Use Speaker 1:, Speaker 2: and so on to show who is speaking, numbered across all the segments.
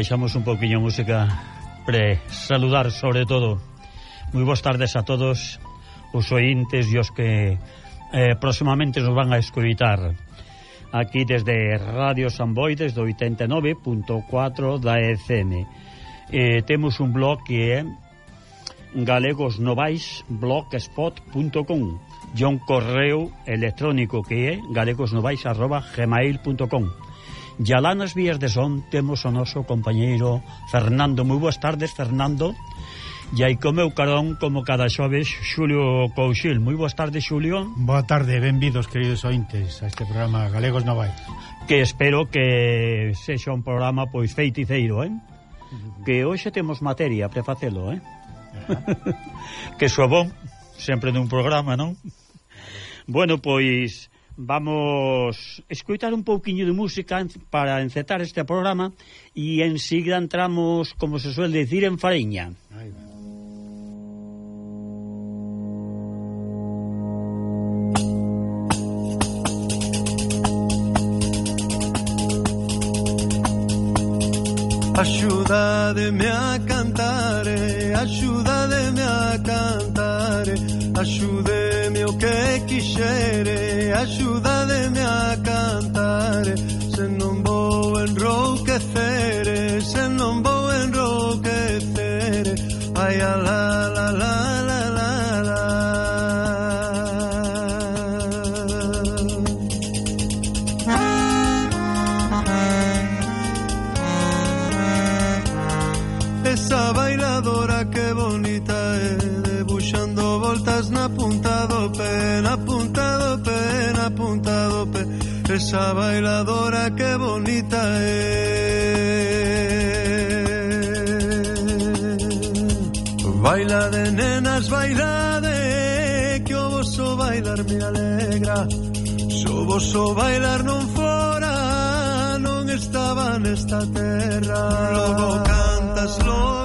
Speaker 1: baixamos un poquinho a música pre saludar sobre todo. Moi boas tardes a todos os ointes e os que eh, próximamente nos van a escoitar aquí desde Radio Samboy desde 89.4 da FM. Eh, temos un blog que é galegosnovaisblogspot.com e un correo electrónico que é galegosnovais.gmail.com E alá nas vías de son temos o noso compañeiro Fernando. Moi boas tardes, Fernando. E aí co meu carón, como cada xoves, Xulio Couchil. Moi boas tardes, Xulio.
Speaker 2: Boa tarde, benvidos, queridos ointes, a este programa Galegos Novais.
Speaker 1: Que espero que sexa un programa pois feiticeiro, eh? Que hoxe temos materia para facelo, eh? que soa bon, sempre dun programa, non? Bueno, pois vamos escoitar un pouquiño de música para encetar este programa e enseguida entramos, como se suele decir, en fareña. Axúdame va.
Speaker 3: A cantar, eh, axúdame a cantar, eh, axúdame que quixere axúdademe a cantar. Se non vou enrouquecer Se non vou enrouquecer Ai, a la, la, la Esa bailadora que bonita es. Baila de nenas, baila de Que o vosso bailar me alegra. Se o vosso bailar non fora Non estaba nesta terra. Logo cantas, logo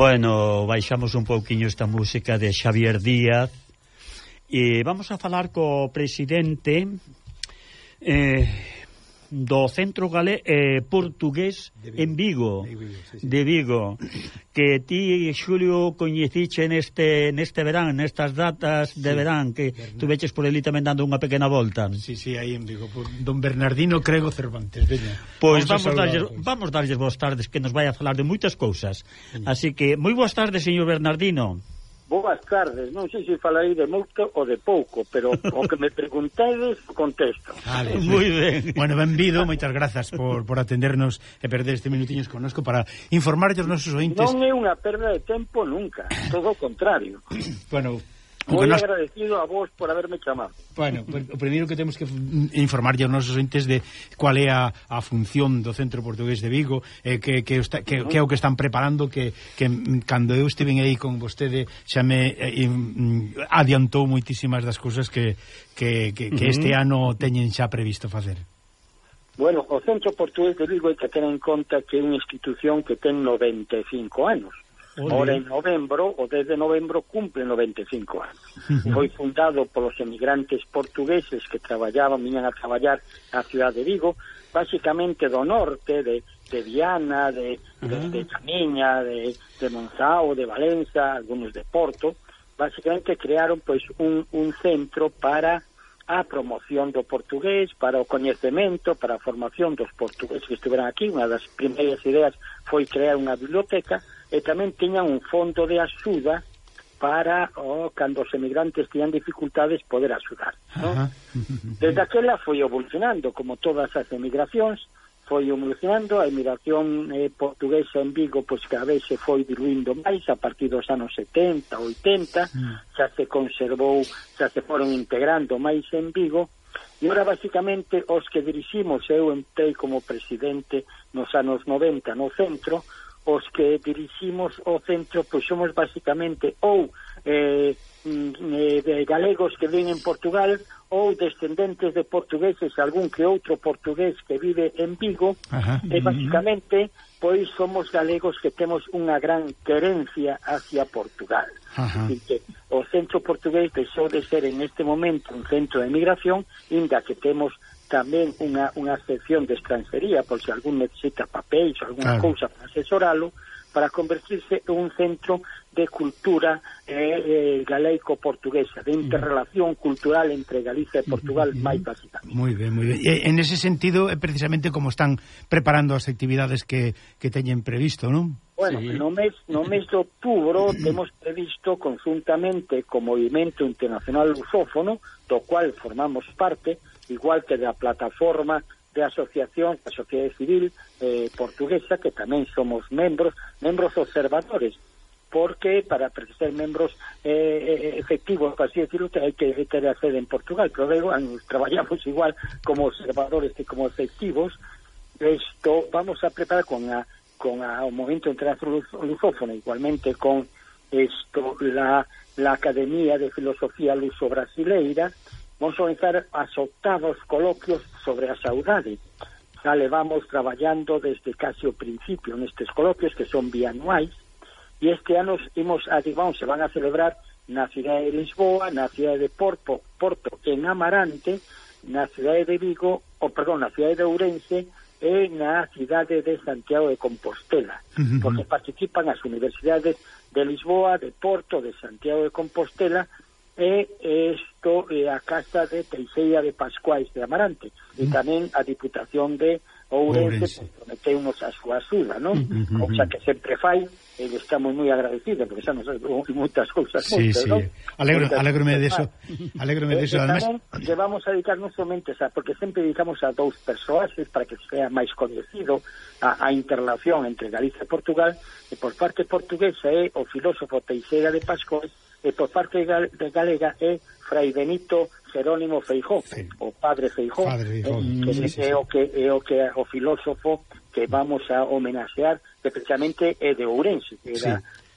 Speaker 1: Bueno, baixamos un pouquiño esta música de Xavier Díaz. E vamos a falar co presidente. Eh, do Centro Galé eh, Portugués Vigo, en Vigo,
Speaker 2: de Vigo, sí, sí.
Speaker 1: de Vigo que ti, Xulio, coñeciche neste, neste verán, nestas datas de
Speaker 2: sí,
Speaker 1: verán, que tu veches por ali tamén dando unha pequena volta.
Speaker 2: Sí, sí, aí en Vigo, por don Bernardino Crego Cervantes, veña.
Speaker 1: Pois vamos,
Speaker 2: vamos,
Speaker 1: darlles,
Speaker 2: pois. pues.
Speaker 1: vamos darlles boas tardes, que nos vai a falar de moitas cousas. Sí. Así que, moi boas tardes, señor Bernardino.
Speaker 4: Boas tardes, non sei se falarei de moito ou de pouco, pero o que me preguntedes contesto.
Speaker 2: Vale,
Speaker 1: moi ben.
Speaker 2: Bueno, benvido, moitas grazas por, por atendernos e perder este minutiños connosco para informar aos nosos ointes.
Speaker 4: Non é unha perda de tempo nunca, todo o contrario.
Speaker 2: bueno,
Speaker 4: Moi
Speaker 2: nos...
Speaker 4: agradecido a vos por haberme chamado.
Speaker 2: Bueno, o primeiro que temos que informar aos nosos entes de cual é a, a función do Centro Portugués de Vigo, eh, que, que, está, que, que é o que están preparando, que, que cando eu estive aí con vostede xa me eh, adiantou moitísimas das cousas que, que, que, que este ano teñen xa previsto facer.
Speaker 4: Bueno, o Centro Portugués de Vigo hai que ten en conta que é unha institución que ten 95 anos. Ora en novembro, o 10 de novembro, cumple 95 anos. Foi fundado polos emigrantes portugueses que traballaban, viñan a traballar na cidade de Vigo, basicamente do norte, de, de Viana, de, de, de Camiña, de, de Monzao, de Valenza, algunos de Porto, basicamente crearon pois un, un centro para a promoción do portugués, para o coñecemento, para a formación dos portugueses que estiveran aquí. Unha das primeiras ideas foi crear unha biblioteca e tamén tiñan un fondo de axuda para oh, cando os emigrantes tiñan dificultades poder axudar. ¿no?
Speaker 2: Ajá.
Speaker 4: Desde aquela foi evolucionando, como todas as emigracións, foi evolucionando, a emigración eh, portuguesa en Vigo pois cada vez se foi diluindo máis a partir dos anos 70, 80, xa se conservou, xa se foron integrando máis en Vigo, E ora, basicamente, os que diriximos, eu entrei como presidente nos anos 90 no centro, os que diriximos o centro pois somos basicamente ou eh, mm, eh, galegos que ven en Portugal ou descendentes de portugueses, algún que outro portugués que vive en Vigo, Ajá. e basicamente pois somos galegos que temos unha gran querencia hacia Portugal. Ajá. Así que o centro portugués deixou de ser en este momento un centro de migración, inda que temos tamén unha, unha sección de extranjería por se algún necesita papéis ou alguna claro. cousa para asesoralo, para convertirse en un centro de cultura eh, eh, galeico-portuguesa, de interrelación cultural entre Galicia e Portugal máis basicamente.
Speaker 2: Moi ben, moi ben. E, eh, en ese sentido, é precisamente como están preparando as actividades que, que teñen previsto, non?
Speaker 4: Bueno, sí. no, mes, no mes de outubro temos previsto conjuntamente co Movimento Internacional Lusófono, do cual formamos parte, igual que da plataforma de asociación, a sociedade civil eh, portuguesa, que tamén somos membros, membros observadores, porque para ser membros eh, eh efectivos, para así decirlo, hai que a sede en Portugal, pero luego traballamos igual como observadores que como efectivos, esto vamos a preparar con a, con a, o Movimento Internacional Lusófono, igualmente con esto la, la Academia de Filosofía Luso vamos comenzar as octavos coloquios sobre a saudade. Xa levamos traballando desde casi o principio nestes coloquios que son bianuais e este ano imos a, digamos, se van a celebrar na cidade de Lisboa, na cidade de Porto, Porto en Amarante, na cidade de Vigo, o perdón, na cidade de Ourense e na cidade de Santiago de Compostela, uh -huh. porque participan as universidades de Lisboa, de Porto, de Santiago de Compostela e isto é a Casa de Teixeira de Pascuais de Amarante e tamén a Diputación de Ourense prometeu-nos a súa axuda, non? Uh -huh. Cousa que sempre fai e estamos moi agradecidos porque xa nos moitas cousas
Speaker 2: sí,
Speaker 4: moitas,
Speaker 2: sí. non? Alegro, alégrome Alegrome de deso,
Speaker 4: además. Levamos a dedicarnos somente, xa, porque sempre dedicamos a dous persoas para que sea máis coñecido a, a interlación entre Galicia e Portugal, e por parte portuguesa é o filósofo Teixeira de Pascuais e por parte de Galega é Fray Benito Jerónimo Feijó, sí. o padre Feijó, padre Feijó. Eh, que, sí, sí, é o que é o que é o filósofo que vamos a homenaxear, que precisamente é de Ourense, que sí.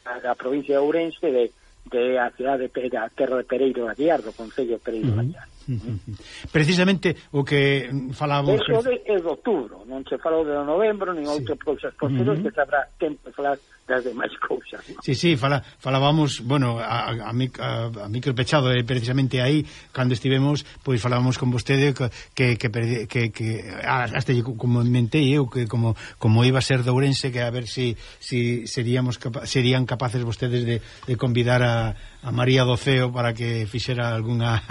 Speaker 4: da, da provincia de Ourense de, de a cidade de, da terra de Pereiro da do Concello de Pereiro. Uh -huh.
Speaker 2: Precisamente o que falábamos...
Speaker 4: Eso de, é de outubro, non se falou de novembro, nin sí. outras cousas posteriores, uh -huh. que sabrá tempo de falar das demais cousas. No?
Speaker 2: Sí, sí, fala, falábamos, bueno, a, a, a, a micro pechado, eh, precisamente aí, cando estivemos, pois falábamos con vostede que, que, que, que hasta como mentei eu, que como, como iba a ser de Ourense, que a ver si, si seríamos capa, serían capaces vostedes de, de convidar a, a María Doceo para que fixera alguna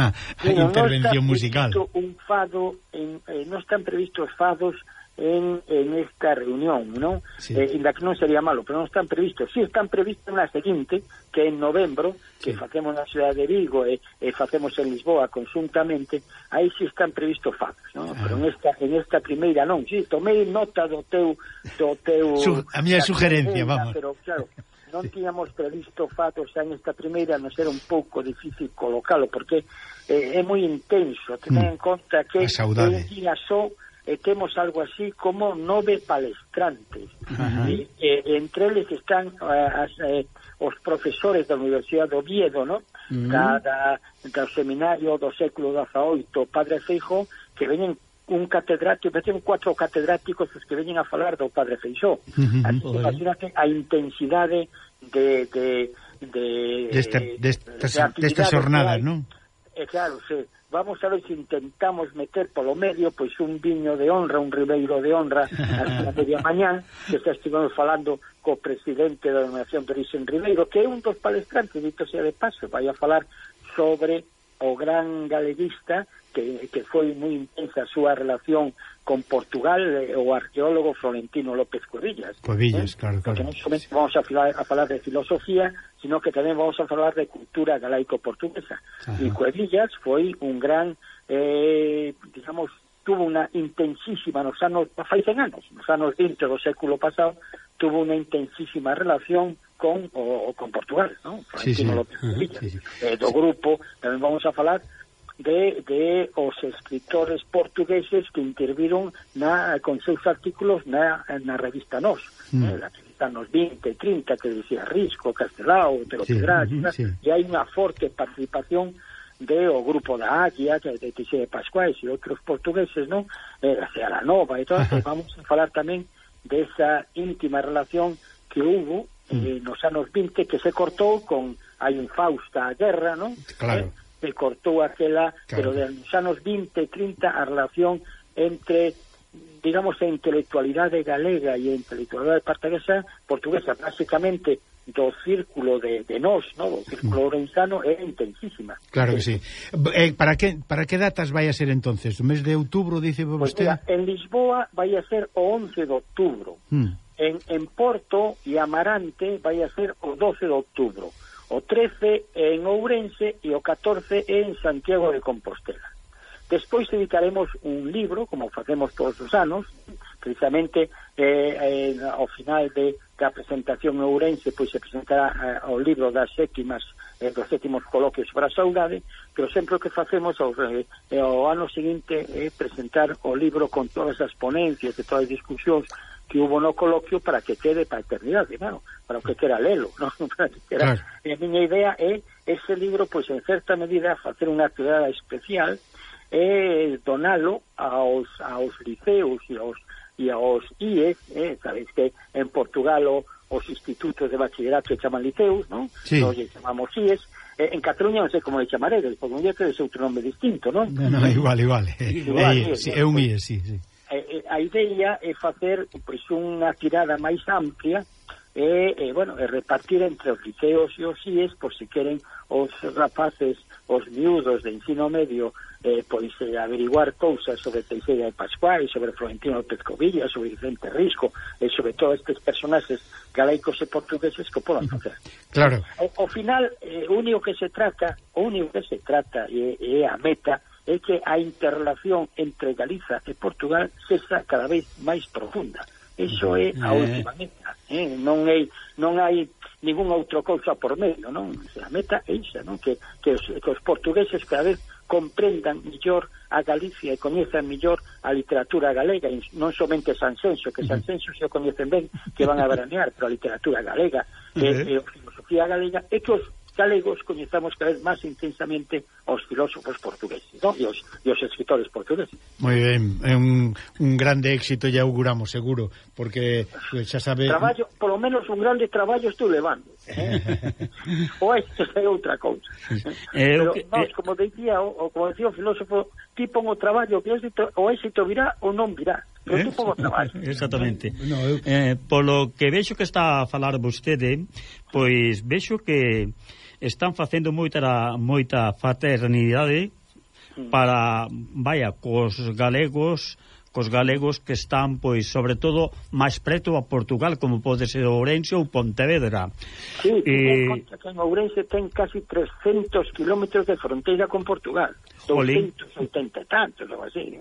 Speaker 2: bueno, intervención
Speaker 4: no
Speaker 2: musical.
Speaker 4: Un fado, en, eh, non están previstos fados en, en esta reunión, non? Sí. Eh, inda que non sería malo, pero non están previstos. Si eh, eh, sí están previstos na seguinte, que en novembro, que sí. facemos na cidade de Vigo e, e facemos en Lisboa conjuntamente, aí si sí están previstos factos, non? Ah. Pero en esta, en esta primeira non. Si, sí, tomei nota do teu... Do teu
Speaker 2: Su, a miña sugerencia, vamos.
Speaker 4: Pero, claro, non tiñamos previsto fatos xa esta primeira, non era un pouco difícil colocalo, porque eh, é moi intenso, tenen mm. en conta que é un día só Eh, e temos algo así como nove palestrantes Ajá. e, e eh, entre eles están eh, as, eh, os profesores da Universidade do Oviedo no? Uh -huh. da, da, do seminario do século XVIII Padre Feijó que veñen un catedrático, meten cuatro catedráticos os que veñen a falar do Padre Feijó uh -huh. así que imagínate a intensidade de de, de,
Speaker 2: de, destas, de, estas, de, de jornadas, non?
Speaker 4: Eh, claro, sí vamos a ver se intentamos meter polo medio pois un viño de honra, un ribeiro de honra a media mañán, que xa estivemos falando co presidente da denominación de Orixen Ribeiro, que é un dos palestrantes, dito sea de paso, vai a falar sobre o gran galeguista que, que foi moi intensa a súa relación con Portugal eh, o arqueólogo Florentino López Cuevillas
Speaker 2: Cuevillas, eh? claro, claro.
Speaker 4: Porque non somente vamos a falar, a falar de filosofía, sino que tamén vamos a falar de cultura galaico-portuguesa. E Cuevillas foi un gran, eh, digamos, tuvo unha intensísima nos anos, fai 100 anos, nos anos 20 do século pasado, tuvo unha intensísima relación con o, con Portugal, ¿no?
Speaker 2: Sí, sí.
Speaker 4: López sí, sí. Eh, do grupo, tamén vamos a falar de, de os escritores portugueses que interviron na, con seus artículos na, na revista Nós, mm. eh, está nos 20, 30, que dicía Risco, Castelao, Teropedrax, sí, uh -huh, sí. e hai unha forte participación de o grupo da Águia, que de Tixe de Pascuais e outros portugueses, non? Eh, da Ceara Nova e todo, entón, vamos a falar tamén desa íntima relación que hubo eh, nos anos 20 que se cortou con hai un Fausta a guerra, non?
Speaker 2: Claro.
Speaker 4: Eh, se cortou aquela, claro. pero nos anos 20, 30 a relación entre digamos, a intelectualidade galega e a intelectualidade portuguesa, portuguesa básicamente, do círculo de, de nós, no? o círculo mm. ourensano é intensísima.
Speaker 2: Claro que sí. Eh, para que para que datas vai a ser entonces? O mes de outubro, dice
Speaker 4: pois
Speaker 2: vostede?
Speaker 4: Pues mira, en Lisboa vai a ser o 11 de outubro. Hmm. En, en Porto e Amarante vai a ser o 12 de outubro. O 13 en Ourense e o 14 en Santiago de Compostela. Despois dedicaremos un libro, como facemos todos os anos, precisamente eh, eh, ao final de, da presentación en Ourense, pois se presentará eh, o libro das sétimas eh, dos sétimos coloquios para a saudade, pero sempre o que facemos ao, eh, ao ano seguinte é eh, presentar o libro con todas as ponencias e todas as discusións que hubo no coloquio para que quede para a eternidade, claro, para o que quera lelo, ¿no? para que quera... Claro. E a miña idea é ese libro, pois, en certa medida, facer unha actividade especial é donalo aos, aos liceos e aos, e aos IES, eh, sabéis que en Portugal o, os institutos de bachillerato chaman liceus, non?
Speaker 2: Sí.
Speaker 4: Nos chamamos IES, eh, en Cataluña non sei como le chamaredes, porque un día que é outro nome distinto, non?
Speaker 2: No, no, igual, igual. igual é, sí, é un IES, sí, sí.
Speaker 4: Eh, eh, a idea é facer pois, unha tirada máis amplia e, eh, bueno, e repartir entre os liceos e os IES, por se si queren os rapaces, os miúdos de ensino medio eh, pois eh, averiguar cousas sobre Teixeira de Pascual, sobre Florentino López Covilla, sobre Vicente Risco, e sobre todos estes personaxes galaicos e portugueses que podan facer.
Speaker 2: Claro.
Speaker 4: O, o final, eh, o único que se trata, o único que se trata e, e a meta é que a interrelación entre Galiza e Portugal sexa cada vez máis profunda. Iso é a eh. última meta, eh? non é non hai ningún outro cousa por medio, non? A meta é iso, non? Que, que, os, que os portugueses cada vez comprendan mellor a Galicia e coñezan mellor a literatura galega, non somente Sanxenxo, que Sanxenxo se o coñecen ben, que van a veranear, pero a literatura galega e, e a filosofía galega, e que os galegos coñezamos cada vez máis intensamente aos filósofos portugueses ¿no? e, os, e os escritores portugueses.
Speaker 2: Moi ben, é un, un grande éxito e auguramos, seguro, porque xa sabe...
Speaker 4: Traballo, polo menos un grande traballo estou levando ou isto é outra cousa. Eh, Pero que, nós, eh, como decía o, como decía o filósofo, ti pon o traballo, que éxito, o éxito virá ou non virá. Pero eh? tipo
Speaker 1: Exactamente. No, eu... eh, polo que vexo que está a falar vostede, pois vexo que están facendo moita moita fraternidade mm. para, vaya, cos galegos, cos galegos que están, pois, sobre todo, máis preto a Portugal, como pode ser Ourense ou Pontevedra.
Speaker 4: Sí, e... Eh, conta que en Ourense ten casi 300 kilómetros de fronteira con Portugal. 280 e tantos, ou así.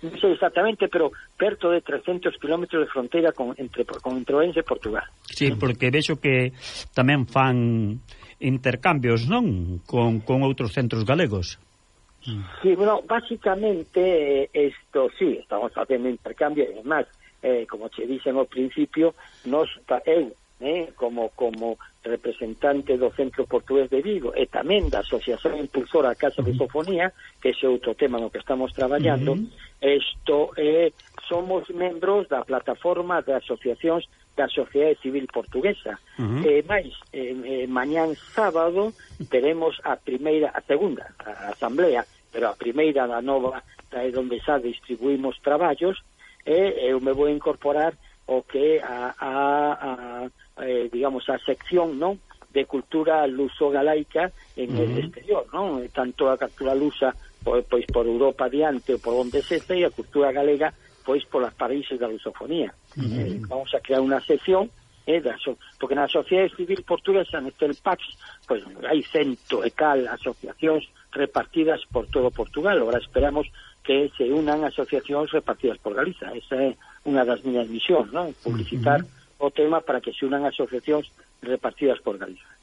Speaker 4: Non sei exactamente, pero perto de 300 kilómetros de fronteira con, entre, con entre Ourense e Portugal.
Speaker 1: Sí, porque vexo que tamén fan intercambios, non? Con, con outros centros galegos. Mm.
Speaker 4: Sí, bueno, básicamente eh, esto sí, estamos facendo intercambio e máis, eh, como che dixen ao principio, nos eu, eh, como como representante do Centro Portugués de Vigo e tamén da Asociación Impulsora Casa de Sofonía, que é outro tema no que estamos traballando, isto uh -huh. eh, somos membros da plataforma de asociacións da sociedade civil portuguesa. Uh -huh. E eh, máis, eh, eh, mañán sábado teremos a primeira, a segunda, a asamblea, pero a primeira da nova, da é onde xa distribuímos traballos, e eh, eu me vou incorporar o que a, a, a, a eh, digamos, a sección, non? de cultura luso-galaica en uh -huh. el exterior, non? Tanto a cultura lusa pois, pois por Europa adiante ou por onde se e a cultura galega pois polas paraísos da lusofonía. Uh -huh. eh, vamos a crear unha sección eh, da so porque na sociedade civil portuguesa neste PAX, pois hai cento e cal asociacións repartidas por todo Portugal. Ora esperamos que se unan asociacións repartidas por Galiza. Esa é unha das miñas misións, non? Publicitar uh -huh. o tema para que se unan asociacións repartidas por Galiza.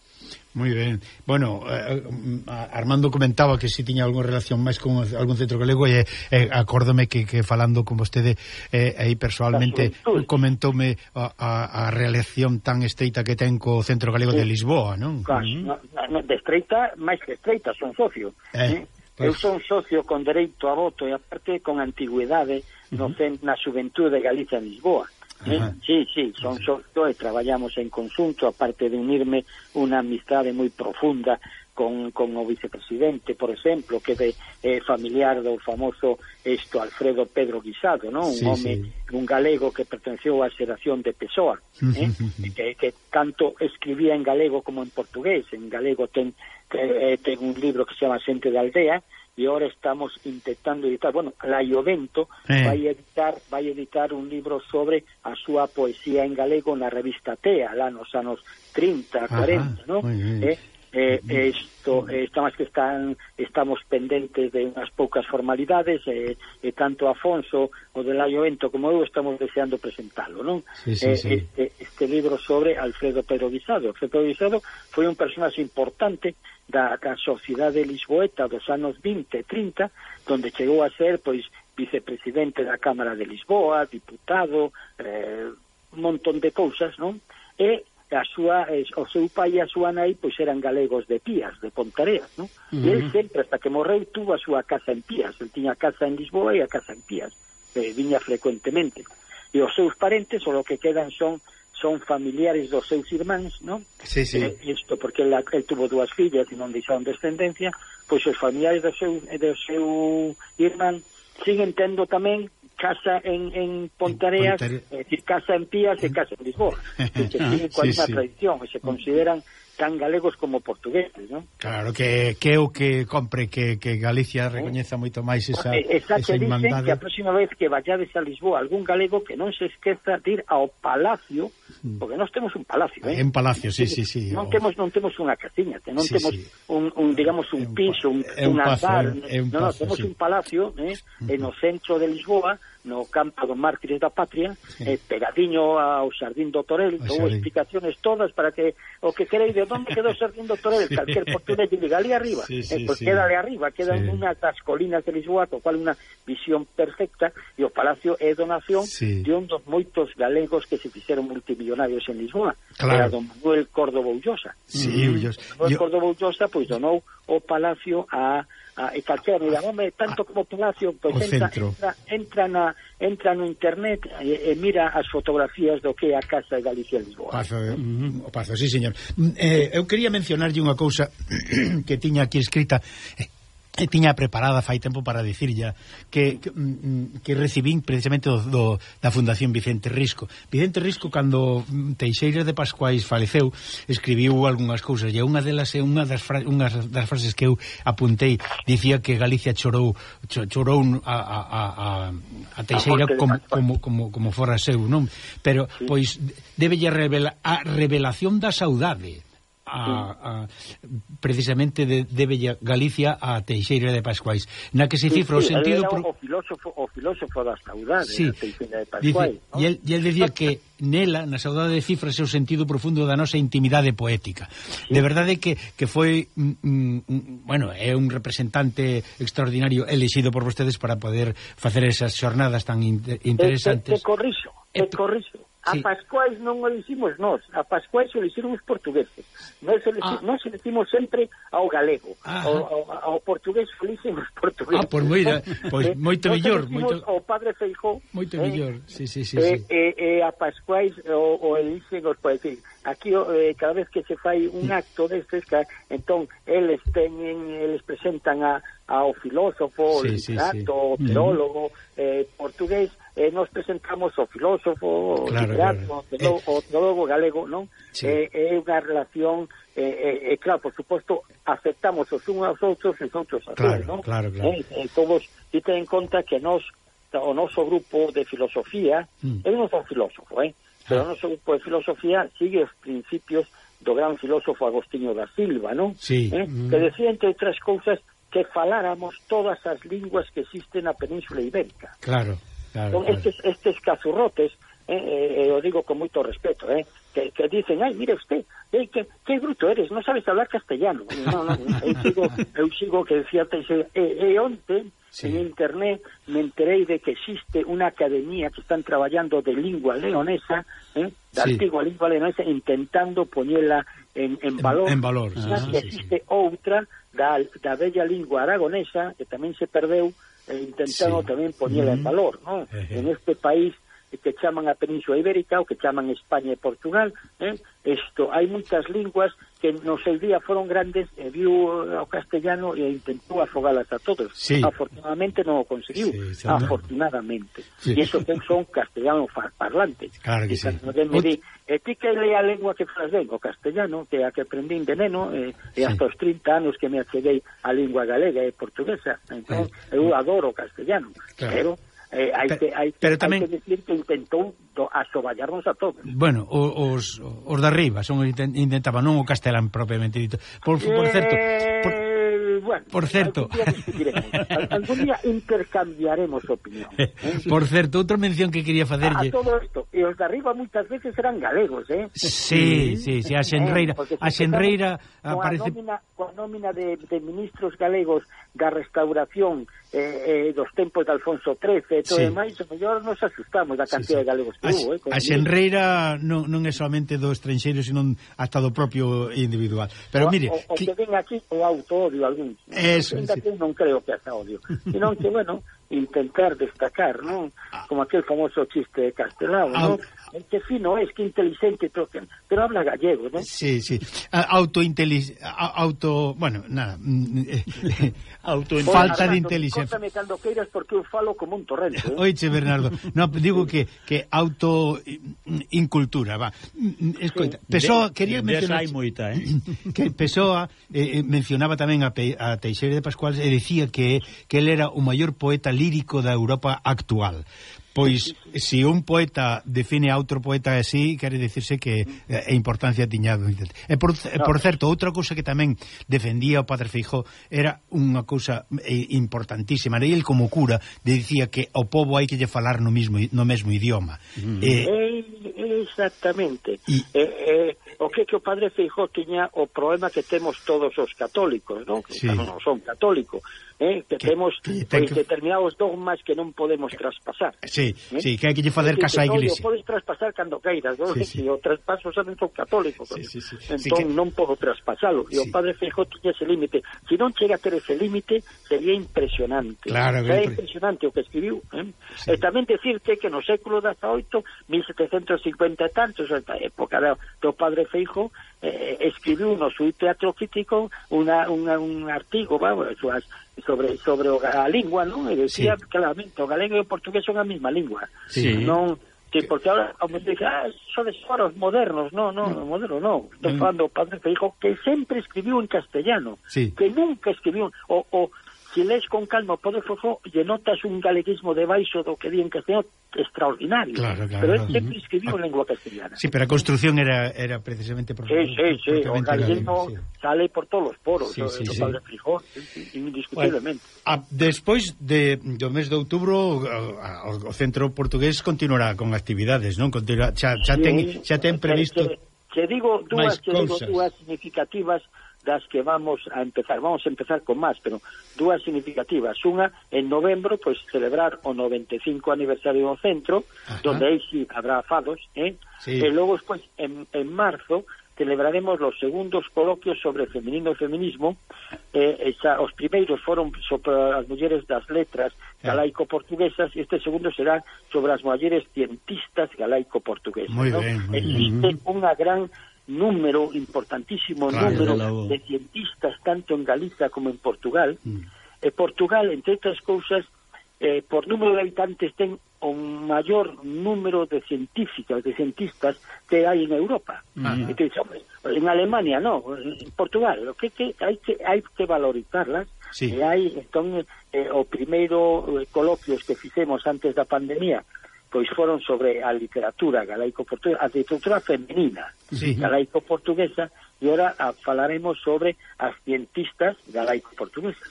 Speaker 2: Moi ben. Bueno, eh, eh, Armando comentaba que si tiña algunha relación máis con algún centro galego e eh, acórdome que, que falando con vostede eh, aí persoalmente comentoume a, a, a relación tan estreita que ten co centro galego sí. de Lisboa, non?
Speaker 4: Claro, mm. no, no, de estreita, máis que estreita, son socio. Eh, eh? Pues... Eu son socio con dereito a voto e aparte con antigüedade no, uh -huh. no, na Xuventude de Galicia en Lisboa. Eh? Sí, sí, son socio e eh, traballamos en consunto, aparte de unirme unha amistade moi profunda con, con o vicepresidente, por exemplo, que é eh, familiar do famoso esto Alfredo Pedro Guisado, non? Sí, un home, sí. un galego que pertenceu á xeración de Pessoa, eh? que, que tanto escribía en galego como en portugués. En galego ten, eh, eh ten un libro que se chama Xente da Aldea, y ahora estamos intentando editar, bueno, la Iovento eh. vai editar vai editar un libro sobre a súa poesía en galego na revista TEA, lá nos anos 30, 40, Ajá, no? Eh, eh, isto, eh, estamos que están, estamos pendentes de unhas poucas formalidades e, eh, eh, tanto Afonso o de Laio como eu estamos deseando presentalo non? Sí, sí, eh, sí. Este, este libro sobre Alfredo Pedro Guisado Alfredo Guisado foi un personaxe importante da, da sociedade lisboeta dos anos 20 e 30 donde chegou a ser pois vicepresidente da Cámara de Lisboa diputado eh, un montón de cousas non? e eh, a súa, eh, o seu pai e a súa nai pois eran galegos de Pías, de Pontareas, non? Uh -huh. E el sempre, hasta que morreu, tuvo a súa casa en Pías. El tiña casa en Lisboa e a casa en Pías. Eh, viña frecuentemente. E os seus parentes, o lo que quedan son son familiares dos seus irmáns, non?
Speaker 2: Sí, sí.
Speaker 4: Eh, isto porque el, el tuvo dúas fillas e non deixaron descendencia, pois os familiares do seu, do seu irmán siguen tendo tamén casa en, en Pontareas, Pontare... é dicir, casa en Pías e casa en Lisboa. que siguen coa sí, sí. tradición e se consideran tan galegos como portugueses, non?
Speaker 2: Claro, que, que o que compre que, que Galicia recoñeza moito máis esa, esa
Speaker 4: esa Dicen que a próxima vez que vayades a Lisboa algún galego que non se esqueza de ir ao palacio, mm. porque nós temos un palacio, eh?
Speaker 2: En palacio, sí, sí, sí.
Speaker 4: Non o... temos non temos unha casiña, non sí, temos sí. Un, un, digamos, un piso, un, un, un paso, andar, no, no, temos sí. un palacio, eh, en o centro de Lisboa, no campo dos mártires da patria sí. eh, pegadiño ao xardín do Torel dou explicaciones todas para que o que quereis de onde quedou o xardín do Torel sí. calquer portugués de diga ali arriba sí, sí, eh, pues sí. quédale arriba queda sí. unha das colinas de Lisboa co cual unha visión perfecta e o palacio é donación sí. de un dos moitos galegos que se fixeron multimillonarios en Lisboa claro. era don Manuel Córdoba Ullosa
Speaker 2: sí, mm.
Speaker 4: Manuel Yo... Córdoba Ullosa pois donou o palacio a a, e calquera mira, home, tanto como Palacio, pois entra, entra, entra, na, entra no internet e, e mira as fotografías do que é a Casa de Galicia Lisboa.
Speaker 2: Pazo, eh, mm, o Pazo, sí, señor. Mm, eh, eu quería mencionarlle unha cousa que tiña aquí escrita, eh, e tiña preparada fai tempo para dicirlla que, que, mm, mm, que recibín precisamente do, do, da Fundación Vicente Risco. Vicente Risco cando mm, Teixeira de Pascuais faleceu escribiu algunhas cousas e unha delas é unha das, fra, unha das frases que eu apuntei. Dicía que Galicia chorou chorou a, a, a, a Teixeira como, como, como, como fora seu non? pero pois debelle revela, a revelación da saudade a, a precisamente de, debe Galicia a Teixeira de Pascuais. Na que se cifra
Speaker 4: sí, sí,
Speaker 2: o sentido
Speaker 4: pro... o filósofo o filósofo da saudade sí, Teixeira de Pascuais
Speaker 2: dice, ¿no? e, el, e el decía que nela, na saudade de cifras é o sentido profundo da nosa intimidade poética. Sí. de verdade que, que foi mm, mm, mm bueno, é un representante extraordinario elixido por vostedes para poder facer esas xornadas tan inter, interesantes
Speaker 4: te, te, te corrixo, te corrixo. A sí. Pascuais non o dicimos nós, a Pascuais o dicimos os portugueses. Nós o ah. nós o dicimos sempre ao galego, ao, ao, ao portugués o dicimos os portugueses.
Speaker 2: Ah, por moi, pois eh, moito mellor, moito
Speaker 4: o padre Feijó.
Speaker 2: Moito eh, mellor. Sí, sí, sí,
Speaker 4: eh, sí. Eh, eh, a Pascuais o, o dicen os poetas. Aquí eh, cada vez que se fai un acto destes, que, entón eles teñen, eles presentan a ao filósofo, sí, sí, sí. ao teólogo mm. eh, portugués eh, nos presentamos o filósofo, claro, literato, claro. Eh. o teólogo galego, non? Sí. Eh, eh, é unha relación eh, eh, eh, claro, por suposto, aceptamos os uns aos outros e os outros a
Speaker 2: claro,
Speaker 4: non?
Speaker 2: Claro, claro.
Speaker 4: Eh, eh, todos, e ten en conta que nos o noso grupo de filosofía, mm. eu non son filósofo, eh? Pero ah. o noso grupo de filosofía sigue os principios do gran filósofo Agostinho da Silva, non?
Speaker 2: Sí.
Speaker 4: Eh? Mm. Que decía, entre outras cousas, que faláramos todas as linguas que existen na Península Ibérica.
Speaker 2: Claro claro,
Speaker 4: con
Speaker 2: claro.
Speaker 4: estes estes cazurrotes eh, eh, eh, o digo con moito respeto, eh, que, que dicen, ai, mire usted, eh, que, que bruto eres, non sabes hablar castellano. No, no, eu, sigo, eu sigo que decía, e, e eh, eh, onte,
Speaker 2: sí.
Speaker 4: en internet, me enterei de que existe unha academia que están traballando de lingua leonesa, eh, da
Speaker 2: sí.
Speaker 4: antigua lingua leonesa, intentando poñela en, en valor.
Speaker 2: En, en valor.
Speaker 4: Ah,
Speaker 2: sí,
Speaker 4: existe
Speaker 2: sí.
Speaker 4: outra da, da bella lingua aragonesa, que tamén se perdeu, e intentando
Speaker 2: sí.
Speaker 4: tamén poñela
Speaker 2: mm.
Speaker 4: en valor, non?
Speaker 2: Eh.
Speaker 4: En este país que chaman a Península Ibérica, o que chaman España e Portugal, eh? Isto, hai moitas linguas que nos seis días foron grandes e viu ao castellano e intentou afogalas a todos.
Speaker 2: Sí.
Speaker 4: Afortunadamente non o conseguiu,
Speaker 2: sí,
Speaker 4: afortunadamente.
Speaker 2: Sí.
Speaker 4: E iso que son castellano parlantes.
Speaker 2: Claro que
Speaker 4: e
Speaker 2: sí.
Speaker 4: Me di, e ti que lea a lengua que falas ben, o castellano, que a que aprendín de neno, e,
Speaker 2: sí.
Speaker 4: hasta os 30 anos que me acheguei a lingua galega e portuguesa. Entón, eh. eu adoro o castellano,
Speaker 2: claro.
Speaker 4: pero Eh, hai
Speaker 2: pero,
Speaker 4: que, hai,
Speaker 2: pero tamén...
Speaker 4: hai que decir que intentou do, asoballarnos a todos.
Speaker 2: Bueno, os, os de arriba son intentaban, non o castelán propiamente dito. Por, por certo... Por...
Speaker 4: Eh, bueno,
Speaker 2: por certo
Speaker 4: algún día intercambiaremos opinión eh?
Speaker 2: por certo, outra mención que quería facerlle a,
Speaker 4: todo isto, e os de arriba moitas veces eran galegos, eh?
Speaker 2: Sí, sí, sí a eh, Xenreira
Speaker 4: eh,
Speaker 2: a Xenreira aparece...
Speaker 4: nómina, coa nómina de, de ministros galegos da restauración eh, eh, dos tempos de Alfonso XIII e todo
Speaker 2: sí.
Speaker 4: demais, o mellor nos asustamos da cantidad sí, sí. de galegos que hubo. Eh,
Speaker 2: a xenreira non, non é solamente do estranxeiro, senón hasta do propio individual. Pero o, mire...
Speaker 4: O, o
Speaker 2: que...
Speaker 4: que ven aquí o auto odio algún.
Speaker 2: Eso, sí.
Speaker 4: non creo que hasta odio. Sino que, bueno, intentar destacar, non? Ah. Como aquel famoso chiste de Castelao, non? El que fino es, que inteligente toquen, pero habla gallego, non?
Speaker 2: Sí, sí. Autointelig... Auto... Bueno, nada. Mm, eh,
Speaker 1: auto...
Speaker 4: Oye,
Speaker 2: Falta
Speaker 4: Armando, de
Speaker 2: inteligencia.
Speaker 4: Cóntame cando queiras porque eu falo como un torrente. Eh?
Speaker 2: Oiche, Bernardo. No, digo que, que auto... Mm, incultura, va. Escoita, sí. Pessoa, quería
Speaker 1: de
Speaker 2: mencionar...
Speaker 1: hai moita, eh?
Speaker 2: Que Pessoa eh, eh mencionaba tamén a, Pe, a Teixeira de Pascual e eh, dicía que, que él era o maior poeta lírico lírico da Europa actual. Pois, se un poeta define a outro poeta así, quere dicirse que eh, a importancia tiña. E por, e por certo, outra cousa que tamén defendía o padre Feijó era unha cousa eh, importantísima. E el como cura dicía que o povo hai que lle falar no mismo no mesmo idioma. Mm.
Speaker 4: Eh, exactamente.
Speaker 2: Y,
Speaker 4: Eh, eh, o que que o padre Feijó tiña o problema que temos todos os católicos, non?
Speaker 2: Sí.
Speaker 4: Non son católicos eh, que,
Speaker 2: que
Speaker 4: temos
Speaker 2: que,
Speaker 4: pois,
Speaker 2: que...
Speaker 4: determinados dogmas que non podemos traspasar.
Speaker 2: Sí,
Speaker 4: eh?
Speaker 2: sí, que hai que lle
Speaker 4: facer
Speaker 2: caso á Iglesia.
Speaker 4: Podes traspasar cando queiras, non?
Speaker 2: Sí, sí.
Speaker 4: o traspaso saben son católico,
Speaker 2: sí, sí, sí.
Speaker 4: entón
Speaker 2: sí, que...
Speaker 4: non podo traspasalo. E
Speaker 2: sí.
Speaker 4: o padre Feijó tiña ese límite. Si non chega a ter ese límite, sería impresionante.
Speaker 2: Claro, que
Speaker 4: impresionante o que escribiu. Eh? Sí. E tamén decirte que no século XVIII, 1750 e tantos, a época do padre Feijó, eh, eh escribiu no seu teatro crítico una, una, un artigo vamos, suas, sobre sobre a lingua, non? E decía
Speaker 2: sí.
Speaker 4: claramente, o galego e o portugués son a mesma lingua.
Speaker 1: Sí.
Speaker 4: Non que porque ahora como dice, ah, son foros modernos, no, no, no moderno no. Estou
Speaker 2: mm.
Speaker 4: falando padre que dijo que sempre escribiu en castellano,
Speaker 2: sí.
Speaker 4: que nunca escribiu o, o se lees con calma o Poder Fofó, lle notas un galeguismo debaixo do que di en castellano extraordinario.
Speaker 2: Claro, claro,
Speaker 4: pero
Speaker 2: ele
Speaker 4: sempre escribiu en ah. lengua castellana.
Speaker 2: Sí, pero a construción era, era precisamente... Por,
Speaker 4: sí, sí, sí, o galeguismo
Speaker 2: sí.
Speaker 4: sale por todos os poros,
Speaker 2: sí, sí,
Speaker 4: do,
Speaker 2: sí.
Speaker 4: padre Frijó, indiscutiblemente.
Speaker 2: Bueno, a, despois de, do mes de outubro, a, a, o Centro Portugués continuará con actividades, non? Continua, xa, xa, ten, xa ten previsto...
Speaker 4: Que, che digo dúas, que digo dúas significativas das que vamos a empezar. Vamos a empezar con máis, pero dúas significativas. Unha, en novembro, pois celebrar o 95 aniversario do centro,
Speaker 2: Ajá.
Speaker 4: donde aí sí habrá fados, eh?
Speaker 2: Sí.
Speaker 4: E logo, pois, en, en marzo, celebraremos los segundos coloquios sobre feminino e feminismo. Eh, esa, os primeiros foron sobre as mulleres das letras eh. galaico-portuguesas e este segundo será sobre as mulleres cientistas galaico-portuguesas. ¿no?
Speaker 2: Bien,
Speaker 4: Existe unha gran número, importantísimo
Speaker 2: claro,
Speaker 4: número de cientistas tanto en Galiza como en Portugal.
Speaker 2: Mm.
Speaker 4: E Portugal, entre outras cousas, eh, por número de habitantes ten o maior número de científicas, de cientistas que hai en Europa. Mm. Te Entón, hombre, en Alemania, no, en Portugal, o que, que hai que hai que valorizarlas.
Speaker 2: Sí.
Speaker 4: Eh, e hai entón eh, o primeiro eh, coloquios que fixemos antes da pandemia pois foron sobre a literatura galaico-portuguesa, a literatura femenina
Speaker 2: sí.
Speaker 4: galaico-portuguesa, e ora a, falaremos sobre as cientistas galaico-portuguesas.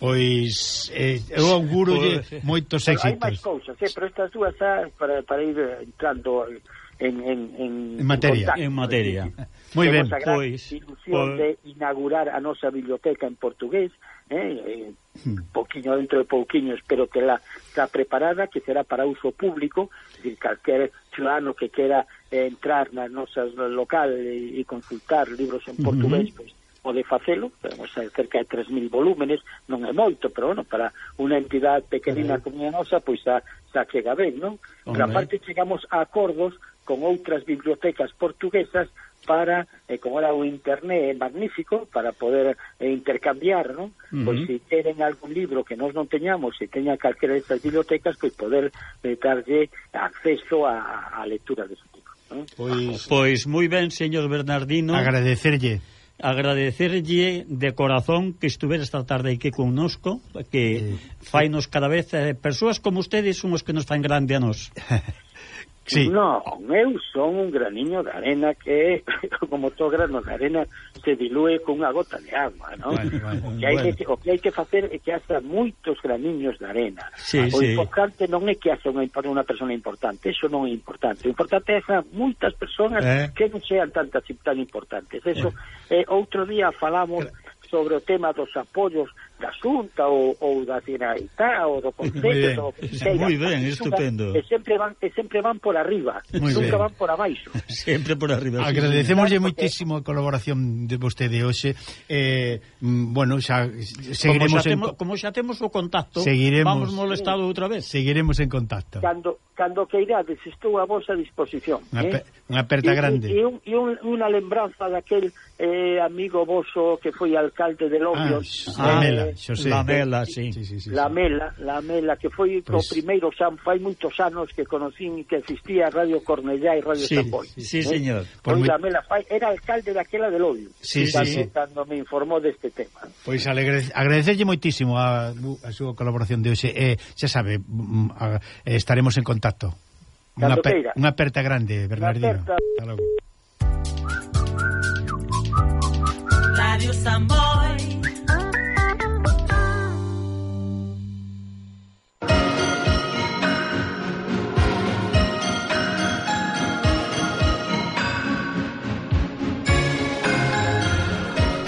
Speaker 2: Pois eh, eu auguro
Speaker 1: pois...
Speaker 2: Eh, moitos
Speaker 4: éxitos. Hai máis cousas, eh, pero estas dúas xa para, para ir eh, entrando en, en, en,
Speaker 2: en materia.
Speaker 4: Contacto,
Speaker 1: en materia.
Speaker 2: Moi ben, pois...
Speaker 4: Temos a gran
Speaker 1: pois,
Speaker 4: ilusión
Speaker 1: pois...
Speaker 4: de inaugurar a nosa biblioteca en portugués, eh, eh
Speaker 2: mm.
Speaker 4: poquinho dentro de pouquiño espero que la está preparada, que será para uso público, decir, calquer ciudadano que quera eh, entrar nas nosas local e, e consultar libros en portugués, pois pode facelo, temos cerca de 3.000 volúmenes, non é moito, pero bueno, para unha entidade pequenina como a nosa, pois xa, xa chega ben, non? Pero aparte chegamos a acordos con outras bibliotecas portuguesas para, eh, como era o internet, é magnífico para poder eh, intercambiar, non?
Speaker 1: Uh -huh.
Speaker 4: Pois se queren algún libro que nós non teñamos, se teña calquera destas bibliotecas, pois poder eh, darlle acceso a, a lectura de tipo. Non?
Speaker 2: Pois,
Speaker 1: pois moi ben, señor Bernardino.
Speaker 2: Agradecerlle
Speaker 1: agradecerlle de corazón que estuvera esta tarde aquí connosco, que sí. fainos cada vez eh, persoas como ustedes son os que nos fan grande a nós.
Speaker 2: Sí.
Speaker 4: Non, eu son un graniño de arena que, como todo grano de arena, se dilúe cunha gota de agua, non?
Speaker 2: Vale, vale,
Speaker 4: o, que hai
Speaker 1: bueno.
Speaker 4: que, o que hai que facer é que haxa moitos graniños de arena.
Speaker 1: Sí,
Speaker 4: o
Speaker 1: sí.
Speaker 4: importante non é que haxa unha, unha persona importante, eso non é importante. O importante é que haxa moitas persoas
Speaker 1: eh.
Speaker 4: que non sean tantas tan importantes. Eso, eh. eh outro día falamos sobre o tema dos apoios da Xunta ou, ou da Generalitat ou do Concello ou
Speaker 1: Moi ben, estupendo.
Speaker 4: E sempre van e sempre van por arriba,
Speaker 2: Muy
Speaker 4: nunca
Speaker 2: ben.
Speaker 4: van por abaixo.
Speaker 1: Sempre por arriba.
Speaker 4: Agradecémoslle
Speaker 2: moitísimo a colaboración de vostede hoxe. Eh, mm, bueno, xa seguiremos
Speaker 1: como
Speaker 2: xa,
Speaker 1: temos, en, como xa temos o contacto,
Speaker 2: seguiremos,
Speaker 1: vamos molestado sí. outra vez.
Speaker 2: Seguiremos en contacto.
Speaker 4: Cando cando queirades, estou a vosa disposición.
Speaker 2: Unha,
Speaker 4: eh?
Speaker 2: unha aperta
Speaker 4: e,
Speaker 2: grande.
Speaker 4: E, un, e un, unha lembranza daquel eh, amigo voso que foi alcalde de Lobios.
Speaker 1: Ah,
Speaker 2: eh, Mela. Xosé, Xosé.
Speaker 1: Lamela, sí.
Speaker 2: Sí, sí, sí,
Speaker 4: Lamela, Lamela, que foi
Speaker 2: pues...
Speaker 4: o primeiro san fai moitos anos que conocín que existía Radio Cornellá e Radio
Speaker 1: sí,
Speaker 4: Samboy.
Speaker 1: Sí, sí, señor.
Speaker 2: Por
Speaker 4: pois
Speaker 2: muy...
Speaker 4: Lamela fai, era alcalde daquela de Loio,
Speaker 2: sí, sí,
Speaker 4: cando,
Speaker 2: sí.
Speaker 4: cando me informou deste tema.
Speaker 2: Pois alegre, agradecerlle moitísimo a, a súa colaboración de hoxe. Eh, xa sabe, mm, a, eh, estaremos en contacto. Unha,
Speaker 4: per,
Speaker 2: unha aperta grande, Bernardino.
Speaker 4: Aperta...
Speaker 2: Hasta logo.
Speaker 5: Radio Samboy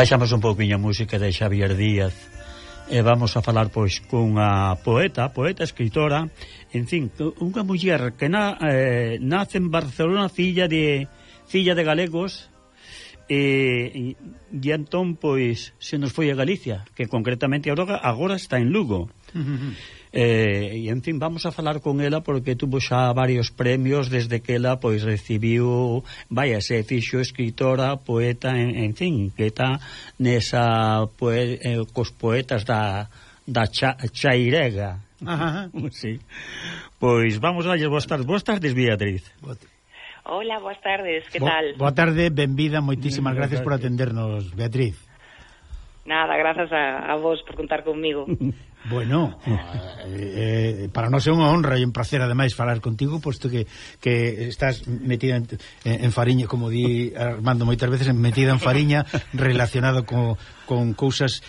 Speaker 1: Baixamos un pouquinho a música de Xavier Díaz e vamos a falar pois cunha poeta, poeta, escritora, en fin, unha muller que na, eh, nace en Barcelona, filla de filla de galegos, e, e entón pois se nos foi a Galicia, que concretamente agora agora está en Lugo. Uh -huh. Eh, e, en fin, vamos a falar con ela porque tuvo xa varios premios desde que ela, pois, recibiu vaya, se fixo escritora, poeta, en, en fin, que está nesa, poe, eh, cos poetas da, da cha, Chairega.
Speaker 2: Ajá.
Speaker 1: Sí. Pois vamos a boas tardes. Boas tardes, Beatriz.
Speaker 6: Hola, boas tardes, que
Speaker 2: Bo,
Speaker 6: tal?
Speaker 2: Boa tarde, benvida, moitísimas
Speaker 1: mm, Bien,
Speaker 2: gracias por atendernos, Beatriz.
Speaker 6: Nada, grazas a, a vos por contar conmigo.
Speaker 2: Bueno, eh, eh, para nós é unha honra e un placer ademais falar contigo posto que, que estás metida en, en fariña, como di Armando moitas veces, metida en fariña relacionado co, con cousas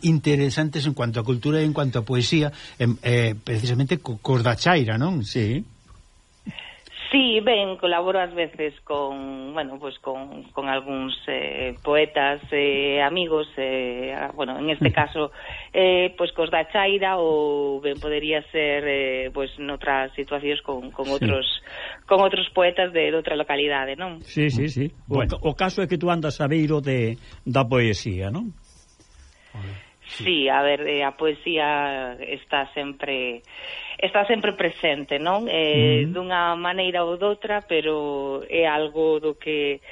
Speaker 2: interesantes en cuanto a cultura e en cuanto a poesía, eh, precisamente co, cos da Chaira, non?
Speaker 1: Sí.
Speaker 6: Sí, ben, colaboro ás veces con, bueno, pues con, con algúns eh, poetas, eh, amigos, eh, bueno, en este caso, eh, pues cos da Chaira ou ben podería ser, eh, pues, noutras situacións con, con outros con outros poetas de, de outra localidade, non?
Speaker 1: Sí, sí, sí.
Speaker 2: O, bueno.
Speaker 1: o caso é que tú andas a beiro de, da poesía, non?
Speaker 6: Sí, a ver, eh, a poesía está sempre está sempre presente, non? Eh,
Speaker 1: mm.
Speaker 6: Dunha maneira ou doutra, pero é algo do que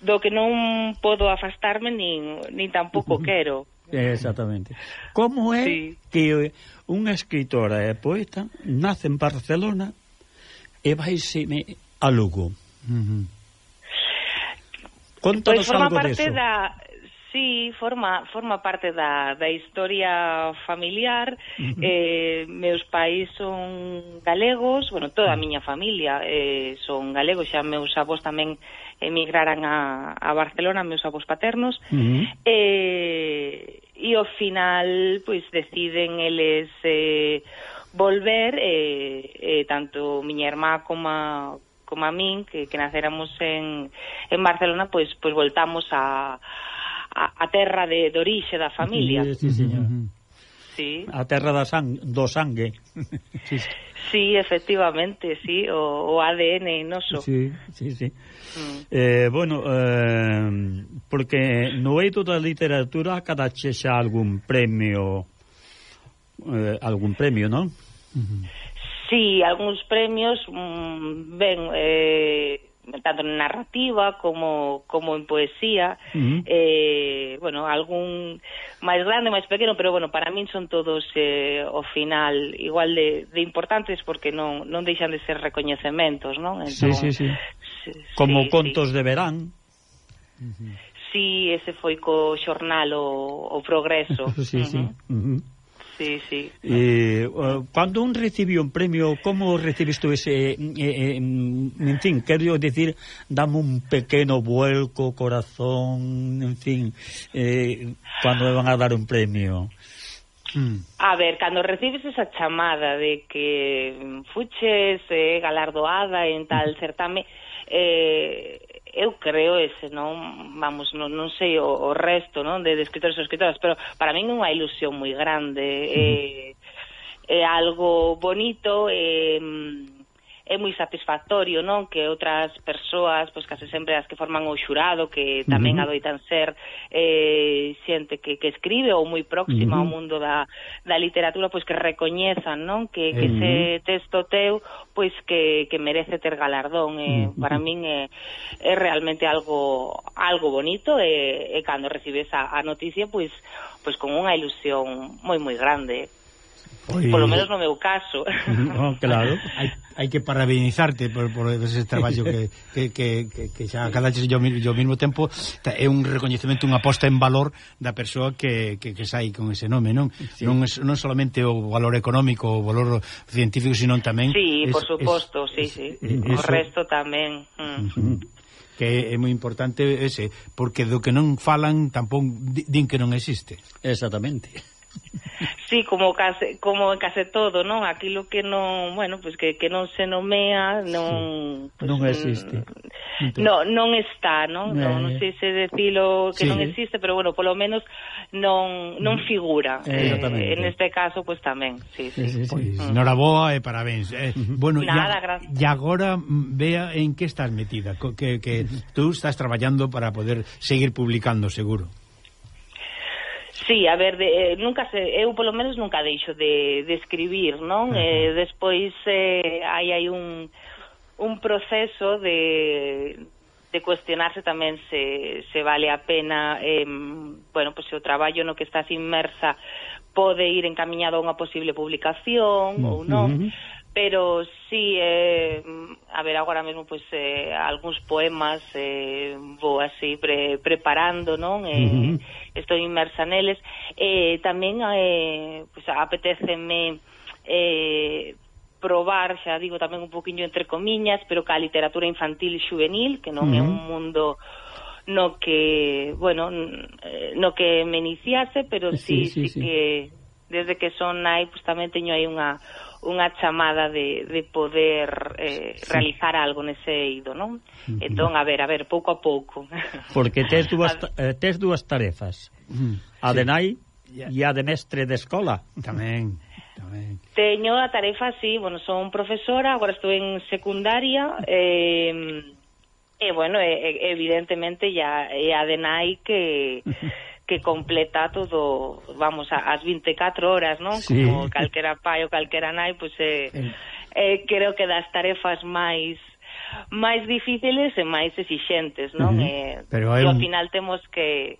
Speaker 6: do que non podo afastarme nin, nin tampouco mm-hmm. quero.
Speaker 1: Exactamente. Como é
Speaker 6: sí.
Speaker 1: que unha escritora e poeta nace en Barcelona e vaise a Lugo?
Speaker 2: Uh -huh.
Speaker 1: Contanos
Speaker 6: pois forma
Speaker 1: algo
Speaker 6: parte
Speaker 1: deso.
Speaker 6: da Sí, forma, forma parte da, da historia familiar. Eh, Meus pais son galegos Bueno, toda a miña familia eh, son galegos. Xa meus avós tamén emigraran a, a Barcelona Meus avós paternos.
Speaker 1: Uh -huh.
Speaker 6: eh, E ao final, pois, deciden eles eh, volver eh, eh, Tanto miña irmá como a, como a min Que, que naceramos en, en Barcelona Pois, pois voltamos a a, a terra de, de orixe da familia.
Speaker 1: Sí, sí, señor.
Speaker 6: Sí.
Speaker 1: A terra da sang, do sangue. sí, sí.
Speaker 6: sí, efectivamente, sí, o, o ADN noso.
Speaker 1: Sí, sí, sí.
Speaker 6: Mm.
Speaker 1: Eh, bueno, eh, porque no eito da literatura cada xa algún premio eh, algún premio, non?
Speaker 6: Sí, algúns premios, mm, ben, eh, tanto en narrativa como como en poesía.
Speaker 1: Uh -huh.
Speaker 6: eh, bueno, algún máis grande, máis pequeno, pero bueno, para min son todos eh, ao final igual de, de importantes porque non non deixan de ser recoñecementos, non?
Speaker 1: Entón, sí, sí, sí.
Speaker 6: sí
Speaker 1: como
Speaker 6: sí,
Speaker 1: contos sí. de verán. Uh -huh.
Speaker 6: Sí, ese foi co xornal o, o progreso.
Speaker 1: sí, uh -huh. sí.
Speaker 6: Uh
Speaker 1: -huh.
Speaker 6: Sí, sí.
Speaker 1: Eh, eh cando un recibiu un premio, como recibiste ese... Eh, eh, en fin, quero decir, dame un pequeno vuelco, corazón, en fin, eh, cando me van a dar un premio.
Speaker 2: Mm.
Speaker 6: A ver, cando recibes esa chamada de que mm, fuches eh, galardoada en tal certame, eh, eu creo ese, non, vamos, non, non sei o, o resto, non, de, de escritores ou escritoras, pero para min é unha ilusión moi grande, eh, é, é algo bonito, eh, é moi satisfactorio, non, que outras persoas, pois case sempre as que forman o xurado, que tamén
Speaker 1: uh -huh.
Speaker 6: adoitan ser eh, xente que, que escribe ou moi próxima uh
Speaker 1: -huh.
Speaker 6: ao mundo da, da literatura, pois que recoñezan, non, que, que
Speaker 1: uh
Speaker 6: ese texto teu, pois que, que merece ter galardón. Eh,
Speaker 1: uh -huh.
Speaker 6: Para min é, é realmente algo algo bonito e, e cando recibes a, a noticia, pois, pois con unha ilusión moi moi grande.
Speaker 2: Por
Speaker 6: Polo menos no meu caso.
Speaker 1: No, claro.
Speaker 2: hai, hai que parabenizarte por, por ese traballo que, que, que, que, que xa cada yo, yo mesmo tempo é un recoñecemento, unha posta en valor da persoa que, que, que sai con ese nome, non?
Speaker 1: Sí.
Speaker 2: Non, es, non solamente o valor económico, o valor científico, sino tamén...
Speaker 6: Sí,
Speaker 2: es,
Speaker 6: por suposto, sí, sí.
Speaker 2: Es,
Speaker 6: o resto tamén. Mm.
Speaker 2: Uh -huh que é moi importante ese, porque do que non falan tampón din que non existe.
Speaker 1: Exactamente.
Speaker 6: Sí, como case, como en case todo, non? Aquilo que non, bueno, pues que, que non se nomea, non... Pues,
Speaker 1: non existe.
Speaker 6: Entón. No, non está, non?
Speaker 1: Eh,
Speaker 6: non, non sei se decilo que
Speaker 1: sí.
Speaker 6: non existe, pero bueno, polo menos non, non figura.
Speaker 1: Eh, eh
Speaker 6: en este caso, pues, tamén, sí, sí.
Speaker 1: sí, sí, sí.
Speaker 2: Pois. Mm. Noraboa e parabéns. Eh, bueno,
Speaker 6: Nada,
Speaker 2: ya,
Speaker 6: gracias.
Speaker 2: E agora, mm, vea en que estás metida, que, que tú estás traballando para poder seguir publicando, seguro.
Speaker 6: Sí, a ver, de, eh, nunca se, eu polo menos nunca deixo de, de escribir, non? Uh -huh. eh, despois eh, hai hai un, un proceso de, de cuestionarse tamén se, se vale a pena eh, bueno, pois se o traballo no que estás inmersa pode ir encaminhado a unha posible publicación uh -huh. ou non.
Speaker 1: Uh -huh
Speaker 6: pero sí, eh, a ver, agora mesmo, pois, eh, algúns poemas eh, vou así pre, preparando, non? Eh,
Speaker 1: uh -huh.
Speaker 6: Estou inmersa neles. Eh, tamén, eh, pois, apetéceme eh, probar, xa digo, tamén un poquinho entre comiñas, pero ca literatura infantil e juvenil, que non uh
Speaker 1: -huh.
Speaker 6: é un mundo no que, bueno, eh, no que me iniciase, pero
Speaker 1: sí,
Speaker 6: sí, sí,
Speaker 1: sí.
Speaker 6: que desde que son nai, pues, tamén teño aí unha unha chamada de, de poder eh,
Speaker 1: sí.
Speaker 6: realizar algo nese eido, non? Uh -huh. Entón, a ver, a ver, pouco a pouco.
Speaker 1: Porque tes dúas, eh, tes dúas tarefas. A de nai
Speaker 2: sí.
Speaker 1: e a de mestre de escola.
Speaker 2: Tamén. Tamén.
Speaker 6: Teño a tarefa, sí, bueno, son profesora, agora estou en secundaria, eh, e, bueno, e, evidentemente, ya é a de nai que... que completa todo, vamos, as 24 horas, non?
Speaker 1: Sí.
Speaker 6: Como calquera pai ou calquera nai, pois pues, eh, eh, creo que das tarefas máis máis difíciles e máis exixentes, non?
Speaker 2: Uh -huh.
Speaker 6: eh,
Speaker 2: Pero
Speaker 6: un... ao final temos que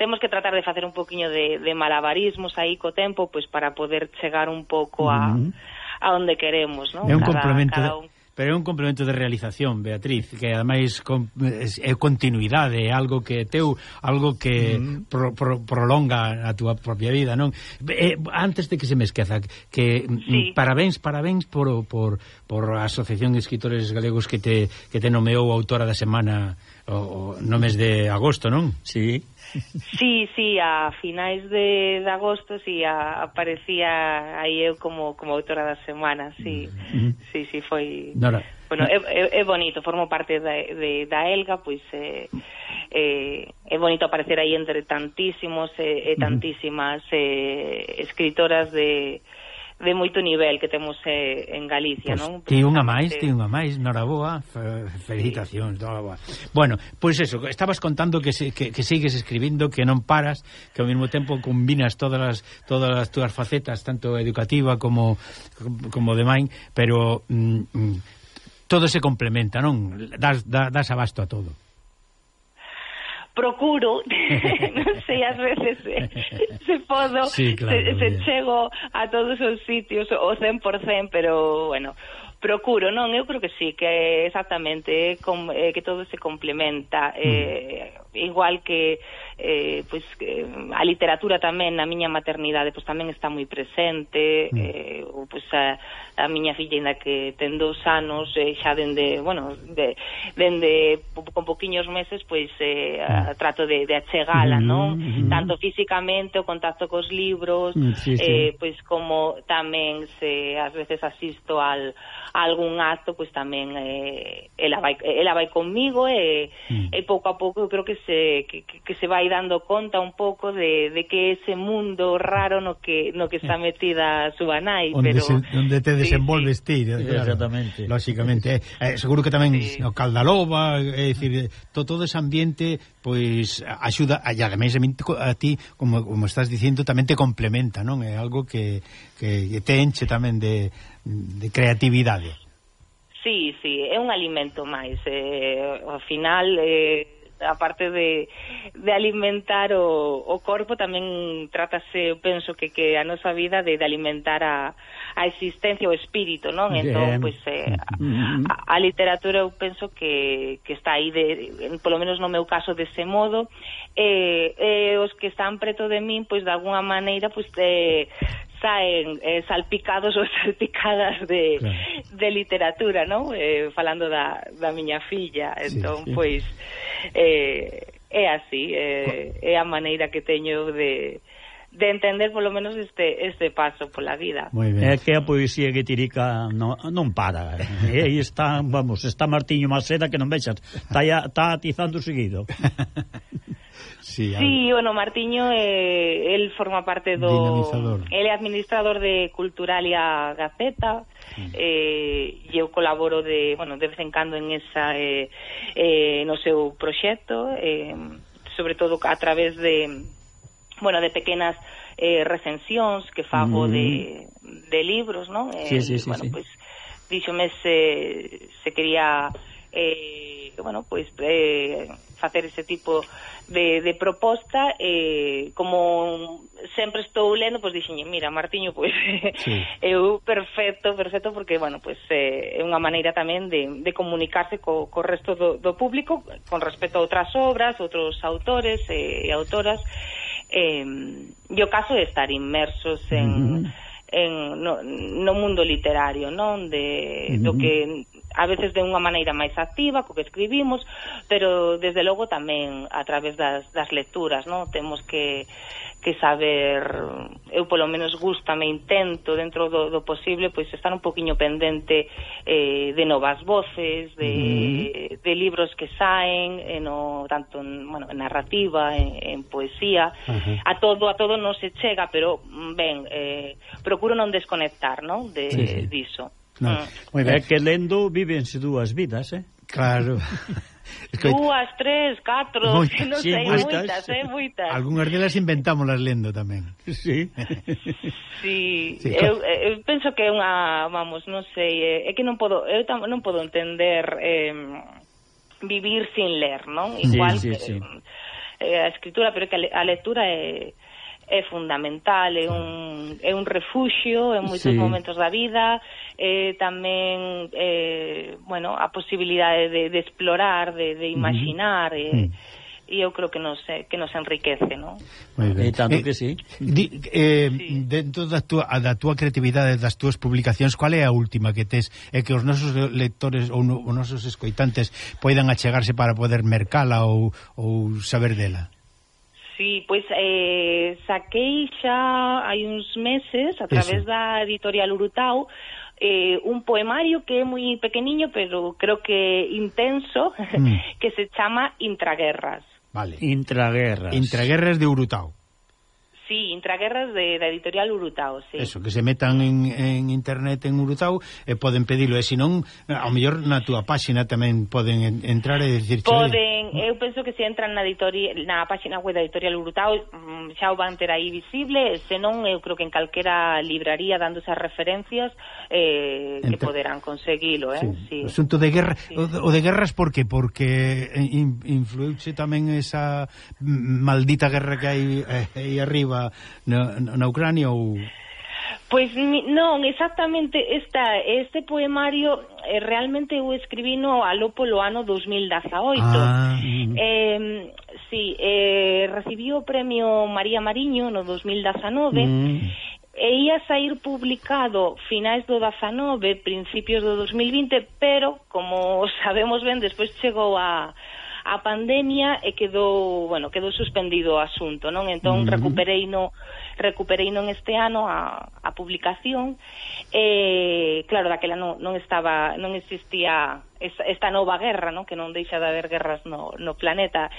Speaker 6: temos que tratar de facer un poquinho de, de malabarismos aí co tempo, pois para poder chegar un pouco a
Speaker 1: uh -huh.
Speaker 6: a onde queremos, non?
Speaker 2: É un
Speaker 6: cada,
Speaker 2: complemento
Speaker 6: cada
Speaker 2: un Pero é un complemento de realización, Beatriz, que ademais con, é continuidade, é algo que teu, algo que mm. pro, pro, prolonga a túa propia vida, non? Eh, antes de que se me esqueza, que
Speaker 6: mm,
Speaker 2: mm, sí. parabéns, parabéns por, por, por a Asociación de Escritores Galegos que te, que te nomeou autora da semana o, o no mes de agosto, non?
Speaker 1: Sí.
Speaker 6: Sí, sí, a finais de, de agosto sí, a, aparecía aí eu como, como autora da semana, sí, mm-hmm. sí, sí, foi...
Speaker 2: Nora.
Speaker 6: Bueno, é, é, é bonito, formo parte da, de, da ELGA, pois é, é, é bonito aparecer aí entre tantísimos e, e mm-hmm. tantísimas eh, escritoras de de moito nivel que temos eh, en Galicia, pues, non?
Speaker 2: Ti unha máis, ti unha máis, noraboa, felicitacións, sí. noraboa. Bueno, pois pues eso, estabas contando que, se, que, que sigues escribindo, que non paras, que ao mesmo tempo combinas todas as todas as túas facetas, tanto educativa como como de main, pero mm, mm, todo se complementa, non? Das, das, das abasto a todo
Speaker 6: procuro, non sei, ás veces eh, se, se podo,
Speaker 2: sí, claro,
Speaker 6: se, se
Speaker 2: bien.
Speaker 6: chego a todos os sitios o 100%, pero, bueno, procuro, non? Eu creo que sí, que exactamente, com, eh, que todo se complementa, mm. eh, mm. igual que eh, pois, eh, a literatura tamén na miña maternidade pois, tamén está moi presente mm. eh, ou, pois, a, a miña filla ainda que ten dous anos eh, xa dende, bueno de, dende con poquiños meses pois eh, mm. trato de, de achegala mm, non? Mm-hmm, mm-hmm. Tanto físicamente o contacto cos libros
Speaker 1: mm, sí, sí.
Speaker 6: Eh, pois como tamén se ás veces asisto al a algún acto pois tamén eh, ela vai ela vai comigo e, eh, mm. e pouco a pouco eu creo que se que, que se vai vai dando conta un pouco de, de que ese mundo raro no que no que está metida a súa nai,
Speaker 2: onde
Speaker 6: pero
Speaker 2: se, onde te desenvolves sí, ti, claro,
Speaker 1: exactamente.
Speaker 2: Lóxicamente, eh, seguro que tamén
Speaker 6: sí.
Speaker 2: o Caldaloba, é eh, dicir, to, todo ese ambiente pois axuda, e ademais a ti como como estás dicindo tamén te complementa, non? É algo que que te enche tamén de de creatividade.
Speaker 6: Sí, sí, é un alimento máis, eh, ao final eh aparte de, de alimentar o, o corpo tamén trátase, eu penso que, que a nosa vida de, de alimentar a, a existencia, o espírito, non? Entón, pois, eh, mm-hmm. a, a literatura eu penso que, que está aí, de, en, polo menos no meu caso, dese modo, e eh, eh, os que están preto de min, pois, de alguna maneira, pois, eh, saen eh, salpicados ou salpicadas de,
Speaker 2: claro.
Speaker 6: de literatura, non? Eh, falando da, da miña filla,
Speaker 2: sí,
Speaker 6: entón,
Speaker 2: sí.
Speaker 6: pois, eh, é así, eh, é a maneira que teño de de entender polo menos este este paso pola vida.
Speaker 1: É eh, que a poesía que tirica non, non para. Eh. E aí está, vamos, está Martiño Maceda que non vexas, está, está atizando seguido.
Speaker 2: Sí, al...
Speaker 6: sí, bueno, Martiño eh, el forma parte do el é administrador de Culturalia Gaceta. Eh, Eh, eu colaboro de, bueno, de vez en cando en esa eh, eh, no seu proxecto, eh, sobre todo a través de bueno, de pequenas eh, recensións que fago
Speaker 1: mm.
Speaker 6: de, de libros, non?
Speaker 1: Eh, sí, sí, sí,
Speaker 6: bueno,
Speaker 1: sí.
Speaker 6: Pues, díxome se, se quería eh, bueno, pues, eh, facer ese tipo de, de proposta eh, como sempre estou lendo, pois pues, dixenlle, mira, Martiño, pois pues,
Speaker 2: sí.
Speaker 6: eu perfecto, perfecto porque, bueno, pois pues, eh, é unha maneira tamén de, de comunicarse co, co resto do, do público con respecto a outras obras, outros autores eh, e autoras eh, e o caso de estar inmersos en, uh -huh. en no, no mundo literario non de, uh -huh. do que a veces de unha maneira máis activa co que escribimos, pero desde logo tamén a través das, das lecturas, non? Temos que que saber, eu polo menos gustame, intento dentro do, do posible, pois estar un poquinho pendente eh, de novas voces, de, mm. de libros que saen, eh, no, tanto en, bueno, en narrativa, en, en poesía,
Speaker 2: uh -huh.
Speaker 6: a todo a todo non se chega, pero ben, eh, procuro non desconectar, non, de
Speaker 1: sí, sí.
Speaker 6: diso.
Speaker 2: No.
Speaker 6: Mm.
Speaker 1: É que lendo vivense dúas vidas, eh?
Speaker 2: Claro. Escoita.
Speaker 6: Dúas, tres, catro,
Speaker 2: moitas,
Speaker 6: non sei, sí,
Speaker 1: moitas,
Speaker 6: moitas, sí. eh, moitas.
Speaker 2: Algúnas delas inventámoslas lendo tamén.
Speaker 1: Sí.
Speaker 6: sí.
Speaker 2: sí.
Speaker 6: Eu, eh, eu penso que é unha, vamos, non sei, eh, é que non podo, eu tam, non podo entender eh, vivir sin ler, non? Igual
Speaker 1: sí, sí,
Speaker 6: que,
Speaker 1: sí.
Speaker 6: Eh, a escritura, pero que a lectura é... Eh, é fundamental, é un, é un refuxio en moitos
Speaker 1: sí.
Speaker 6: momentos da vida, eh, tamén eh, bueno, a posibilidade de, de explorar, de, de imaginar, mm. eh, e eu creo que nos eh, que nos enriquece, non?
Speaker 1: E eh, tanto eh, que sí.
Speaker 2: Di, eh,
Speaker 6: sí.
Speaker 2: dentro da túa da túa creatividade das túas publicacións, qual é a última que tes e que os nosos lectores ou no, os nosos escoitantes poidan achegarse para poder mercala ou ou saber dela?
Speaker 6: Sí, pois eh, saquei xa hai uns meses a través
Speaker 2: Eso.
Speaker 6: da editorial Urutau eh, un poemario que é moi pequeniño pero creo que intenso
Speaker 2: mm.
Speaker 6: que se chama Intraguerras
Speaker 2: Vale.
Speaker 1: Intraguerras.
Speaker 2: Intraguerras de Urutau.
Speaker 6: Sí, Intraguerras de, da editorial Urutao, sí.
Speaker 2: Eso, que se metan en, en internet en Urutao e eh, poden pedilo, e eh, senón ao mellor na túa páxina tamén poden entrar e dicir
Speaker 6: Poden, eu penso que se entran na editorial, na páxina web da editorial Urutao mm, xa o van ter aí visible, senón eu creo que en calquera libraría dando esas referencias eh, Entra...
Speaker 2: que
Speaker 6: poderán conseguilo, eh?
Speaker 2: Sí.
Speaker 6: sí.
Speaker 2: O asunto de guerra,
Speaker 6: sí.
Speaker 2: o de guerras por que? Porque eh, influiuche tamén esa maldita guerra que hai eh, aí arriba na, na Ucrania ou...
Speaker 6: Pois non, exactamente esta, este poemario eh, realmente eu escribino aló polo ano 2018.
Speaker 2: Ah, mm.
Speaker 6: eh, sí, eh, recibí o premio María Mariño no 2019
Speaker 1: mm.
Speaker 6: e ia sair publicado finais do 19, principios do 2020, pero como sabemos ben, despois chegou a a pandemia e quedou, bueno, quedou suspendido o asunto, non? Entón uh recuperei no recuperei non este ano a, a publicación e claro, daquela non, non estaba non existía esta, esta nova guerra, non? Que non deixa de haber guerras no, no planeta.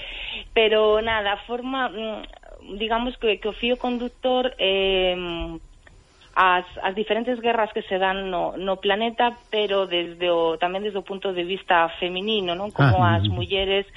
Speaker 6: Pero nada, a forma mm, digamos que, que o fío conductor eh, as, as diferentes guerras que se dan no, no planeta, pero desde o, tamén desde o punto de vista feminino, non? Como
Speaker 2: ah,
Speaker 6: as
Speaker 2: mm.
Speaker 6: mulleres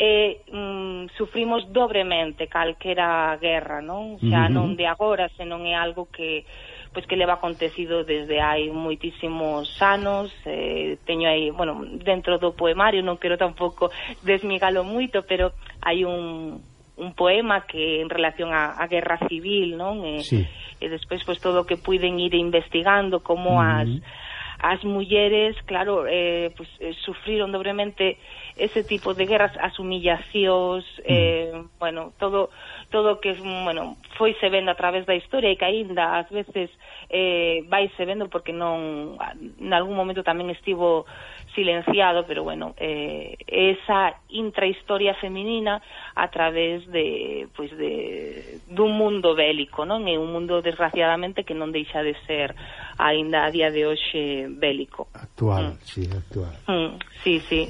Speaker 6: eh, mm, sufrimos dobremente calquera guerra, non? Xa
Speaker 1: uh -huh.
Speaker 6: non de agora, senón é algo que pois que leva acontecido desde hai moitísimos anos eh, teño aí, bueno, dentro do poemario non quero tampouco desmigalo moito pero hai un, un poema que en relación á, á guerra civil, non? E,
Speaker 2: sí.
Speaker 6: e despois pois todo o que puiden ir investigando como mm. as as mulleres, claro, eh, pues, eh, sufriron dobremente ese tipo de guerras, as humillacións, mm. eh, bueno, todo todo que, bueno, foi se vendo a través da historia e que aínda ás veces eh, vai se vendo porque non, en algún momento tamén estivo silenciado, pero bueno, eh, esa intrahistoria feminina a través de, pues de, dun mundo bélico, non? É un mundo, desgraciadamente, que non deixa de ser aínda a día de hoxe bélico.
Speaker 2: Actual, mm. sí, actual.
Speaker 6: Mm, sí, sí.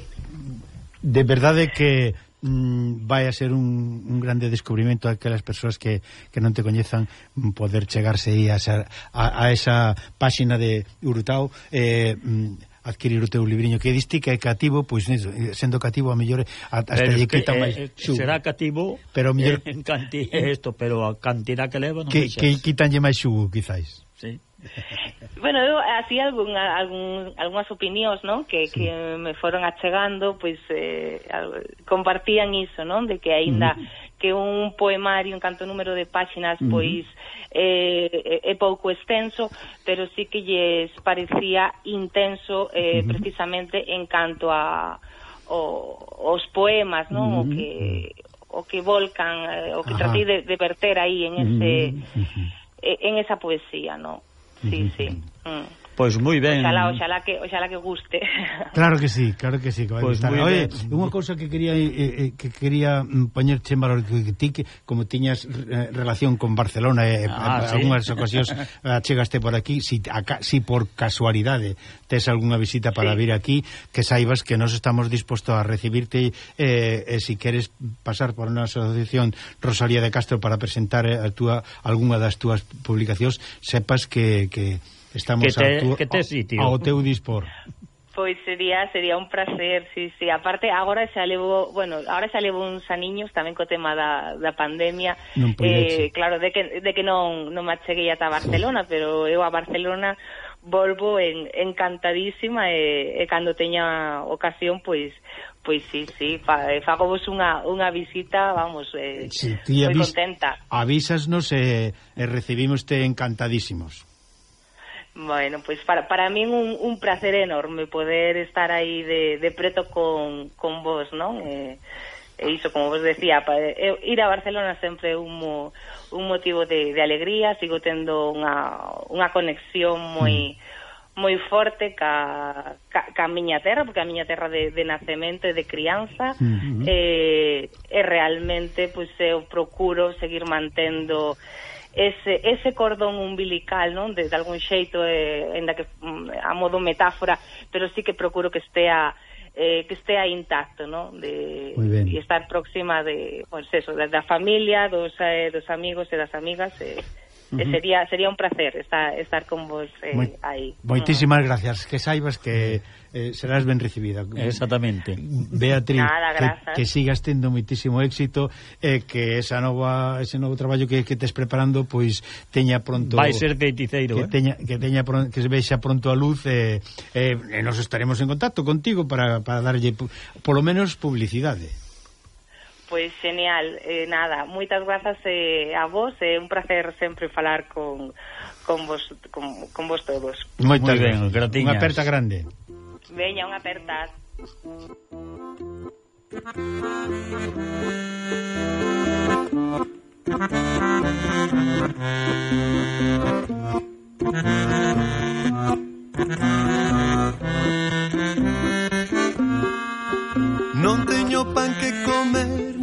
Speaker 2: De verdade que mm, vai a ser un, un grande descubrimento a aquelas persoas que, que non te coñezan mm, poder chegarse aí a, a, a esa páxina de Urutau eh, mm, adquirir o teu libriño que diste que é cativo, pois niso, eh, sendo cativo a mellor hasta
Speaker 1: pero
Speaker 2: lle quita máis.
Speaker 1: Eh, eh
Speaker 2: xugo.
Speaker 1: será cativo,
Speaker 2: pero mellor eh,
Speaker 1: en canti isto, pero a cantidad que leva non
Speaker 2: que, que quitanlle máis xugo, quizáis.
Speaker 1: Sí.
Speaker 6: bueno, eu así algún, algún, algunhas opinións, non, que, sí. que me foron achegando, pois eh, compartían iso, non, de que aínda mm que un poemario en canto número de páxinas uh -huh. pois eh, é pouco extenso, pero sí que lles parecía intenso eh, uh -huh. precisamente en canto a o, os poemas, non? Uh -huh. O que o que volcan, eh, o que
Speaker 2: Ajá.
Speaker 6: tratei de, de verter aí en ese uh eh, -huh. en esa poesía, no Sí, uh -huh. sí. Mm.
Speaker 1: Pois moi ben.
Speaker 6: Oxalá, oxalá que, oxalá que guste.
Speaker 2: Claro que sí, claro que sí. Que
Speaker 1: pois pues
Speaker 2: Oye, unha cousa que quería eh, eh, que quería mm, poñerche en valor que ti que como tiñas eh, relación con Barcelona eh,
Speaker 1: ah,
Speaker 2: eh,
Speaker 1: sí?
Speaker 2: algunhas ocasións eh, chegaste por aquí, si acá, si por casualidade tes algunha visita para
Speaker 6: sí.
Speaker 2: vir aquí, que saibas que nós estamos dispostos a recibirte eh, e si queres pasar por unha asociación Rosalía de Castro para presentar eh, a túa algunha das túas publicacións, sepas que que Estamos
Speaker 1: que te,
Speaker 2: ao,
Speaker 1: que te sitio.
Speaker 2: ao teu dispor.
Speaker 6: Pois sería sería un prazer, sí, sí. Aparte, agora xa levo, bueno, agora xa levo uns aniños tamén co tema da, da pandemia.
Speaker 2: Non pois
Speaker 6: eh, claro, de que, de que non, non me acheguei ata Barcelona, pero eu a Barcelona volvo en, encantadísima e, e cando teña ocasión, pois, pois sí, sí, fa, eh, fago vos unha, unha visita, vamos, eh,
Speaker 2: sí,
Speaker 6: moi
Speaker 2: avis,
Speaker 6: contenta.
Speaker 2: Avísasnos e, e recibimos te encantadísimos.
Speaker 6: Bueno, pois pues para, para mí un, un placer enorme poder estar aí de, de preto con, con vos, non? Eh, e iso, como vos decía, pa, ir a Barcelona sempre é un, mo, un motivo de, de alegría, sigo tendo unha, unha conexión moi... Moi forte ca, ca, ca miña terra, porque a miña terra de, de nacemento e de crianza
Speaker 2: uh
Speaker 6: -huh. eh, e realmente pois, eu procuro seguir mantendo ese, ese cordón umbilical, non? De, de algún xeito, eh, en da que, mm, a modo metáfora, pero sí que procuro que estea eh, que estea intacto, ¿no? De e estar próxima de, pues eso, da, da familia, dos eh, dos amigos e das amigas, eh, e -huh. eh, sería sería un placer estar, estar con vos eh,
Speaker 2: Moi,
Speaker 6: aí.
Speaker 2: Moitísimas no. gracias, que saibas que eh, serás ben recibida.
Speaker 1: Exactamente.
Speaker 2: Beatriz,
Speaker 6: Nada, grazas.
Speaker 2: que, que sigas tendo moitísimo éxito e eh, que esa nova ese novo traballo que, que tes preparando pois teña pronto
Speaker 1: Vai ser feiticeiro,
Speaker 2: que
Speaker 1: eh?
Speaker 2: teña que teña que se vexa pronto a luz e eh, eh, nos estaremos en contacto contigo para para darlle polo menos publicidade.
Speaker 6: Pois genial, eh, nada, moitas grazas eh, a vos, é eh, un placer sempre falar con, con, vos, con, con vos todos.
Speaker 2: Moitas
Speaker 1: ben, gratiñas.
Speaker 2: Unha aperta grande.
Speaker 6: Veña, unha aperta.
Speaker 3: Non teño pan que comer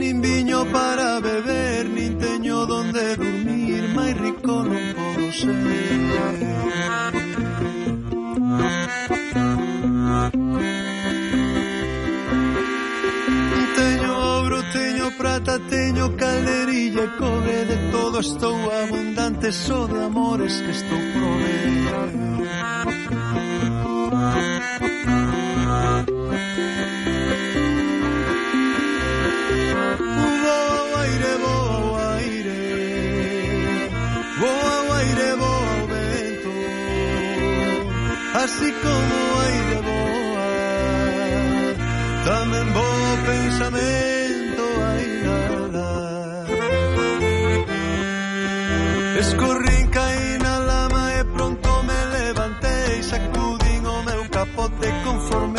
Speaker 3: nin viño para beber Nin teño donde dormir máis rico non podo ser. Teño ouro, teño prata, teño calderilla Cobre de todo estou abundante Só de amores que estou prover así como hai de boa tamén bo pensamento hai nada. Escorrín caí na lama e pronto me levantei sacudín o meu capote conforme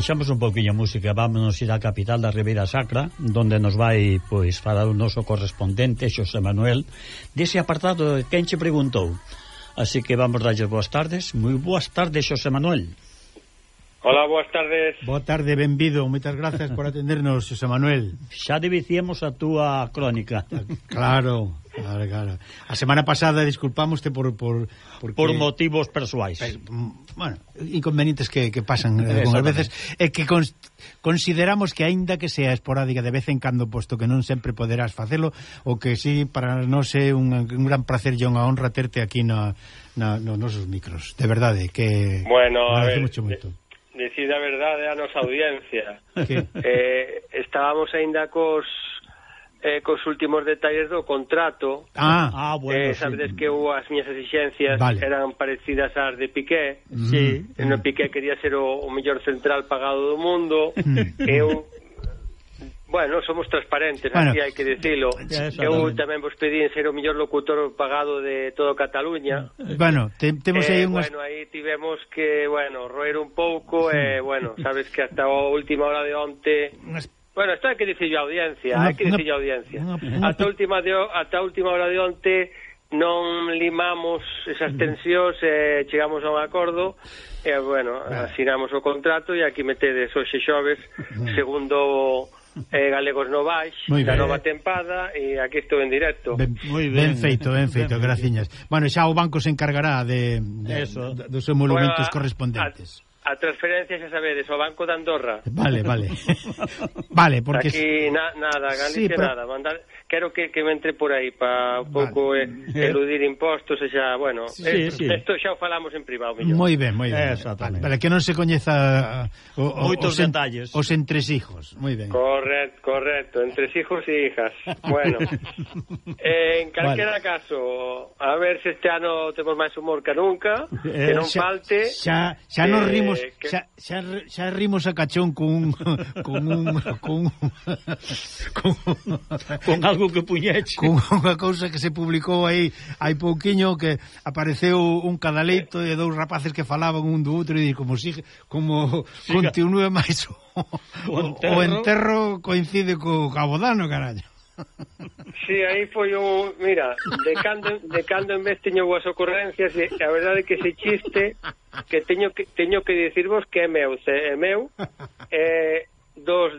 Speaker 1: baixamos un pouquinho a música, vámonos ir á capital da Ribeira Sacra, onde nos vai pois falar o noso correspondente Xosé Manuel, dese apartado de quen che preguntou. Así que vamos darlle boas tardes, moi boas tardes Xosé Manuel.
Speaker 7: Hola, boas tardes.
Speaker 2: Boa tarde, benvido. Moitas gracias por atendernos, Xosé Manuel.
Speaker 1: Xa debicíamos a túa crónica.
Speaker 2: Claro. Claro, claro. A semana pasada disculpámoste por por porque...
Speaker 1: por motivos persoais.
Speaker 2: Bueno, inconvenientes que que pasan eh, algunhas veces é que con, consideramos que aínda que sea esporádica de vez en cando posto que non sempre poderás facelo, o que si sí, para nós é un, un gran placer e unha honra terte aquí na, na nos nosos micros. De verdade que
Speaker 7: Bueno, a ver,
Speaker 2: mucho, moito.
Speaker 7: De dicir a verdade a nosa audiencia.
Speaker 2: Que?
Speaker 7: Eh, estábamos aínda cos eh, cos últimos detalles do contrato.
Speaker 2: Ah,
Speaker 1: ah bueno,
Speaker 7: eh, sabedes sí. que eu as miñas exixencias
Speaker 2: vale.
Speaker 7: eran parecidas ás de Piqué. Mm.
Speaker 1: Sí.
Speaker 7: Mm. No Piqué quería ser o, o mellor central pagado do mundo.
Speaker 2: Mm.
Speaker 7: Eu Bueno, somos transparentes,
Speaker 2: bueno,
Speaker 7: así hai que dicilo. Eu tamén vos pedín ser o mellor locutor pagado de todo Cataluña.
Speaker 2: Bueno, te, temos
Speaker 7: eh, aí
Speaker 2: unhas...
Speaker 7: Bueno, aí tivemos que, bueno, roer un pouco, sí. eh, bueno, sabes que hasta a última hora de onte...
Speaker 2: Unhas
Speaker 7: Bueno, está que dicir a audiencia, hai que dicir a audiencia. Ata última de ata última hora de onte non limamos esas tensións, eh, chegamos a un acordo, e eh, bueno, asinamos o contrato e aquí metedes hoxe xoves segundo eh, Galegos Novais, da nova tempada e aquí estou en directo.
Speaker 2: Ben, ben,
Speaker 1: ben
Speaker 2: feito, ben feito,
Speaker 1: ben,
Speaker 2: graciñas. Bueno, xa o banco se encargará de, de,
Speaker 1: Eso.
Speaker 2: dos emolumentos
Speaker 7: bueno,
Speaker 2: correspondentes.
Speaker 7: A, a transferencia xa sabedes, ao Banco de Andorra.
Speaker 2: Vale, vale. vale, porque...
Speaker 7: Aquí na, nada, Galicia sí,
Speaker 2: pero...
Speaker 7: nada. Mandar, quero que, que me entre por aí para un pouco vale. eh, eludir impostos e xa, bueno,
Speaker 1: sí,
Speaker 7: eh,
Speaker 1: sí.
Speaker 7: esto xa o falamos en privado. Millón.
Speaker 2: Moi ben, moi ben.
Speaker 1: Exactamente.
Speaker 2: Para que non se coñeza o, o,
Speaker 1: Moitos
Speaker 2: os,
Speaker 1: detalles.
Speaker 2: Os entresijos, moi ben.
Speaker 7: Correcto, correcto, entresijos e hijas. Bueno, eh, en calquera vale. caso, a ver se este ano temos máis humor que nunca, que eh, non
Speaker 2: xa,
Speaker 7: falte.
Speaker 2: Xa, xa nos
Speaker 7: eh,
Speaker 2: rimos eh,
Speaker 7: que...
Speaker 2: xa, xa, xa rimos a cachón con un con un con, con,
Speaker 1: con algo que puñeche.
Speaker 2: Con unha cousa que se publicou aí hai pouquiño que apareceu un cadaleito de dous rapaces que falaban un do outro e como si como
Speaker 1: Siga.
Speaker 2: continúe máis o,
Speaker 1: o, enterro...
Speaker 2: o enterro coincide co cabodano, carallo.
Speaker 7: Sí, aí foi un... Mira, de cando, de cando en vez teño boas ocurrencias, e a verdade que se chiste que teño que, teño que dicirvos que é meu, se é meu, eh, dos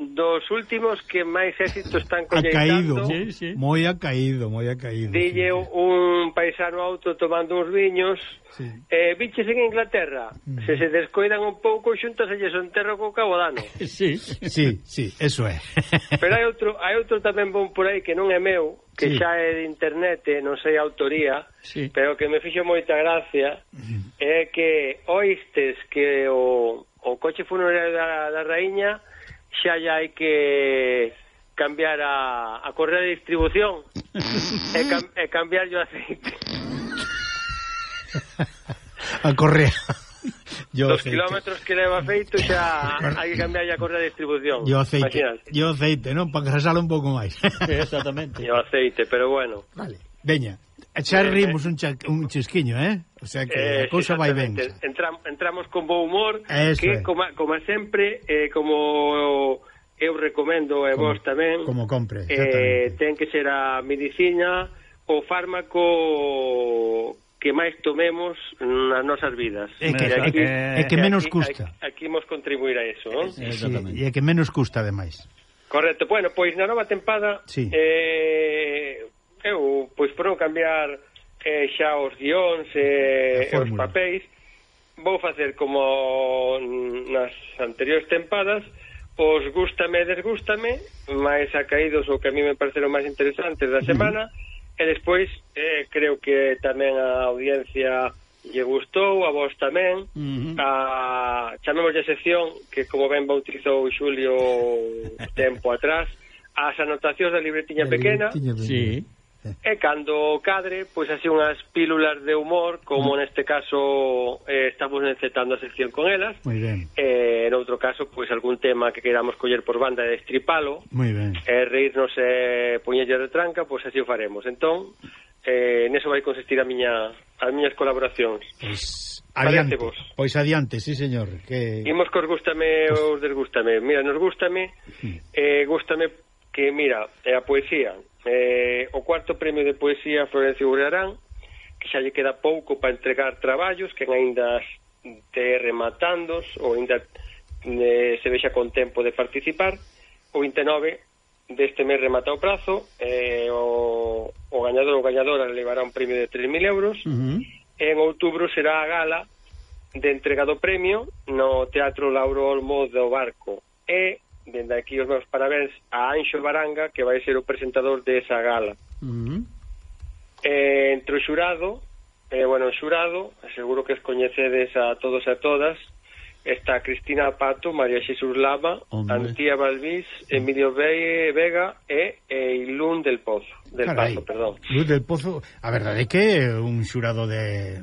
Speaker 7: dos últimos que máis éxito están colleitando.
Speaker 1: Acaído, sí, sí.
Speaker 2: moi caído, moi acaído.
Speaker 7: Dille
Speaker 2: sí,
Speaker 7: un paisano auto tomando uns viños.
Speaker 2: Sí.
Speaker 7: Eh, biches en Inglaterra, mm. se se descoidan un pouco xuntas elles son terra co cabodano.
Speaker 1: Sí,
Speaker 2: sí, sí, eso é.
Speaker 7: Pero hai outro, hai outro tamén bon por aí que non é meu, que
Speaker 2: sí.
Speaker 7: xa é de internet, non sei a autoría,
Speaker 1: sí.
Speaker 7: pero que me fixo moita gracia, mm. é que oistes que o, o coche funerario da, da raíña xa ya hai que cambiar a, a correa de distribución e, cam, e cambiar o aceite.
Speaker 2: A correa. Yo
Speaker 7: Dos
Speaker 2: aceite.
Speaker 7: kilómetros que leva feito xa hai que cambiar a correa de distribución.
Speaker 2: Yo aceite,
Speaker 7: Imagínate.
Speaker 2: yo aceite non? Para engrasalo un pouco máis.
Speaker 1: Exactamente.
Speaker 7: Yo aceite, pero bueno.
Speaker 2: Vale, veña xa eh, eh. rimos un, cha, un chisquiño, eh? O sea que
Speaker 7: eh,
Speaker 2: a cousa vai ben.
Speaker 7: Entram, entramos con bo humor,
Speaker 2: Eso
Speaker 7: que
Speaker 2: é.
Speaker 7: como, como sempre, eh, como eu recomendo e vos tamén...
Speaker 2: Como compre,
Speaker 7: eh, Ten que ser a medicina o fármaco que máis tomemos nas nosas vidas.
Speaker 2: É que,
Speaker 7: aquí,
Speaker 2: é que menos
Speaker 7: aquí,
Speaker 2: custa.
Speaker 7: Aquí, aquí mos contribuir a eso, non?
Speaker 2: Sí, e é que menos custa, ademais.
Speaker 7: Correcto. Bueno, pois na nova tempada...
Speaker 2: Sí.
Speaker 7: Eh, Eh, eu pois por non cambiar eh, xa os guións eh, e
Speaker 2: eh,
Speaker 7: os papéis vou facer como nas anteriores tempadas os gústame e desgústame máis acaídos o que a mí me pareceron máis interesantes da semana mm. e despois eh, creo que tamén a audiencia lle gustou, a vos tamén
Speaker 1: uh
Speaker 7: a, chamemos de sección que como ben bautizou Xulio tempo atrás as anotacións da libretiña pequena
Speaker 1: sí.
Speaker 7: E cando cadre, pois así unhas pílulas de humor, como mm. neste caso eh, estamos necesitando a sección con elas.
Speaker 2: Moi ben.
Speaker 7: Eh, en outro caso, pois algún tema que queramos coller por banda de estripalo.
Speaker 2: Moi ben.
Speaker 7: E eh, reírnos e eh, de tranca, pois así o faremos. Entón, eh, neso vai consistir a miña as miñas colaboracións.
Speaker 2: Pois adiante,
Speaker 7: vos.
Speaker 2: pois adiante, sí señor. Que...
Speaker 7: Imos cos gústame pois... ou desgústame. Mira, nos gústame, eh, gústame que, mira, é a poesía eh, o cuarto premio de poesía Florencio Urarán, que xa lle queda pouco para entregar traballos, que aínda te rematandos, ou aínda eh, se vexa con tempo de participar, o 29 deste mes remata o prazo, eh, o, o gañador ou gañadora levará un premio de 3.000 euros,
Speaker 1: uh -huh.
Speaker 7: en outubro será a gala de entrega do premio no Teatro Lauro Olmo do Barco, e dende aquí os meus parabéns a Anxo Baranga, que vai ser o presentador de esa gala.
Speaker 1: Uh
Speaker 7: -huh. eh, entre o xurado, eh, bueno, o xurado, seguro que os coñecedes a todos e a todas, está Cristina Pato, María Xesús Lama,
Speaker 1: Hombre.
Speaker 7: Antía Balbís, Emilio Vega e, e Lún del Pozo, del
Speaker 2: Carai,
Speaker 7: Pazo, perdón.
Speaker 2: Lún del Pozo, a verdade é que é un xurado de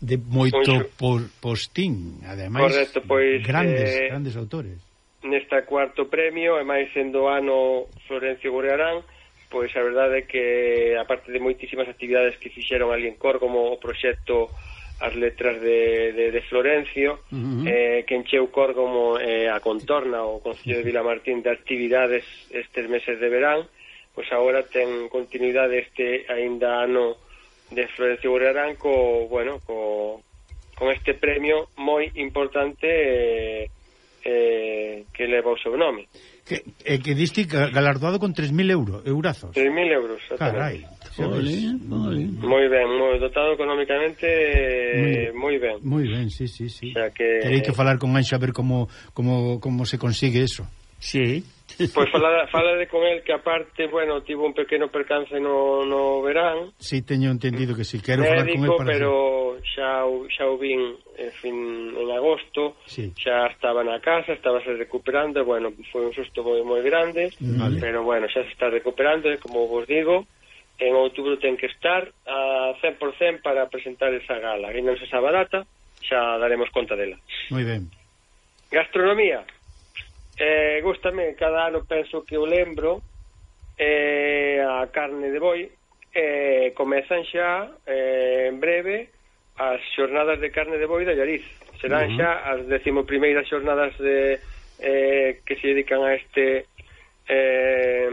Speaker 2: de moito por, postín, ademais.
Speaker 7: Correcto, pois
Speaker 2: grandes,
Speaker 7: eh,
Speaker 2: grandes autores
Speaker 7: nesta cuarto premio e máis sendo ano Florencio Gorrearán pois a verdade é que aparte de moitísimas actividades que fixeron ali en Cor como o proxecto as letras de, de, de Florencio
Speaker 1: uh -huh.
Speaker 7: eh, que encheu Córgomo eh, a contorna o Concello de Vilamartín de actividades estes meses de verán pois agora ten continuidade este aínda ano de Florencio Gorrearán co, bueno, co, con este premio moi importante eh, eh, que leva o seu nome.
Speaker 2: Que, eh, que diste galardoado con 3.000 euros, eurazos.
Speaker 7: 3.000 euros,
Speaker 2: Carai,
Speaker 7: moi ben, moi dotado económicamente eh, moi ben.
Speaker 2: Moi ben, sí, sí, sí.
Speaker 7: O sea que...
Speaker 2: Terei que falar con Anxo a ver como, como, como se consigue eso.
Speaker 1: Sí,
Speaker 7: Pois falade, falade con el que aparte, bueno, tivo un pequeno percance no, no verán.
Speaker 2: Si, sí, teño entendido que si sí. quero falar con el para...
Speaker 7: pero xa, xa o vin en, fin, en agosto,
Speaker 2: sí.
Speaker 7: xa estaba na casa, estaba se recuperando, bueno, foi un susto moi, moi grande,
Speaker 2: vale.
Speaker 7: pero bueno, xa se está recuperando, como vos digo, en outubro ten que estar a 100% para presentar esa gala. Aí non se sabe a data, xa daremos conta dela.
Speaker 2: Moi ben.
Speaker 7: Gastronomía. Eh, gustame, cada ano penso que o lembro eh, a carne de boi eh, comezan xa eh, en breve as xornadas de carne de boi da Llariz. Serán
Speaker 2: uh -huh.
Speaker 7: xa as decimoprimeiras xornadas de, eh, que se dedican a este eh,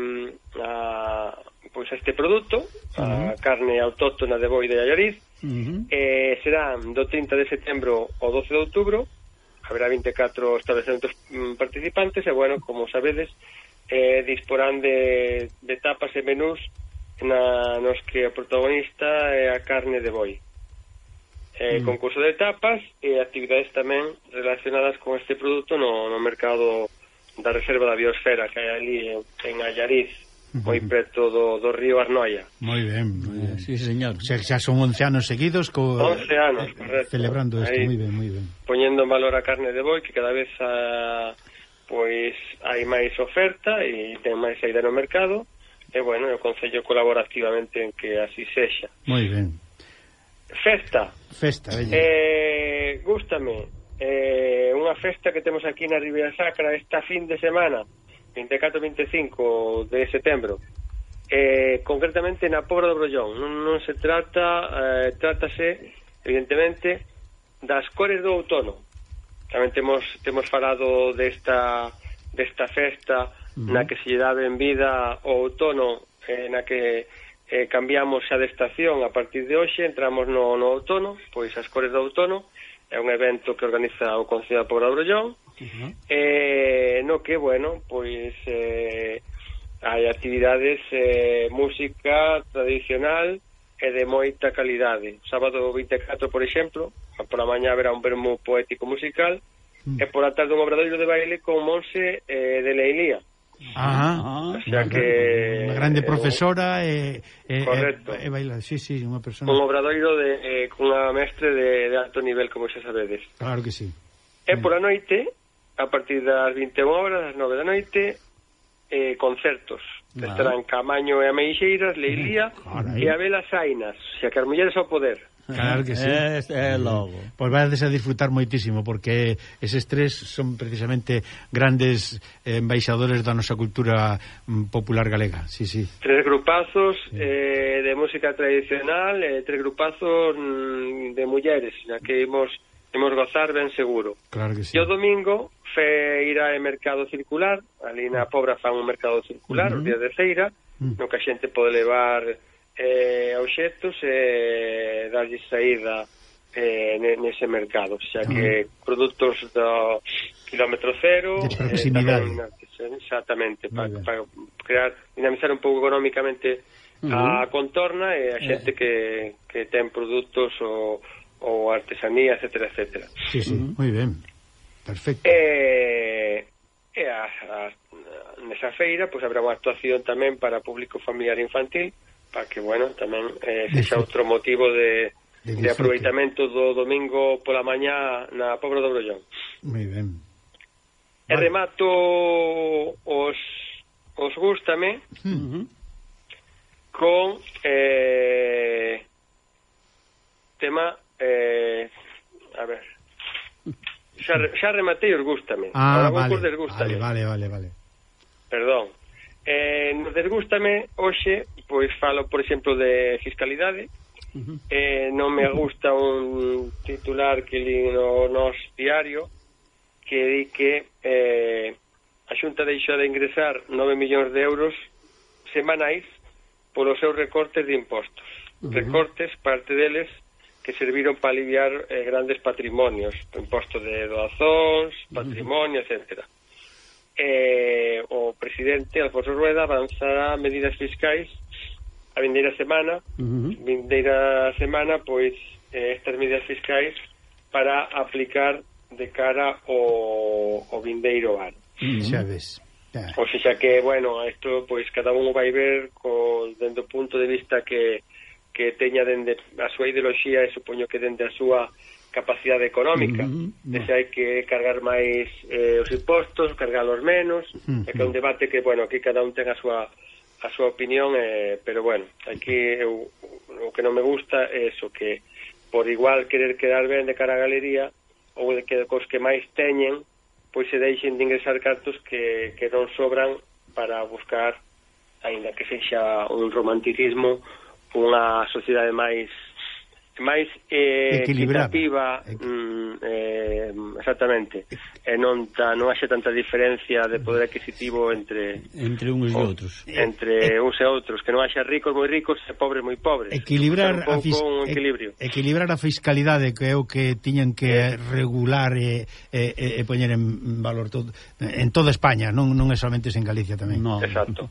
Speaker 7: a, pois a este produto, uh -huh. a carne autóctona de boi de Llariz.
Speaker 1: Uh -huh.
Speaker 7: eh, serán do 30 de setembro ao 12 de outubro haberá 24 establecementos mm, participantes e, bueno, como sabedes, eh, disporán de, de tapas e menús na, nos que a protagonista é a carne de boi. Eh,
Speaker 1: mm.
Speaker 7: Concurso de tapas e actividades tamén relacionadas con este produto no, no mercado da reserva da biosfera que hai ali en, en Allariz, moi preto do, do río Arnoia.
Speaker 2: Moi ben, moi ben.
Speaker 1: Sí, señor.
Speaker 2: Xa, xa son 11 anos seguidos co
Speaker 7: 11 anos, correcto.
Speaker 2: Celebrando isto, moi ben, moi ben.
Speaker 7: Poñendo en valor a carne de boi que cada vez a, pois hai máis oferta e ten máis saída no mercado. E bueno, o concello colabora activamente en que así sexa.
Speaker 2: Moi ben.
Speaker 7: Festa.
Speaker 2: Festa, bella.
Speaker 7: Eh, gústame. Eh, unha festa que temos aquí na Ribeira Sacra esta fin de semana 24 25 de setembro. Eh, concretamente na Pobra do Brollón. Non, non se trata eh, trátase evidentemente das cores do outono. Tamén temos temos falado desta desta festa uh -huh. na que se lle dá ben vida o outono eh, na que eh, cambiamos xa de estación a partir de hoxe entramos no, no outono pois as cores do outono é un evento que organiza o Concello da Pobra Brollón, uh -huh. eh, no que, bueno, pois eh, hai actividades, eh, música tradicional e de moita calidade. Sábado 24, por exemplo, pola mañá haberá un vermo poético musical, uh -huh. e pola tarde un obradoiro de baile con Monse eh, de Leilía.
Speaker 2: Ajá.
Speaker 7: O sea que
Speaker 2: unha grande profesora e eh,
Speaker 7: correcto.
Speaker 2: e, eh, e baila, sí, sí, unha persona.
Speaker 7: Un obradoiro de eh, cunha mestre de, de alto nivel, como xa sabedes.
Speaker 2: Claro que sí.
Speaker 7: E por a noite, a partir das 21 horas, das 9 da noite, eh, concertos.
Speaker 1: Claro.
Speaker 7: Estarán Camaño e Ameixeiras, Leilía e Abela Sainas, xa que as mulleres ao poder.
Speaker 2: Claro que sí.
Speaker 1: É, é logo.
Speaker 2: Pois vais a disfrutar moitísimo, porque eses tres son precisamente grandes eh, embaixadores da nosa cultura mm, popular galega. Sí, sí.
Speaker 7: Tres grupazos sí. eh, de música tradicional, eh, tres grupazos mm, de mulleres, na que imos, imos gozar ben seguro.
Speaker 2: Claro que sí.
Speaker 7: Yo domingo fe ir ao mercado circular, ali na ah. Pobra fan un mercado circular,
Speaker 2: uh
Speaker 7: -huh. o día de feira,
Speaker 2: uh -huh.
Speaker 7: no que a xente pode levar eh, obxectos e eh, darlle saída eh, nese mercado, xa que produtos do kilómetro cero,
Speaker 2: de proximidade.
Speaker 7: Eh, exactamente, para pa crear dinamizar un pouco económicamente uh -huh. a contorna e a xente eh. que, que ten produtos ou, ou artesanía, etcétera, etcétera.
Speaker 2: Sí, sí, moi ben. Perfecto.
Speaker 7: Eh, e a, a, nesa feira pois pues, habrá unha actuación tamén para público familiar infantil, uh para que, bueno, tamén eh, sexa outro motivo de,
Speaker 2: de,
Speaker 7: de aproveitamento do domingo pola mañá na Pobra do Brollón.
Speaker 2: Moi ben.
Speaker 7: E
Speaker 2: vale.
Speaker 7: remato os, os gústame hmm.
Speaker 1: uh -huh.
Speaker 7: con eh, tema eh, a ver xa, xa rematei os gústame
Speaker 2: ah,
Speaker 7: Ahora
Speaker 2: vale, vale, vale, vale, vale
Speaker 7: perdón eh, no desgústame hoxe pois falo, por exemplo, de fiscalidade. Uh -huh. eh, non me gusta un titular que li no nos diario que di que eh, a Xunta deixou de ingresar 9 millóns de euros semanais polos seus recortes de impostos. Uh -huh. Recortes, parte deles, que serviron para aliviar eh, grandes patrimonios, impostos de doazóns, patrimonio, uh -huh. etc. Eh, o presidente Alfonso Rueda avanzará medidas fiscais a vindeira semana,
Speaker 1: uh -huh.
Speaker 7: vindeira semana, pois, eh, estas medidas fiscais para aplicar de cara ao, ao vindeiro ano.
Speaker 2: Xa ves.
Speaker 7: Ou xa que, bueno, isto, pois, cada un vai ver co, o punto de vista que que teña dende a súa ideoloxía e supoño que dende a súa capacidade económica.
Speaker 1: Mm
Speaker 7: -hmm. Dese hai que cargar máis eh, os impostos, cargalos menos,
Speaker 2: mm
Speaker 7: é que é un debate que, bueno, aquí cada un ten a súa a súa opinión, eh, pero bueno, aquí eu, o que non me gusta é eso, que por igual querer quedar ben de cara á galería ou de que cos que máis teñen, pois se deixen de ingresar cartos que, que non sobran para buscar, aínda que sexa un romanticismo, unha sociedade máis máis eh, equitativa mm, eh, exactamente e non, ta, non haxe tanta diferencia de poder adquisitivo entre
Speaker 1: entre uns e outros.
Speaker 7: entre uns e outros, que non haxa ricos moi ricos e pobres moi pobres.
Speaker 2: Equilibrar,
Speaker 7: un
Speaker 2: a,
Speaker 7: un equilibrio.
Speaker 2: equilibrar a fiscalidade que é o que tiñan que eh. regular e, e, e, e poñer en valor todo, en toda España non, non é solamente en Galicia tamén.
Speaker 1: No.
Speaker 7: exacto.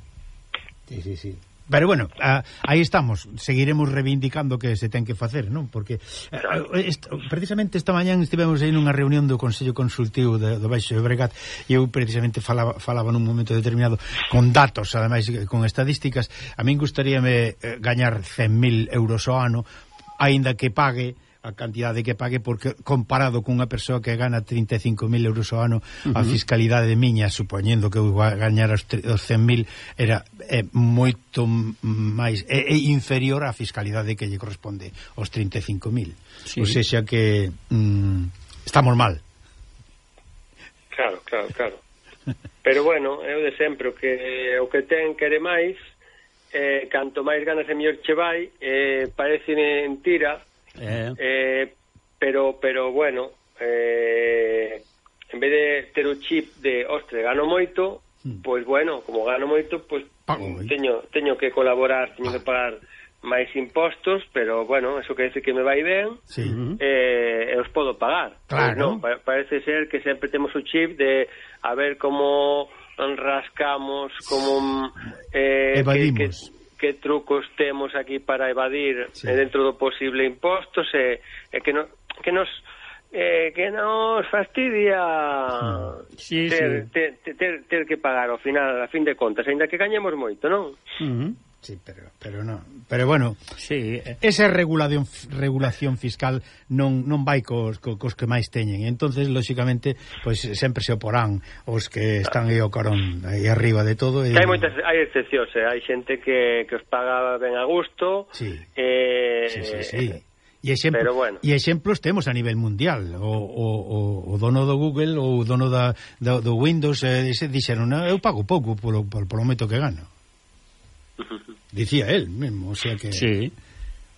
Speaker 2: Sí, sí, sí. Pero bueno, a, aí estamos, seguiremos reivindicando que se ten que facer, non? Porque eh,
Speaker 7: claro.
Speaker 2: Eh, est, precisamente esta mañán estivemos aí nunha reunión do Consello Consultivo de, do Baixo de Bregat e eu precisamente falaba, falaba nun momento determinado con datos, ademais eh, con estadísticas. A min gustaríame gañar 100.000 euros ao ano, aínda que pague a cantidade que pague porque comparado cunha persoa que gana 35.000 euros ao ano uh -huh. a fiscalidade de miña supoñendo que eu gañara gañar os, os 100.000 era é moito máis é, é inferior á fiscalidade que lle corresponde aos 35.000
Speaker 1: sí.
Speaker 2: ou seja que mm, estamos mal
Speaker 7: claro, claro, claro pero bueno, eu de sempre o que, o que ten quere máis eh, canto máis ganas e mellor che vai eh, parece mentira
Speaker 1: Eh.
Speaker 7: Eh, pero, pero, bueno, eh, en vez de ter o chip de, ostre, gano moito, mm. pois, bueno, como gano moito, pois,
Speaker 2: Pago,
Speaker 7: teño, teño que colaborar, teño ah. que pagar máis impostos, pero, bueno, eso que dice que me vai ben,
Speaker 2: sí.
Speaker 7: eh, os podo pagar.
Speaker 2: Claro.
Speaker 7: Pois non, pa parece ser que sempre temos o chip de a ver como rascamos, como... Eh,
Speaker 2: Evadimos.
Speaker 7: Que, que, que trucos temos aquí para evadir eh, sí. dentro do posible impostos e, e eh, que, no, que nos eh, que nos fastidia hmm.
Speaker 1: sí,
Speaker 7: ter,
Speaker 1: sí.
Speaker 7: Ter, ter, ter, que pagar ao final, a fin de contas, aínda que gañemos moito, non?
Speaker 1: Uh -huh.
Speaker 2: Sí, pero, pero no. Pero bueno,
Speaker 1: sí. Eh.
Speaker 2: esa regulación regulación fiscal non non vai cos, cos, cos que máis teñen. Entonces, lógicamente, pois pues, sempre se oporán os que están aí ao carón, aí arriba de todo. E...
Speaker 7: Que hai moitas hai excepcións, eh? hai xente que, que os paga ben a gusto.
Speaker 2: Sí.
Speaker 7: Eh...
Speaker 2: Sí, sí, sí. E exemplo,
Speaker 7: Pero bueno.
Speaker 2: e exemplos temos a nivel mundial. O, o, o, o dono do Google ou o dono da, da, do Windows eh, dixeron, eu pago pouco polo, polo, polo momento que gano. Dicía el mesmo, o sea que...
Speaker 1: Sí.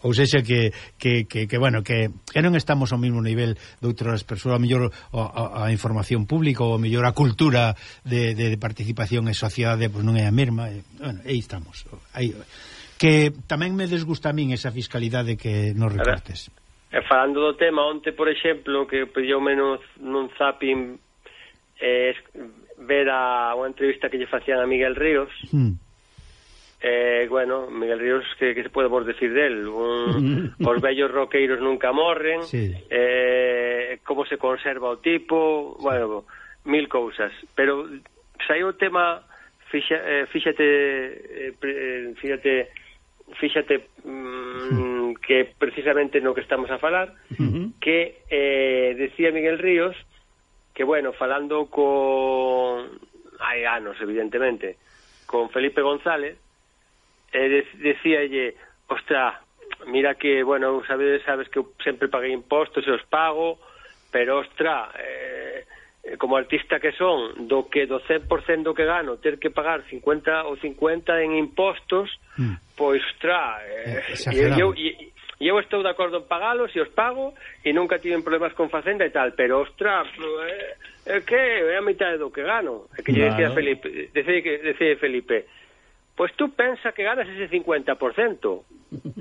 Speaker 2: Ou seja que, que, que, que bueno, que, que non estamos ao mesmo nivel de outras persoas, a mellor a, a, a información pública ou a mellor a cultura de, de participación e sociedade pois non é a mesma. E, bueno, aí estamos. Aí, que tamén me desgusta a min esa fiscalidade que nos recortes.
Speaker 7: E falando do tema, onte, por exemplo, que pediu menos nun zapping eh, ver a unha entrevista que lle facían a Miguel Ríos,
Speaker 2: hmm.
Speaker 7: Eh, bueno, Miguel Ríos, que, que se podemos decir del? Un, os vellos roqueiros nunca morren,
Speaker 2: sí.
Speaker 7: eh, como se conserva o tipo, bueno, mil cousas. Pero saiu o tema, fixa, eh, fíxate, eh, eh fíxate, fíxate mm, que precisamente no que estamos a falar,
Speaker 1: uh -huh.
Speaker 7: que eh, decía Miguel Ríos que, bueno, falando con... hai anos, evidentemente, con Felipe González, e de, decíalle, ostra, mira que, bueno, sabes, sabes que eu sempre paguei impostos e os pago, pero, ostra, eh, como artista que son, do que do 100% do que gano, ter que pagar 50 ou 50 en impostos,
Speaker 2: mm.
Speaker 7: pois, ostra, eh, e eu... E, E eu estou de acordo en pagalos e os pago e nunca tiven problemas con Facenda e tal, pero, ostras, eh, é, é que é a mitad do que gano. É que claro. lle decía Felipe, decía, decía Felipe, Pois tú pensa que ganas ese 50%.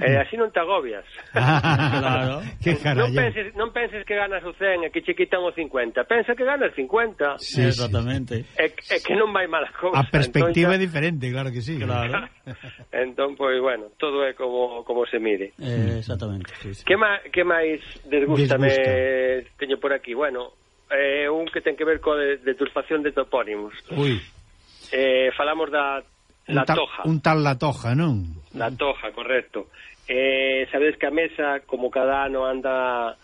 Speaker 7: Eh, así non te agobias.
Speaker 1: claro.
Speaker 2: que
Speaker 7: non, penses, non penses que ganas o 100 e que che quitan o 50. Pensa que ganas 50.
Speaker 2: Sí,
Speaker 1: Exactamente.
Speaker 7: E, e que non vai mal a cousa.
Speaker 2: A perspectiva
Speaker 7: entón, é
Speaker 2: diferente, claro que sí.
Speaker 1: Claro.
Speaker 7: entón, pois, bueno, todo é como, como se mire.
Speaker 1: Eh, exactamente. Sí, sí.
Speaker 7: Que, má, que máis desgústame
Speaker 2: Desgusta.
Speaker 7: teño por aquí? Bueno, eh, un que ten que ver co de, de turfación de topónimos.
Speaker 2: Ui.
Speaker 7: Eh, falamos da La
Speaker 2: tal,
Speaker 7: Toja.
Speaker 2: Un tal La Toja, non?
Speaker 7: La Toja, correcto. Eh, sabedes que a mesa, como cada ano, anda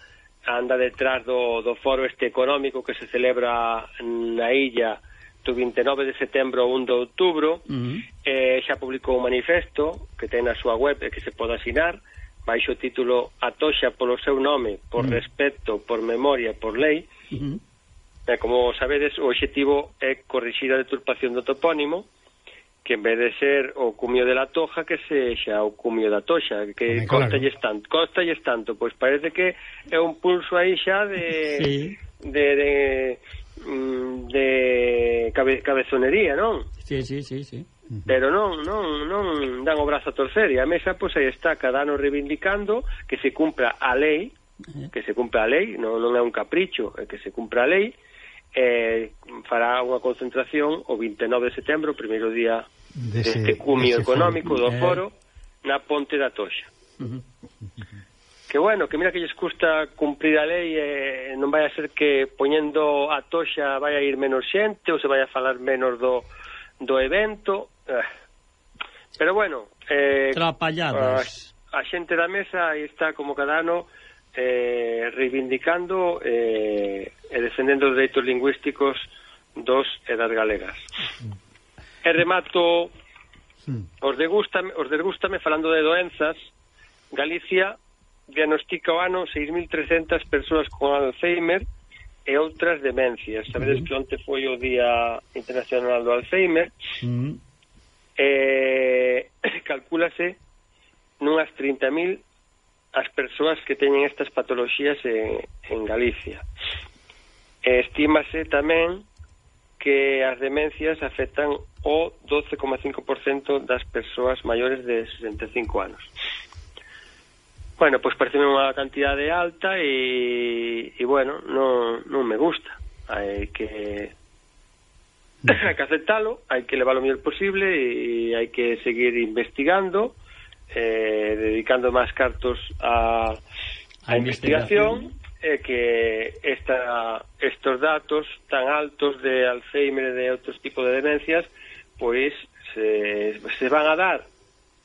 Speaker 7: anda detrás do, do foro este económico que se celebra na illa do 29 de setembro ao 1 de outubro,
Speaker 1: uh -huh.
Speaker 7: eh, xa publicou un manifesto que ten na súa web e que se pode asinar, baixo o título Atoxa polo seu nome, por
Speaker 1: uh
Speaker 7: -huh. respecto, por memoria, por lei.
Speaker 1: Uh
Speaker 7: -huh. eh, como sabedes, o obxectivo é corrixir a deturpación do topónimo, uh que en vez de ser o cumio de la Toja que sexa o cumio da Toxa, que
Speaker 2: claro.
Speaker 7: costalles tanto, costalles tanto, pois parece que é un pulso aí xa de
Speaker 1: sí.
Speaker 7: de, de mm, de cabe, cabezonería, non?
Speaker 1: Sí, sí, sí, sí.
Speaker 7: Pero non, non, non dan o brazo a torcer e a mesa pois aí está cada ano reivindicando que se cumpra a lei, eh. que se cumpra a lei, non, non é un capricho, é que se cumpra a lei, uh eh, fará unha concentración o 29 de setembro, o primeiro día
Speaker 2: dese,
Speaker 7: deste cumio
Speaker 2: dese
Speaker 7: económico eh.
Speaker 2: foro,
Speaker 7: do foro, eh... na Ponte da Toxa. Uh -huh. Que bueno, que mira que lles custa cumprir a lei e eh, non vai a ser que poñendo a toxa vai a ir menos xente ou se vai a falar menos do, do evento. Eh. Pero bueno... Eh,
Speaker 1: Trapalladas.
Speaker 7: A, a xente da mesa está como cada ano eh, reivindicando eh, e defendendo os dereitos lingüísticos dos e das galegas. E remato hmm. os degústame, os degústame falando de doenzas, Galicia diagnostica o ano 6.300 persoas con Alzheimer e outras demencias. Sabedes uh -huh. que onte foi o Día Internacional do Alzheimer.
Speaker 1: Uh -huh.
Speaker 7: Eh, calcúlase nunhas 30.000 as persoas que teñen estas patoloxías en, en Galicia. E estímase tamén que as demencias afectan o 12,5% das persoas maiores de 65 anos. Bueno, pois parece unha cantidade alta e, e bueno, non, non me gusta. Hai que mm. hai que aceptalo, hai que levar o mellor posible e hai que seguir investigando eh, dedicando máis cartos a, a,
Speaker 1: a
Speaker 7: investigación, investigación. Eh, que esta, estos datos tan altos de Alzheimer e de outros tipos de demencias pois se, se van a dar.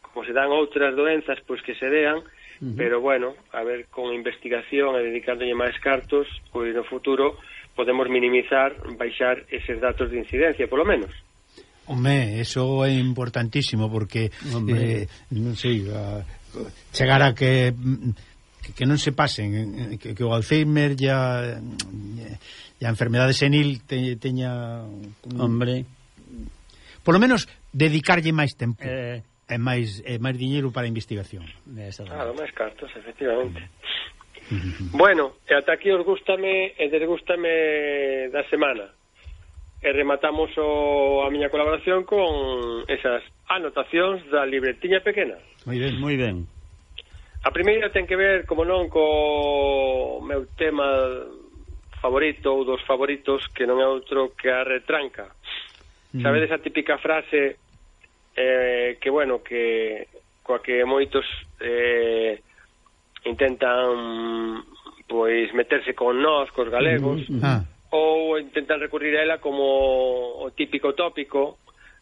Speaker 7: Como se dan outras doenzas pois que se dean uh -huh. pero bueno, a ver, con investigación e dedicándolle máis cartos pois no futuro podemos minimizar, baixar eses datos de incidencia, polo menos.
Speaker 2: Home, eso é importantísimo porque
Speaker 1: Hombre.
Speaker 2: eh, non sei, a, chegar a que que non se pasen eh, que, que o Alzheimer ya e a enfermedade senil te, teña
Speaker 1: Hombre.
Speaker 2: Por lo menos dedicarlle máis tempo.
Speaker 1: Eh
Speaker 2: e máis e máis diñeiro para a investigación.
Speaker 7: Claro, máis cartos, efectivamente. Bueno, e ata aquí os gustame e desgústame da semana. E rematamos o, a miña colaboración con esas anotacións da libretiña pequena.
Speaker 2: Moi ben,
Speaker 1: moi ben.
Speaker 7: A primeira ten que ver, como non, co meu tema favorito ou dos favoritos que non é outro que a retranca. Mm. Sabedes a típica frase eh, que, bueno, que coa que moitos eh, intentan pois meterse con nós, cos galegos. Mm. mm, mm.
Speaker 2: Ah
Speaker 7: ou intentar recurrir a ela como o típico tópico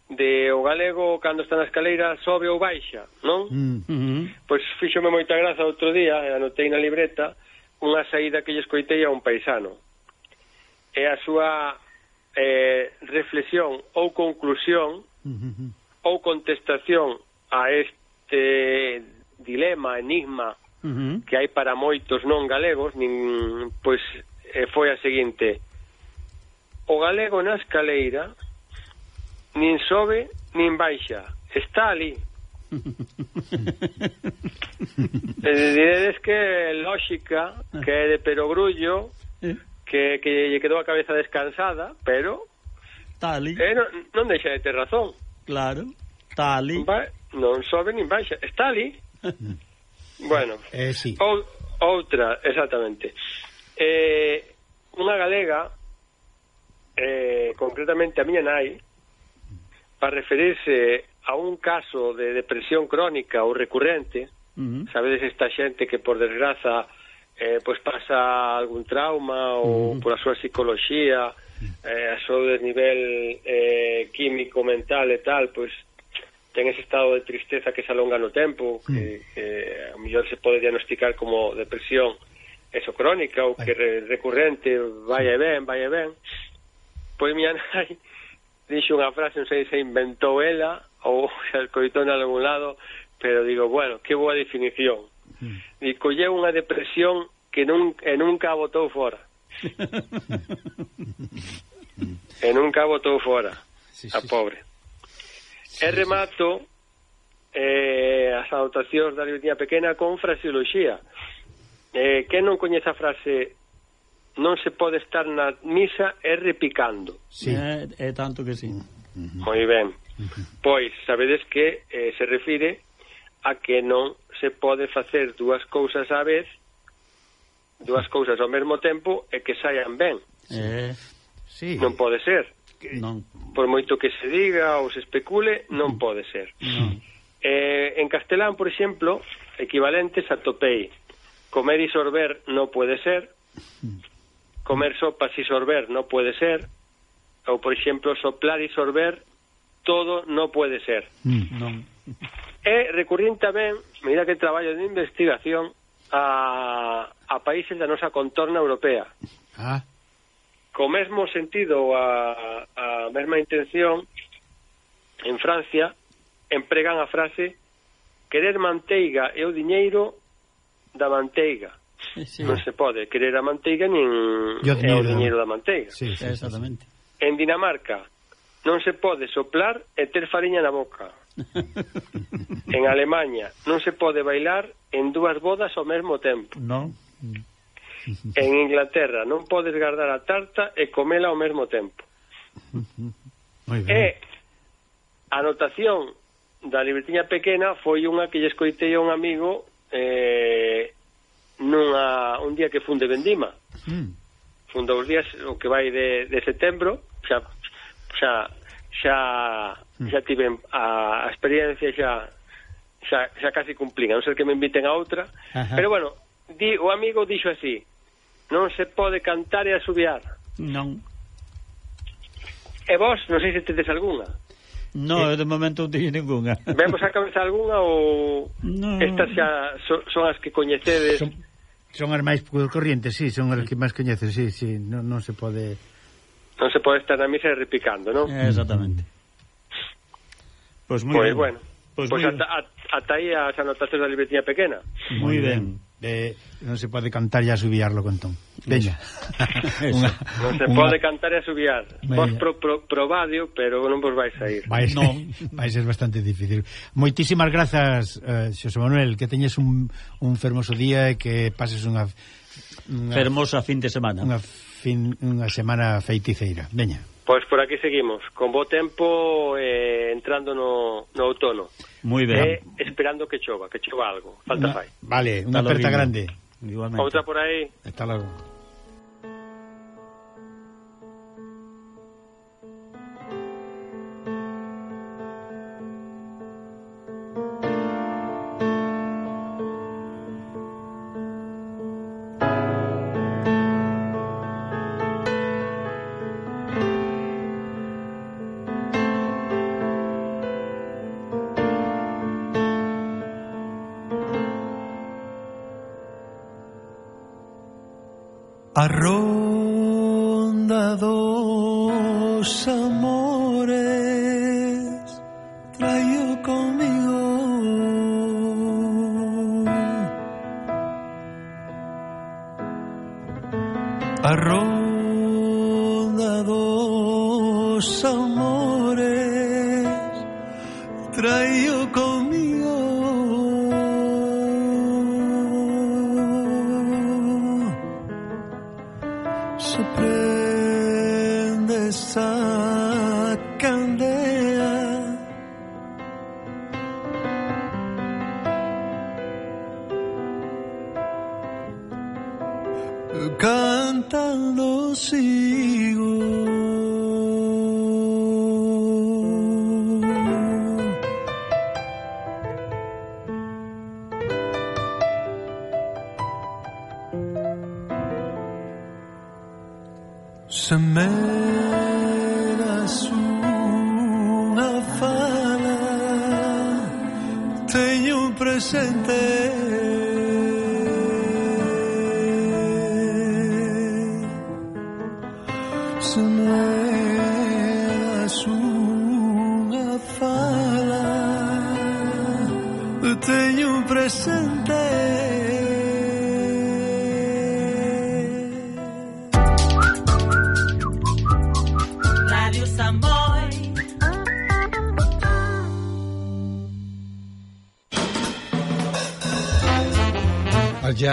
Speaker 7: de o galego cando está na escaleira sobe ou baixa, non?
Speaker 2: Mm
Speaker 1: -hmm.
Speaker 7: Pois fíxome moita graza outro día, anotei na libreta, unha saída que lle escoitei a un paisano. E a súa eh, reflexión ou conclusión
Speaker 2: mm -hmm.
Speaker 7: ou contestación a este dilema, enigma
Speaker 1: mm
Speaker 7: que hai para moitos non galegos, nin pois eh, foi a seguinte: o galego na escaleira nin sobe nin baixa, está ali. Diredes que lógica, que é de perogrullo, eh. que, que lle quedou a cabeza descansada, pero...
Speaker 1: Está ali.
Speaker 7: Eh, non, non deixa de ter razón.
Speaker 1: Claro, está ali.
Speaker 7: Va, non sobe nin baixa, está ali. bueno,
Speaker 2: eh, sí.
Speaker 7: ou, outra, exactamente. Eh, unha galega eh, concretamente a miña nai, para referirse a un caso de depresión crónica ou recurrente,
Speaker 1: uh -huh.
Speaker 7: sabedes esta xente que por desgraza eh, pois pasa algún trauma ou uh -huh. pola súa psicología, eh, a súa desnivel eh, químico, mental e tal, pois ten ese estado de tristeza que se alonga no tempo, que, que a mellor se pode diagnosticar como depresión eso crónica ou que re, recurrente, vai e ben, vai e ben. Pois, miña nai dixo unha frase, non sei se inventou ela ou se escoitou en algún lado, pero digo, bueno, que boa definición. Mm. Colleu unha depresión que nun, e nunca a botou fora. e nunca a botou fora,
Speaker 2: sí, sí, a
Speaker 7: pobre. Sí. E remato eh, as anotacións da libriña pequena con fraseoloxía. Eh, que non coñece a frase non se pode estar na misa e repicando.
Speaker 1: Sí, é, é tanto que sí. Mm, mm-hmm.
Speaker 7: Moi ben. Mm-hmm. Pois, sabedes que eh, se refire a que non se pode facer dúas cousas á vez, dúas cousas ao mesmo tempo e que saian ben.
Speaker 1: Eh,
Speaker 3: sí.
Speaker 7: Non pode ser.
Speaker 1: Non.
Speaker 7: Por moito que se diga ou se especule, non mm. pode ser.
Speaker 1: Non.
Speaker 7: Eh, en castelán, por exemplo, equivalentes a topei. Comer e sorber non pode ser comer sopas y sorber no puede ser, ou, por exemplo, soplar e sorber todo no puede ser.
Speaker 1: Mm, non.
Speaker 7: E recurrín tamén, mira que traballo de investigación, a, a países da nosa contorna europea.
Speaker 3: Ah.
Speaker 7: Co mesmo sentido, a, a mesma intención, en Francia, empregan a frase querer manteiga é o diñeiro da manteiga.
Speaker 1: Sí.
Speaker 7: Non se pode querer a manteiga nin
Speaker 3: o
Speaker 7: dinheiro, o dinheiro da manteiga.
Speaker 3: Sí, sí,
Speaker 1: exactamente.
Speaker 7: En Dinamarca non se pode soplar e ter fariña na boca. en Alemanha non se pode bailar en dúas bodas ao mesmo tempo.
Speaker 1: Non.
Speaker 7: En Inglaterra non podes guardar a tarta e comela ao mesmo tempo. E a notación da libretiña pequena foi unha que lle escoitei a un amigo eh, nunha, un día que fun de Vendima.
Speaker 3: Mm.
Speaker 7: Fun dous días o que vai de, de setembro, xa, xa, xa, mm. xa tive a, a experiencia xa, xa, xa casi cumplín, a non ser que me inviten a outra.
Speaker 1: Ajá.
Speaker 7: Pero bueno, di, o amigo dixo así, non se pode cantar e asubiar.
Speaker 1: Non.
Speaker 7: E vos, non sei se tedes algunha.
Speaker 1: No, eh, de momento non teño ninguna.
Speaker 7: Vemos a cabeza algunha ou
Speaker 1: no.
Speaker 7: estas xa son, son as que coñecedes?
Speaker 3: Son Son as máis corrientes, sí, son as que máis coñeces, sí, sí, non, non se pode...
Speaker 7: Non se pode estar na misa repicando, non?
Speaker 1: Exactamente. Pois pues moi
Speaker 7: pues,
Speaker 1: ben.
Speaker 7: bueno,
Speaker 1: pois,
Speaker 7: pois ata, ata aí as anotacións da libretiña pequena.
Speaker 1: Moi ben. ben.
Speaker 3: Eh, non se pode cantar e asubiarlo con ton. Veña. unha,
Speaker 7: non se pode cantar e asubiar. Vos pro, pro, probadio, pero non vos vais a ir.
Speaker 3: Vais,
Speaker 1: non,
Speaker 3: vai ser bastante difícil. Moitísimas grazas, eh, Xosé Manuel, que teñes un, un fermoso día e que pases unha, unha
Speaker 1: fermosa fin de semana.
Speaker 3: Unha fin unha semana feiticeira. Veña.
Speaker 7: Pois por aquí seguimos, con bo tempo eh, entrando no, no outono.
Speaker 1: Moi ben.
Speaker 7: Eh, esperando que chova, que chova algo, falta fai.
Speaker 3: Vale, unha aperta grande.
Speaker 1: Igualmente.
Speaker 7: Outra por aí.
Speaker 3: Hasta logo.
Speaker 8: arroz.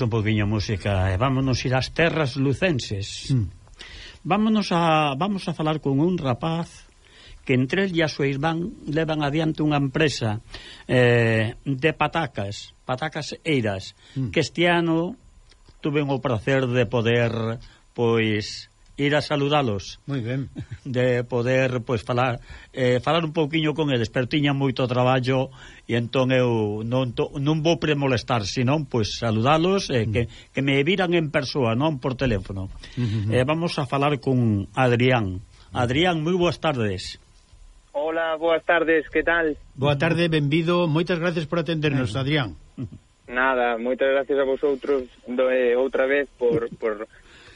Speaker 1: un pouquiño música e vámonos ir ás terras lucenses. Mm. Vámonos a vamos a falar con un rapaz que entre el e a súa irmán levan adiante unha empresa eh, de patacas, patacas eiras, mm. que este ano tuve o prazer de poder pois ir a saludalos.
Speaker 2: Moi ben.
Speaker 1: De poder pois falar eh, falar un pouquiño con eles, pero tiña moito traballo e entón eu non to, non vou premolestar, senón pois saludalos eh, mm. que que me viran en persoa, non por teléfono.
Speaker 2: Mm -hmm.
Speaker 1: eh, vamos a falar con Adrián. Adrián, moi boas tardes.
Speaker 9: Hola, boas tardes, que tal?
Speaker 2: Boa tarde, benvido. Moitas gracias por atendernos. Adrián.
Speaker 9: Nada, moitas gracias a vosotros do, eh, outra vez por, por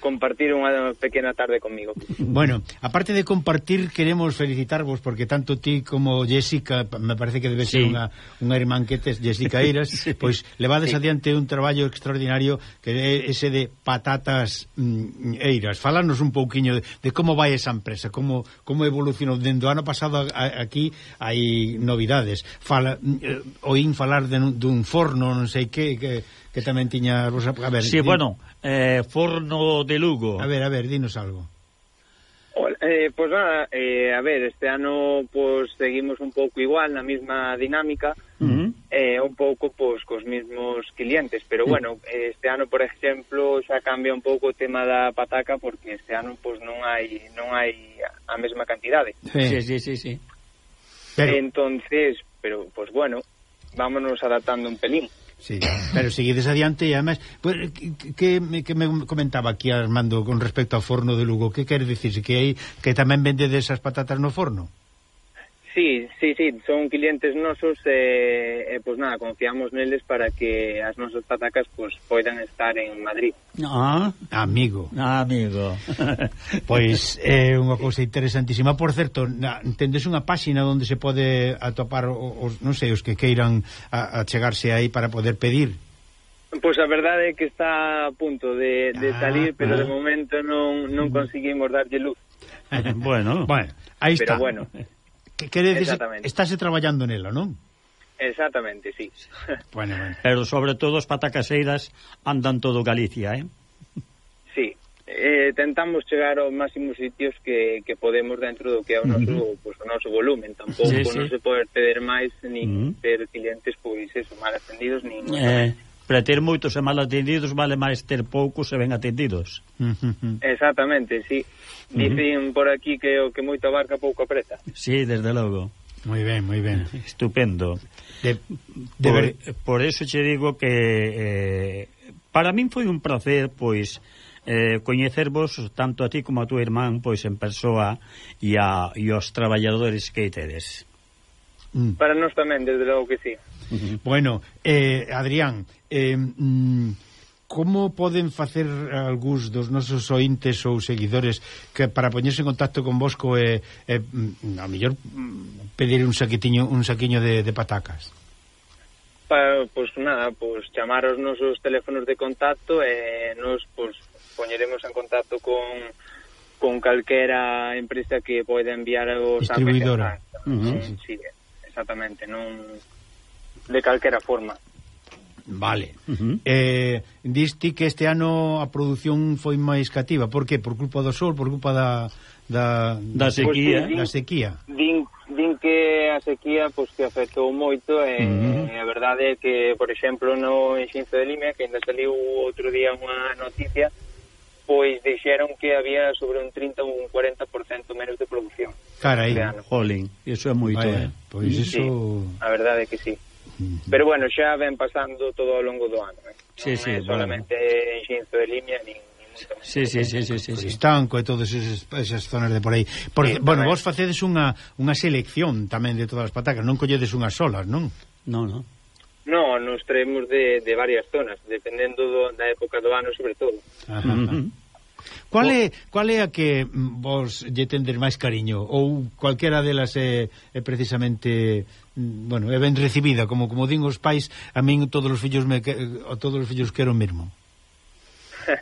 Speaker 9: compartir unha pequena tarde conmigo.
Speaker 2: Bueno, aparte de compartir, queremos felicitarvos porque tanto ti como Jessica, me parece que debe ser
Speaker 1: sí.
Speaker 2: unha, unha irmán que tes, Jessica Eiras,
Speaker 1: sí.
Speaker 2: pois levades
Speaker 9: sí.
Speaker 2: adiante un traballo extraordinario que é ese de patatas mm, Eiras. Falanos un pouquiño de, de como vai esa empresa, como como evolucionou dende o ano pasado a, a, aquí hai novidades. Fala, mm, eh, oín falar de, dun forno, non sei que, que que tamén tiña... A ver,
Speaker 1: sí,
Speaker 2: din...
Speaker 1: bueno, eh, Forno de Lugo.
Speaker 2: A ver, a ver, dinos algo.
Speaker 9: Eh, pois pues nada, eh, a ver, este ano pues, seguimos un pouco igual na mesma dinámica
Speaker 1: uh -huh.
Speaker 9: eh, un pouco pues, cos mesmos clientes pero bueno, este ano, por exemplo xa cambia un pouco o tema da pataca porque este ano pues, non hai non hai a mesma cantidade
Speaker 1: Sí, sí, sí, sí.
Speaker 2: Pero...
Speaker 9: entonces, pero, pues bueno vámonos adaptando un pelín
Speaker 2: Sí, pero seguides adiante e además pues, que, que me comentaba aquí Armando con respecto ao forno de Lugo que quer dicir que, hai, que tamén vendedes esas patatas no forno?
Speaker 9: Sí, sí, sí, son clientes nosos e, eh, eh, pois pues nada, confiamos neles para que as nosas patacas pois pues, poidan estar en Madrid.
Speaker 1: Ah,
Speaker 2: amigo.
Speaker 1: Ah, amigo.
Speaker 2: pois é eh, unha cousa interesantísima. Por certo, na, tendes unha páxina onde se pode atopar os, non sei, os que queiran a, a chegarse aí para poder pedir?
Speaker 9: Pois a verdade é que está a punto de, de
Speaker 2: ah,
Speaker 9: salir, pero
Speaker 2: ah.
Speaker 9: de momento non, non mm. conseguimos darlle luz.
Speaker 1: bueno,
Speaker 2: bueno, aí está.
Speaker 9: Pero bueno.
Speaker 2: Que quere
Speaker 9: dices,
Speaker 2: estáse traballando nela, non?
Speaker 9: Exactamente, sí.
Speaker 2: Bueno, bueno.
Speaker 1: Pero sobre todo as patacaseiras andan todo Galicia, eh?
Speaker 9: Sí. Eh, tentamos chegar aos máximos sitios que, que podemos dentro do que é o noso, uh -huh. pues, o noso volumen. Tampouco
Speaker 1: sí, sí.
Speaker 9: non se pode ceder máis, nin
Speaker 1: uh -huh.
Speaker 9: ter clientes, pois, eso, mal atendidos, nin...
Speaker 1: Eh, para ter moitos e mal atendidos vale máis ter poucos e ben atendidos.
Speaker 9: Exactamente, sí. Dicen uh -huh. por aquí que o que moito abarca pouco apreta.
Speaker 1: Sí, desde logo.
Speaker 2: Moi ben, moi ben.
Speaker 1: Estupendo.
Speaker 2: De, de
Speaker 1: por,
Speaker 2: ver...
Speaker 1: por eso che digo que eh, para min foi un placer, pois, eh, coñecervos tanto a ti como a tu irmán, pois, en persoa e, a, e os traballadores que tedes.
Speaker 2: Mm.
Speaker 9: Para nós tamén, desde logo que sí. Uh -huh.
Speaker 2: Bueno, eh, Adrián, eh, mm, como poden facer algúns dos nosos ointes ou seguidores que para poñerse en contacto con Bosco e, mm, eh, a mellor mm, pedir un saquetiño un saquiño de, de patacas?
Speaker 9: Pa, pois nada, pois chamar os nosos teléfonos de contacto e nos pois, poñeremos en contacto con con calquera empresa que poida enviar os
Speaker 2: distribuidora.
Speaker 9: Uh
Speaker 1: -huh.
Speaker 9: sí, sí, exactamente, non de calquera forma.
Speaker 2: Vale.
Speaker 1: Uh -huh.
Speaker 2: eh, diste que este ano a produción foi máis cativa. Por que? Por culpa do sol, por culpa da, da,
Speaker 1: da sequía.
Speaker 9: Pues, din,
Speaker 2: da sequía.
Speaker 9: Din, din que a sequía pues, que afectou moito. Eh, e,
Speaker 1: uh -huh.
Speaker 9: e a verdade é que, por exemplo, no Enxinzo de Limia, que ainda saliu outro día unha noticia, pois dixeron que había sobre un 30 ou un 40% menos de produción.
Speaker 2: Carai,
Speaker 1: jolín, iso é moito,
Speaker 2: Vaya,
Speaker 1: eh?
Speaker 2: Pois iso...
Speaker 9: Sí, a verdade é que sí. Pero bueno, xa ven pasando todo ao longo do ano. Eh?
Speaker 1: Sí,
Speaker 9: non
Speaker 1: sí,
Speaker 9: é solamente bueno. en Xinzo de Limia, nin
Speaker 1: Sí, sí, sí, sí, sí, sí.
Speaker 2: Estanco e todas esas, esas zonas de por aí. Porque,
Speaker 9: sí,
Speaker 2: bueno, vos facedes unha, unha selección tamén de todas as patacas, non colledes unhas solas, non?
Speaker 1: Non, non.
Speaker 9: No, nos traemos de, de varias zonas, dependendo do, da época do ano, sobre todo.
Speaker 2: Ajá, ajá. Cual é, cual é a que mm, vos lle tendes máis cariño? Ou cualquera delas é, é precisamente mm, bueno, é ben recibida, como como din os pais, a min todos os fillos me a eh, todos os fillos quero mesmo.
Speaker 9: Pois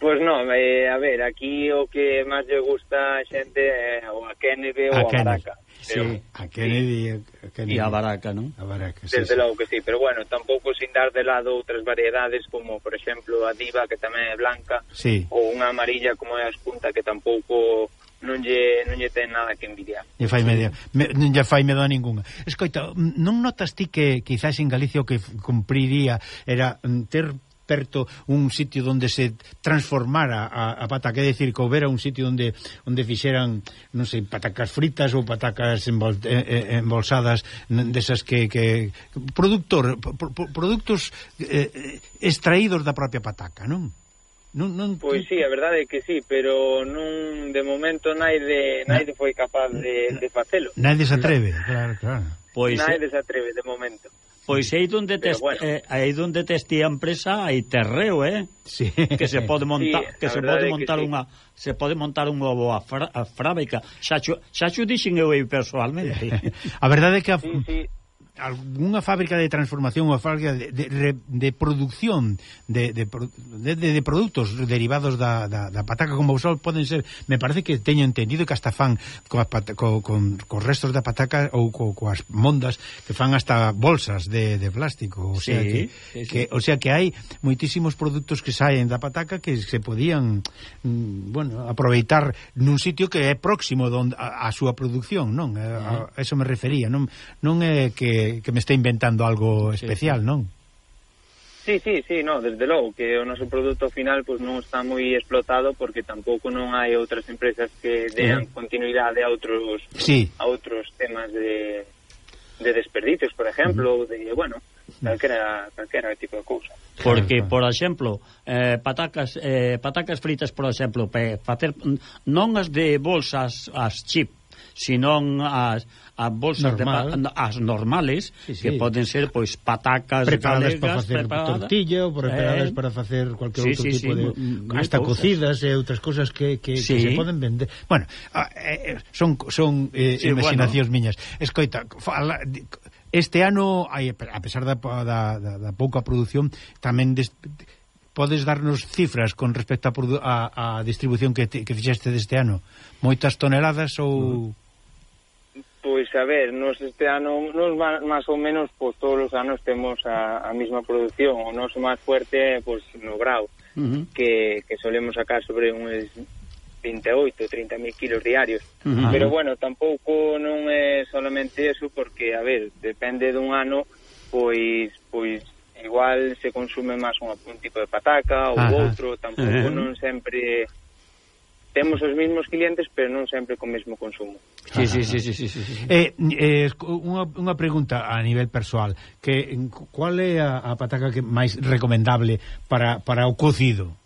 Speaker 9: pues non, eh, a ver, aquí o que máis lle gusta a xente é eh, o a Kennedy ou
Speaker 2: a,
Speaker 9: a Maraca.
Speaker 2: Sí, a Kennedy, a Kennedy.
Speaker 1: E a Baraca, non?
Speaker 2: A Baraca, sí,
Speaker 9: Desde
Speaker 2: sí.
Speaker 9: logo que sí, pero bueno, tampouco sin dar de lado outras variedades como, por exemplo, a Diva, que tamén é blanca,
Speaker 2: sí.
Speaker 9: ou unha amarilla como é a Espunta, que tampouco non lle, non lle ten nada que envidiar.
Speaker 2: E fai media, me, non lle fai medo a ningunha. Escoita, non notas ti que quizás en Galicia o que cumpriría era mm, ter perto un sitio onde se transformara a, a pataca, é dicir, que houbera un sitio onde onde fixeran, non sei, patacas fritas ou patacas embol, eh, eh embolsadas desas que, que productor pro, pro, produtos eh, extraídos da propia pataca, non? Non, non...
Speaker 9: Pois sí, a verdade é que sí, pero non de momento naide naide foi capaz de, de facelo.
Speaker 2: Naide se atreve, claro, claro.
Speaker 1: Pois,
Speaker 9: naide eh, se atreve de momento.
Speaker 1: Pois aí donde te
Speaker 9: bueno.
Speaker 1: eh, aí donde te a empresa hai terreo, eh?
Speaker 2: Sí.
Speaker 1: Que se pode montar,
Speaker 9: sí,
Speaker 1: que se pode montar
Speaker 9: sí.
Speaker 1: unha se pode montar unha boa fábrica. Xa xa dixen eu aí persoalmente.
Speaker 2: a verdade é que a...
Speaker 9: sí, sí
Speaker 2: algunha fábrica de transformación ou fábrica de, de, de producción de, de, de, de produtos derivados da, da, da pataca como sol poden ser, me parece que teño entendido que hasta fan coas co, con, co restos da pataca ou co, coas mondas que fan hasta bolsas de, de plástico, o sea
Speaker 1: sí,
Speaker 2: que,
Speaker 1: sí, sí.
Speaker 2: que o sea que hai moitísimos produtos que saen da pataca que se podían mm, bueno, aproveitar nun sitio que é próximo donde, a, a súa producción, non? Eh, a, a, a eso me refería, non non é que que, me está inventando algo especial, sí, sí. non?
Speaker 9: Sí, sí, sí, no, desde logo que o noso produto final pois pues, non está moi explotado porque tampouco non hai outras empresas que dean continuidade a outros
Speaker 2: sí.
Speaker 9: a outros temas de, de desperdicios, por exemplo, uh -huh. de, bueno, calquera, calquera tipo de cousa.
Speaker 1: Porque, por exemplo, eh, patacas eh, patacas fritas, por exemplo, pe, facer non as de bolsas, as chip, senón as, as bolsas
Speaker 2: Normal.
Speaker 1: de as normales
Speaker 2: sí, sí.
Speaker 1: que poden ser pois patacas
Speaker 2: preparadas
Speaker 1: galegas, para
Speaker 2: facer
Speaker 1: preparadas.
Speaker 2: tortilla ou preparadas
Speaker 1: eh,
Speaker 2: para facer cualquier
Speaker 1: sí,
Speaker 2: outro
Speaker 1: sí,
Speaker 2: tipo
Speaker 1: sí,
Speaker 2: de hasta
Speaker 1: cosas.
Speaker 2: cocidas e outras cousas que, que,
Speaker 1: sí.
Speaker 2: que se poden vender. Bueno, eh, eh, son son eh,
Speaker 1: sí,
Speaker 2: imaginacións bueno. miñas. Escoita, fala Este ano, a pesar da, da, da, da pouca produción, tamén des, podes darnos cifras con respecto á a, a, a distribución que, te, que fixeste deste ano? Moitas toneladas ou...
Speaker 9: Pois, a ver, nos este ano, nos máis ou menos, pois todos os anos temos a, a mesma produción. O noso máis fuerte, pois, no grau,
Speaker 1: uh -huh.
Speaker 9: que, que solemos sacar sobre uns 28, 30 mil kilos diarios.
Speaker 1: Uh -huh.
Speaker 9: Pero bueno, tampouco non é solamente eso, porque, a ver, depende dun ano, pois, pois igual se consume máis un, un tipo de pataca ou
Speaker 2: uh -huh.
Speaker 9: outro, tampouco
Speaker 1: uh -huh.
Speaker 9: non sempre temos os mesmos clientes, pero non sempre con o mesmo consumo.
Speaker 1: Sí, sí, sí, sí, sí, sí.
Speaker 2: Eh, eh, unha, unha pregunta a nivel persoal, que cual é a, a pataca que máis recomendable para, para o cocido?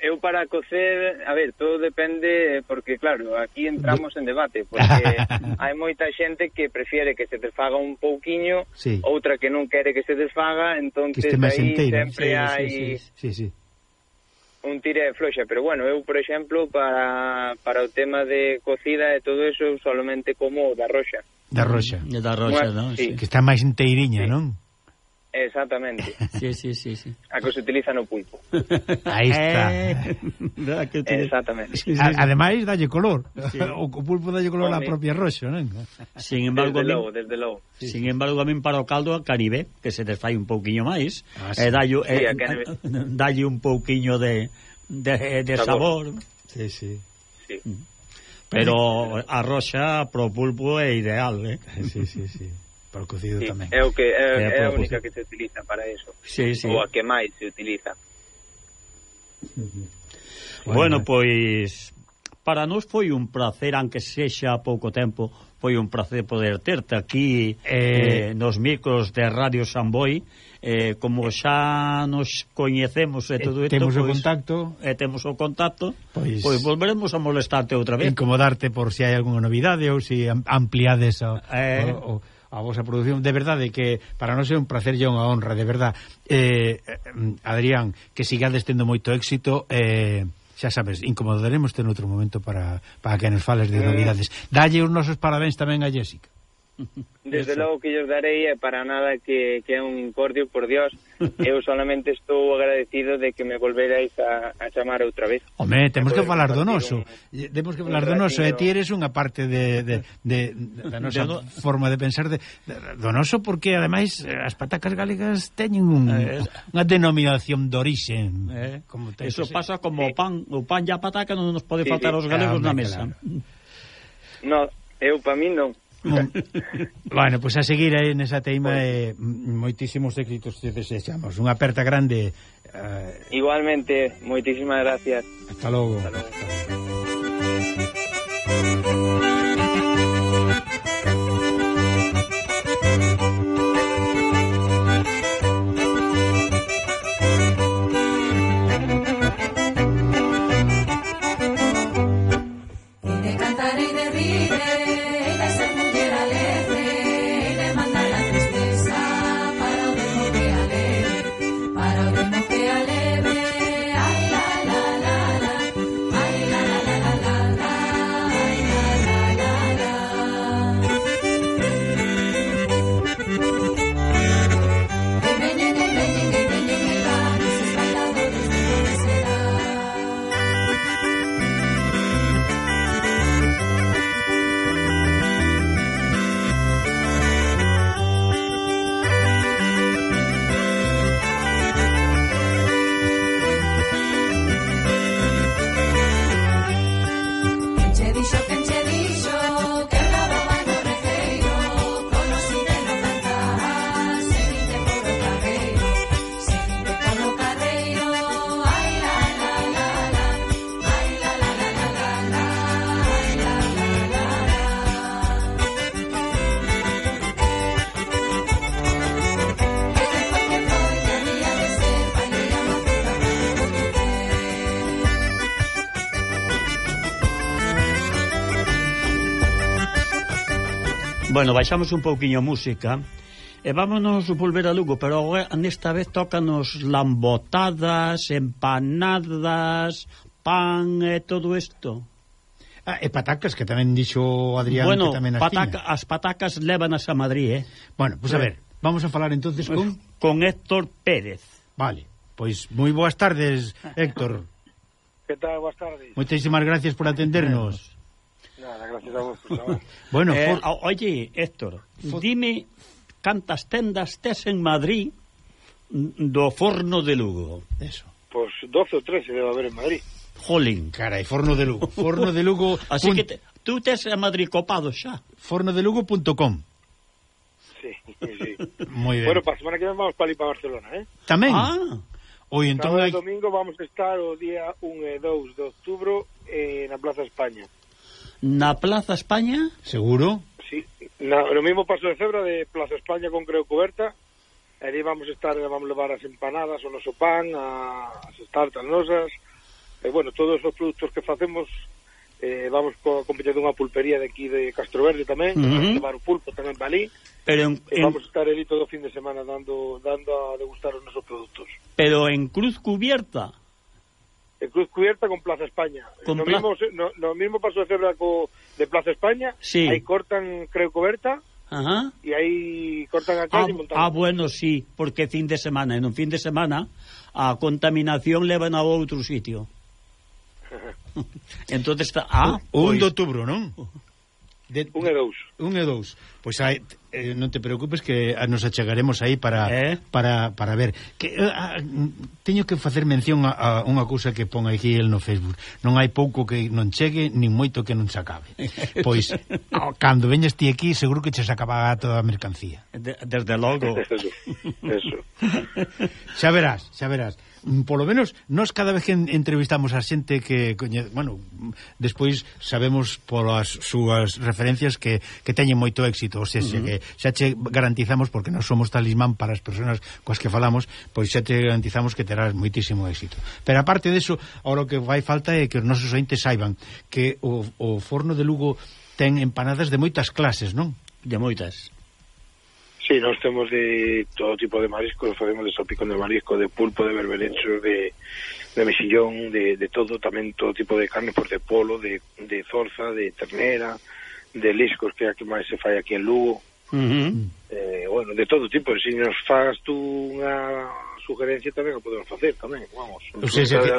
Speaker 9: Eu para cocer, a ver, todo depende, porque claro, aquí entramos en debate, porque hai moita xente que prefiere que se desfaga un pouquiño,
Speaker 2: sí.
Speaker 9: outra que non quere que se desfaga, entonces aí sempre sí, hai...
Speaker 2: Sí, sí, sí, sí
Speaker 9: un tire de floxa, pero bueno, eu, por exemplo, para, para o tema de cocida e todo eso, solamente como o da roxa.
Speaker 2: Da roxa.
Speaker 1: E da roxa, non?
Speaker 9: Sí.
Speaker 2: Que está máis inteiriña, sí. non?
Speaker 9: Exactamente.
Speaker 1: Sí, sí, sí, sí.
Speaker 9: A que se utiliza no pulpo.
Speaker 2: Aí está.
Speaker 1: Eh, que.
Speaker 9: Exactamente.
Speaker 1: Sí, sí,
Speaker 2: a,
Speaker 1: sí.
Speaker 2: Ademais, dalle color.
Speaker 1: Sí.
Speaker 2: O, o pulpo dalle color
Speaker 9: a
Speaker 2: propia roxo, non?
Speaker 1: Sin embargo,
Speaker 9: desde logo, desde logo. Sí.
Speaker 1: Sin embargo, a min para o caldo a caribe, que se desfai un pouquiño máis,
Speaker 2: ah, eh, sí.
Speaker 1: eh, dalle,
Speaker 9: sí,
Speaker 1: eh, dalle un pouquiño de, de, de
Speaker 9: sabor.
Speaker 1: sabor.
Speaker 2: Sí, sí.
Speaker 9: sí.
Speaker 1: Pero a roxa pro pulpo é ideal, eh?
Speaker 2: Sí, sí, sí. Para o cocido
Speaker 9: sí,
Speaker 2: tamén.
Speaker 9: É o que é,
Speaker 1: é,
Speaker 9: é a única
Speaker 1: cocido.
Speaker 9: que se utiliza para eso.
Speaker 1: Sí, sí.
Speaker 9: Ou a que máis se utiliza.
Speaker 1: Bueno, bueno eh. pois para nós foi un placer, aunque sexa a pouco tempo, foi un placer poder terte aquí eh, eh nos micros de Radio Samboy. Eh, como xa nos coñecemos e eh, todo isto,
Speaker 2: temos
Speaker 1: pois,
Speaker 2: o contacto,
Speaker 1: e temos o contacto,
Speaker 2: pois,
Speaker 1: pois volveremos a molestarte outra vez.
Speaker 2: Incomodarte por se si hai algunha novidade ou se si ampliades o,
Speaker 1: eh,
Speaker 2: o, o a vosa produción. De verdade que para nós é un placer e unha honra, de verdade. Eh, eh, Adrián, que sigades tendo moito éxito... Eh, xa sabes, incomodaremos en outro momento para, para que nos fales de
Speaker 9: eh.
Speaker 2: novidades. Dalle os nosos parabéns tamén a Jessica.
Speaker 9: Desde logo que os darei é para nada que, que é un incordio, por Dios. Eu solamente estou agradecido de que me volverais a, a chamar outra vez.
Speaker 2: Home, temos que falar do noso. Temos que falar do noso. E ti eres unha parte de, de, de, de da nosa
Speaker 1: de,
Speaker 2: forma de pensar de, de, do noso, porque ademais eh, as patacas galegas teñen un,
Speaker 1: eh,
Speaker 2: unha denominación de orixen.
Speaker 1: Eh,
Speaker 2: como te,
Speaker 1: eso pasa como eh, o pan. O pan ya pataca non nos pode
Speaker 9: sí,
Speaker 1: faltar
Speaker 9: sí,
Speaker 1: aos galegos
Speaker 2: ah,
Speaker 1: na mesa. Claro.
Speaker 9: No, eu pa mí non.
Speaker 2: bueno, pois pues a seguir aí nesa teima pues, eh, moitísimos éxitos te desexamos. Unha aperta grande. Eh...
Speaker 9: Igualmente, moitísimas gracias.
Speaker 2: Hasta logo.
Speaker 9: Hasta logo.
Speaker 10: Hasta logo.
Speaker 1: Bueno, baixamos un pouquiño a música e vámonos volver a Lugo, pero agora nesta vez tócanos lambotadas, empanadas, pan e todo isto.
Speaker 2: Ah, e patacas, que tamén dixo Adrián
Speaker 1: bueno,
Speaker 2: que tamén as
Speaker 1: pataca,
Speaker 2: tiña.
Speaker 1: as patacas levanas a Madrid, eh?
Speaker 2: Bueno, pois pues a eh. ver, vamos a falar entonces con...
Speaker 1: Con Héctor Pérez.
Speaker 2: Vale, pois moi boas tardes, Héctor.
Speaker 4: Que tal, boas tardes.
Speaker 2: Moitísimas gracias por atendernos.
Speaker 4: Nada, gracias a vos, por
Speaker 2: bueno,
Speaker 1: eh, por... oye, Héctor, for... dime cantas tendas tes en Madrid do forno de Lugo.
Speaker 2: Eso.
Speaker 4: Pois pues 12 ou 13 debe haber en Madrid.
Speaker 1: Jolín.
Speaker 2: Carai, forno de Lugo. Forno de Lugo.
Speaker 1: Así
Speaker 2: pun...
Speaker 1: que te, tú tes a Madrid copado xa.
Speaker 2: Fornodelugo.com
Speaker 4: Sí, sí.
Speaker 2: Muy ben.
Speaker 4: Bueno, para semana que vem vamos para ali para Barcelona, eh?
Speaker 2: Tamén.
Speaker 1: Ah.
Speaker 2: Oi, entón...
Speaker 4: Sábado
Speaker 2: hai...
Speaker 4: domingo vamos a estar o día 1 e 2 de outubro eh, na Plaza España
Speaker 1: na Plaza España,
Speaker 2: seguro.
Speaker 4: Sí, na, no mismo paso de cebra de Plaza España con Creo Coberta, ali vamos estar, vamos levar as empanadas, o noso pan, a, as tartas nosas, e bueno, todos os produtos que facemos eh, vamos co, acompañar dunha pulpería de aquí de Castro Verde tamén,
Speaker 1: uh
Speaker 4: -huh. levar o pulpo tamén para ali,
Speaker 1: Pero en, en...
Speaker 4: vamos a estar ali todo o fin de semana dando dando a degustar os nosos produtos.
Speaker 1: Pero en cruz cubierta.
Speaker 4: Eh, e Cruz Cubierta con Plaza España.
Speaker 1: Eh, con
Speaker 4: no,
Speaker 1: pla...
Speaker 4: mismo, no, no mismo paso de cebra co, de Plaza España,
Speaker 1: sí.
Speaker 4: aí cortan, creo, Coberta,
Speaker 1: Ajá.
Speaker 4: E aí cortan a calle ah, e montan.
Speaker 1: Ah, bueno, sí, porque fin de semana, en un fin de semana a contaminación levan a outro sitio. Entonces está ah,
Speaker 2: un
Speaker 1: pois...
Speaker 2: de outubro, non? Oh. De,
Speaker 4: un e dous.
Speaker 2: Un e dous. Pois hai, eh, non te preocupes que eh, nos achegaremos aí para
Speaker 1: eh?
Speaker 2: para, para ver. Que eh, ah, teño que facer mención a, a unha cousa que pon aquí el no Facebook. Non hai pouco que non chegue nin moito que non se acabe. Pois oh, cando veñas ti aquí seguro que che se acaba toda a mercancía.
Speaker 1: De, desde logo.
Speaker 4: Eso, eso.
Speaker 2: xa verás xa verás. Mm, polo menos nós cada vez que entrevistamos a xente que coñe, bueno, despois sabemos polas súas referencias que, que teñen moito éxito éxito, ou seja,
Speaker 1: uh -huh.
Speaker 2: que xa che garantizamos porque nós somos talismán para as persoas coas que falamos, pois xa te garantizamos que terás moitísimo éxito. Pero aparte deso, ahora o que vai falta é que os nosos ointes saiban que o, o forno de Lugo ten empanadas de moitas clases, non?
Speaker 1: De moitas.
Speaker 4: Sí, nós temos de todo tipo de mariscos, facemos de salpicón de marisco, de pulpo, de berberechos, de, de mexillón, de, de todo, tamén todo tipo de carne, pues de polo, de, de zorza, de ternera, de liscos, que é a que máis se fai aquí en Lugo. Uh -huh. eh, bueno, de todo tipo, se nos fagas tú unha sugerencia tamén o podemos facer tamén, vamos.
Speaker 2: O sea, se, que,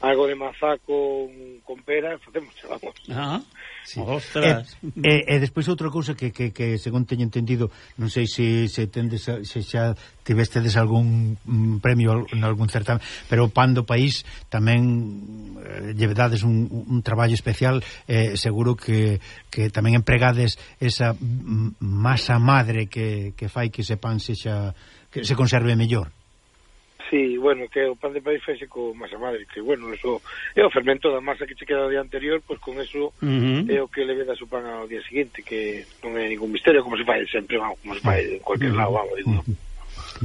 Speaker 4: algo de mazá con, con pera facemos, vamos.
Speaker 1: Ah,
Speaker 2: sí.
Speaker 1: Ostras.
Speaker 2: E, e, e despois outra cousa que, que, que según teño entendido, non sei se, se, tendes, se xa tivestedes algún mm, premio en algún certamen, pero o Pan do País tamén eh, llevedades un, un traballo especial, eh, seguro que, que tamén empregades esa mm, masa madre que, que fai que ese pan sexa que se conserve mellor.
Speaker 4: Sí, bueno, que o pan de país fese co masa madre, que bueno, eso é o fermento da masa que che queda do día anterior, pois con eso
Speaker 1: uh -huh.
Speaker 4: é o que le veda o pan ao día seguinte, que non é ningún misterio, como se fai sempre, vamos, como se fai en cualquier lado, vamos, digo. Uh -huh.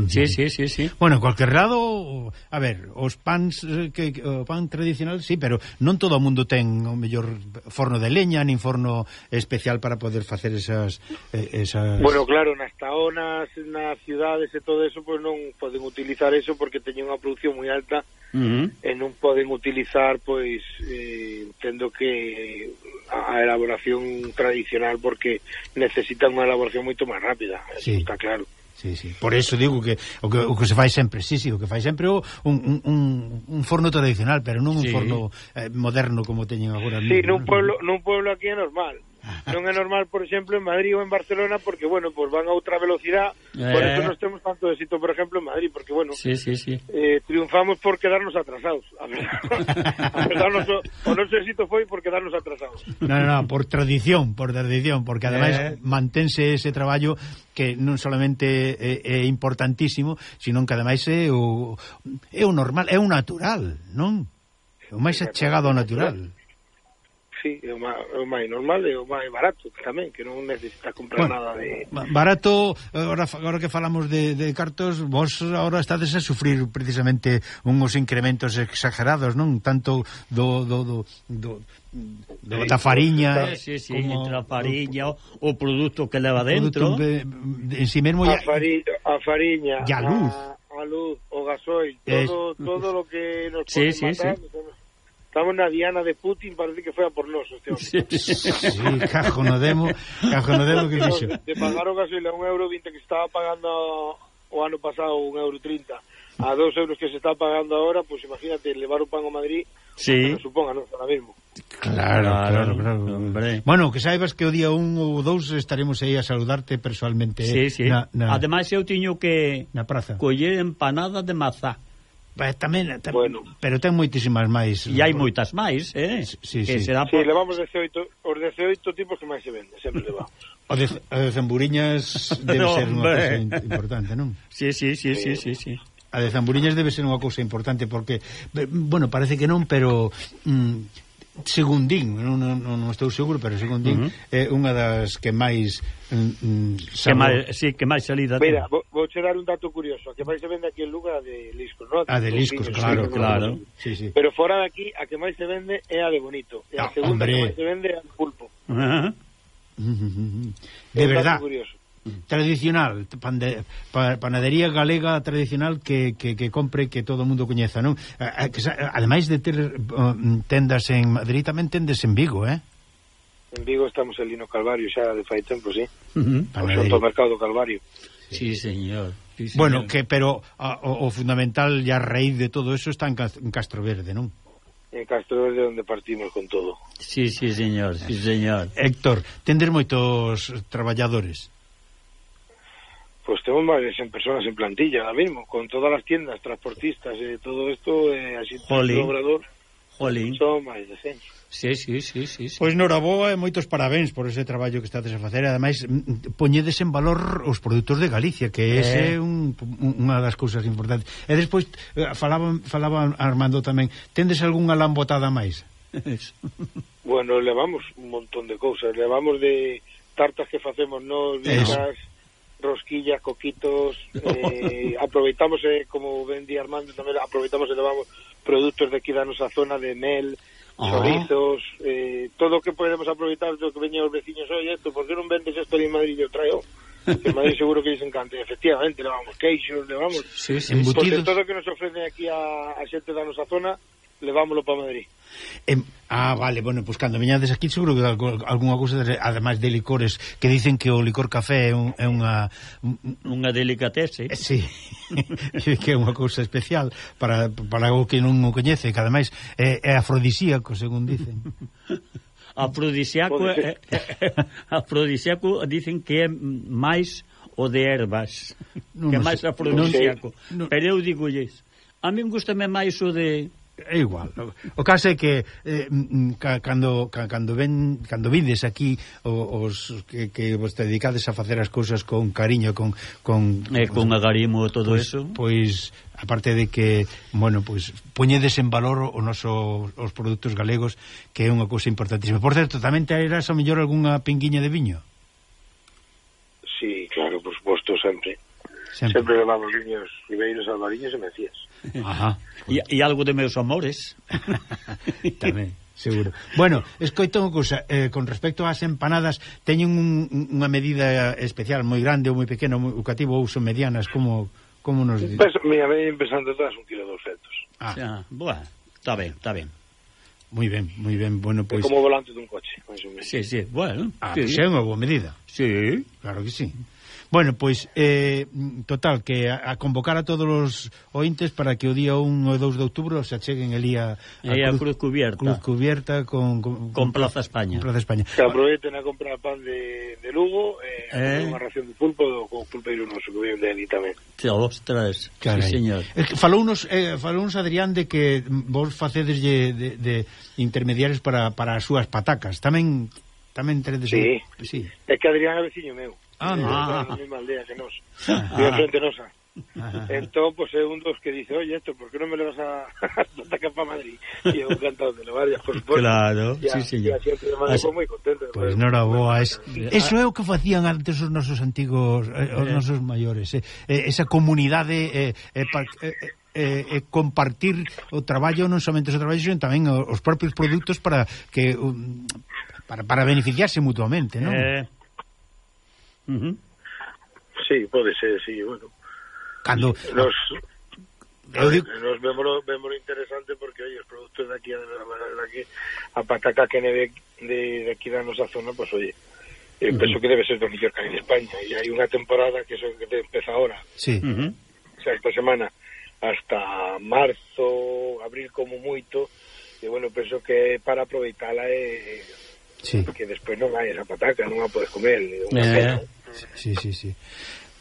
Speaker 1: Sí, sí, sí, sí.
Speaker 2: Bueno, en cualquier lado, a ver, os pans eh, que o pan tradicional, sí, pero non todo o mundo ten o mellor forno de leña, nin forno especial para poder facer esas eh, esas
Speaker 4: Bueno, claro, nas taonas, nas ciudades e todo eso, pois pues non poden utilizar eso porque teñen unha produción moi alta
Speaker 1: uh -huh.
Speaker 4: e non poden utilizar pois eh, tendo que a elaboración tradicional porque necesitan unha elaboración moito máis rápida,
Speaker 2: sí.
Speaker 4: está claro.
Speaker 2: Sí, sí. Por eso digo que o que, o que se fai sempre, sí, sí, o que fai sempre o un, un, un forno tradicional, pero non un
Speaker 1: sí.
Speaker 2: forno eh, moderno como teñen agora.
Speaker 4: Sí, nun pueblo, nun pueblo aquí é normal. Non é normal, por exemplo, en Madrid ou en Barcelona porque, bueno, pues van a outra velocidade.
Speaker 1: Eh...
Speaker 4: Por eso nos temos tanto éxito, por exemplo, en Madrid, porque, bueno,
Speaker 1: sí, sí, sí.
Speaker 4: Eh, triunfamos por quedarnos atrasados. A verdad, a verdad noso, o noso éxito foi por quedarnos atrasados.
Speaker 2: No, no, no, por tradición, por tradición, porque ademais
Speaker 1: eh...
Speaker 2: mantense ese traballo que non solamente é, é importantísimo, sino que ademais é eh, o, é o normal, é o natural, non? O máis achegado ao natural.
Speaker 4: natural sí, é o, má, é o máis normal e o máis barato tamén, que non necesitas comprar
Speaker 2: bueno,
Speaker 4: nada de...
Speaker 2: Barato, ahora, ahora que falamos de, de cartos, vos ahora estades a sufrir precisamente unhos incrementos exagerados, non? Tanto do... do, do, do do, da fariña
Speaker 1: sí, sí,
Speaker 2: como,
Speaker 1: entre a fariña o, o produto que leva dentro
Speaker 2: de, en si mesmo
Speaker 4: a,
Speaker 2: ya,
Speaker 4: fari, a fariña
Speaker 2: a luz
Speaker 4: a, a luz, o gasoil todo, todo lo que nos
Speaker 1: sí,
Speaker 4: pode
Speaker 1: sí,
Speaker 4: matar sí. Estamos na diana de Putin, parece que foi a por nós, este hombre.
Speaker 2: Sí, sí cajo no demo, cajo no demo que
Speaker 4: dixo. Te pagaron a gasolina un euro 20 que se estaba pagando o ano pasado un euro 30 a dos euros que se está pagando ahora, pues imagínate, levar o pan a Madrid,
Speaker 1: sí.
Speaker 4: suponga, ¿no? ahora mismo.
Speaker 2: Claro, claro, claro. claro.
Speaker 1: Hombre.
Speaker 2: Bueno, que saibas que o día 1 ou 2 estaremos aí a saludarte personalmente.
Speaker 1: Eh, sí, sí.
Speaker 2: Na, na...
Speaker 1: Ademais, eu tiño que...
Speaker 2: Na praza.
Speaker 1: Coller empanada de mazá
Speaker 2: tamén, eh, tam,
Speaker 4: bueno.
Speaker 2: pero ten moitísimas máis.
Speaker 1: E hai moitas máis, eh?
Speaker 2: Sí, sí.
Speaker 1: Que
Speaker 2: sí.
Speaker 1: Será por...
Speaker 4: sí, levamos 18, os 18 tipos que máis se venden, sempre levamos.
Speaker 2: O de, o de Zamburiñas debe no, ser unha cousa importante, non?
Speaker 1: Sí, sí, sí, sí, sí, sí.
Speaker 2: A de Zamburiñas debe ser unha cousa importante porque bueno, parece que non, pero mm, según din, non, non, non estou seguro, pero según din,
Speaker 1: uh -huh.
Speaker 2: é unha das que máis mm, mm
Speaker 1: que máis, sí, que máis salida
Speaker 4: Mira, vou, vou che dar un dato curioso, a que máis se vende aquí en Lugo a de Liscos, non?
Speaker 2: A de Liscos,
Speaker 4: Liscos
Speaker 2: claro,
Speaker 4: Liscos,
Speaker 1: claro.
Speaker 2: Sí, sí.
Speaker 4: Pero fora de aquí, a que máis se vende é a de Bonito, e a
Speaker 2: ah,
Speaker 4: segunda
Speaker 2: hombre.
Speaker 4: que máis se vende é a de Pulpo. Uh -huh. De
Speaker 2: verdad.
Speaker 4: Curioso
Speaker 2: tradicional, pande, pa, panadería galega tradicional que, que, que compre que todo o mundo coñeza, non? A, a, que, ademais de ter uh, tendas en Madrid, tamén tendes en Vigo, eh?
Speaker 4: En Vigo estamos en Lino Calvario xa de fai tempo, sí.
Speaker 1: Uh
Speaker 4: -huh.
Speaker 2: Panadería.
Speaker 4: O mercado Calvario.
Speaker 1: Sí, señor. Sí, señor.
Speaker 2: Bueno, que pero a, o, o fundamental e a raíz de todo eso está en, en Castro Verde, non?
Speaker 4: en Castro Verde onde partimos con todo.
Speaker 1: Sí, sí, señor, sí, señor.
Speaker 2: Héctor, tendes moitos traballadores?
Speaker 4: Pues tenemos más de 100 personas en plantilla ahora mismo, con todas las tiendas, transportistas, eh, todo esto, eh, así obrador.
Speaker 1: Jolín.
Speaker 4: Son máis de 100.
Speaker 1: Sí, sí, sí, sí, sí.
Speaker 2: Pois noraboa e moitos parabéns por ese traballo que estades a facer. Ademais, poñedes en valor os produtos de Galicia, que eh. ese é un, unha das cousas importantes. E despois, eh, falaba, falaba Armando tamén, tendes algunha lambotada máis?
Speaker 4: bueno, levamos un montón de cousas. Levamos de tartas que facemos nos, de rosquillas, coquitos, eh, aproveitamos, eh, como ben di Armando, tamén aproveitamos e levamos produtos de aquí da nosa zona de mel,
Speaker 1: ah.
Speaker 4: chorizos, eh, todo o que podemos aproveitar do que veñen os veciños, oi, esto, por que non vendes isto en Madrid, e o traio? que Madrid seguro que les encanta. Efectivamente, levamos queixos, levamos...
Speaker 1: Sí, sí,
Speaker 2: embutidos.
Speaker 4: Porque todo o que nos ofrecen aquí a, a xente da nosa zona, levámoslo para Madrid.
Speaker 2: Eh, ah, vale, bueno, pois pues, cando veñades aquí seguro que algunha cousa ademais de licores que dicen que o licor café é, un, é unha
Speaker 1: unha delicatese.
Speaker 2: Eh, sí. que é unha cousa especial para para o que non o coñece, que ademais é, é afrodisíaco, según dicen.
Speaker 1: afrodisíaco é, afrodisíaco dicen que é máis o de ervas,
Speaker 2: non,
Speaker 1: que é máis afrodisíaco.
Speaker 2: Non, non,
Speaker 1: Pero eu digo a min gustame máis o de
Speaker 2: é igual. O caso é que eh, cando, cando, ven, cando vides aquí os que, que vos te dedicades a facer as cousas con cariño, con... con
Speaker 1: eh, con agarimo todo
Speaker 2: pois,
Speaker 1: eso.
Speaker 2: Pois, aparte de que, bueno, pois poñedes en valor o noso, os produtos galegos, que é unha cousa importantísima. Por certo, tamén te eras o mellor algunha pinguiña de viño?
Speaker 4: Sí, claro, por suposto, sempre.
Speaker 2: Sempre,
Speaker 4: sempre levamos viños ribeiros, albariños e mecías.
Speaker 2: Ajá.
Speaker 1: E, e algo de meus amores.
Speaker 2: Tamén seguro. Bueno, escoito unha cousa, eh, con respecto ás empanadas, teñen un, unha medida especial moi grande ou moi pequena, moi, cativo ou son medianas, como como nos di?
Speaker 4: Peso, mira, veñen empezando todas un kilo 200.
Speaker 2: Ah,
Speaker 1: ah boa, está ben, está ben.
Speaker 2: Moi ben, moi ben, bueno,
Speaker 4: pois...
Speaker 2: Pues...
Speaker 4: Como volante dun coche, máis ou menos.
Speaker 1: Sí, sí, bueno.
Speaker 2: Ah,
Speaker 1: sí.
Speaker 2: pois pues é unha boa medida.
Speaker 1: Sí.
Speaker 2: Claro que sí. Bueno, pois, eh, total, que a, a convocar a todos os ointes para que o día 1 e 2 de outubro se acheguen ali a, a,
Speaker 1: e a Cruz, Cubierta
Speaker 2: Cruz Cubierta con, con,
Speaker 1: con Plaza España.
Speaker 2: Con Plaza España.
Speaker 4: Que aproveiten a comprar pan de, de Lugo e
Speaker 1: eh,
Speaker 4: eh... unha ración de pulpo do, co pulpeiro noso que ven de ali tamén.
Speaker 1: Te ostras,
Speaker 2: Carai.
Speaker 1: sí, señor.
Speaker 2: Es que falounos, eh, falounos, Adrián, de que vos facedeslle de, de intermediarios para, para as súas patacas. Tamén tamén tenedes...
Speaker 4: Sí.
Speaker 2: sí.
Speaker 4: É que Adrián é veciño meu.
Speaker 2: Ah,
Speaker 4: ah, na mesma aldea que nós.
Speaker 2: Ah,
Speaker 4: frente nosa.
Speaker 2: Ah,
Speaker 4: entón, pois pues, é un dos que dice Oye, esto, por que non me levas a atacar para Madrid? E eu encantado de levar, por supuesto.
Speaker 1: Claro,
Speaker 4: ya,
Speaker 1: sí, señor.
Speaker 4: Sí,
Speaker 1: Así,
Speaker 4: moi contento.
Speaker 2: Pois pues boa, Es, eso é o que facían antes os nosos antigos, eh, os nosos maiores. Eh. eh, esa comunidade eh, eh, par, eh, eh, eh, eh, compartir o traballo non somente o traballo, sino tamén os propios produtos para que um, para, para beneficiarse mutuamente, non?
Speaker 1: Eh, Uh -huh.
Speaker 4: Sí, pode ser, sí, bueno.
Speaker 2: Cando...
Speaker 4: Nos...
Speaker 2: Ah, eu digo...
Speaker 4: Nos vemos, vemos interesante porque, oye, os produtos daqui, de aquí, a pataca que neve de, de aquí da nosa zona, pues, oye, eh, uh -huh. penso que debe ser do mellor que hai en España. E hai unha temporada que, eso, que te empeza ahora.
Speaker 2: Sí.
Speaker 1: Uh -huh.
Speaker 4: O sea, esta semana hasta marzo, abril como moito, e, bueno, penso que para aproveitala é...
Speaker 2: Eh, sí.
Speaker 4: porque despois non hai esa pataca, non a podes comer, unha
Speaker 1: eh,
Speaker 4: pena.
Speaker 2: Sí, sí, sí.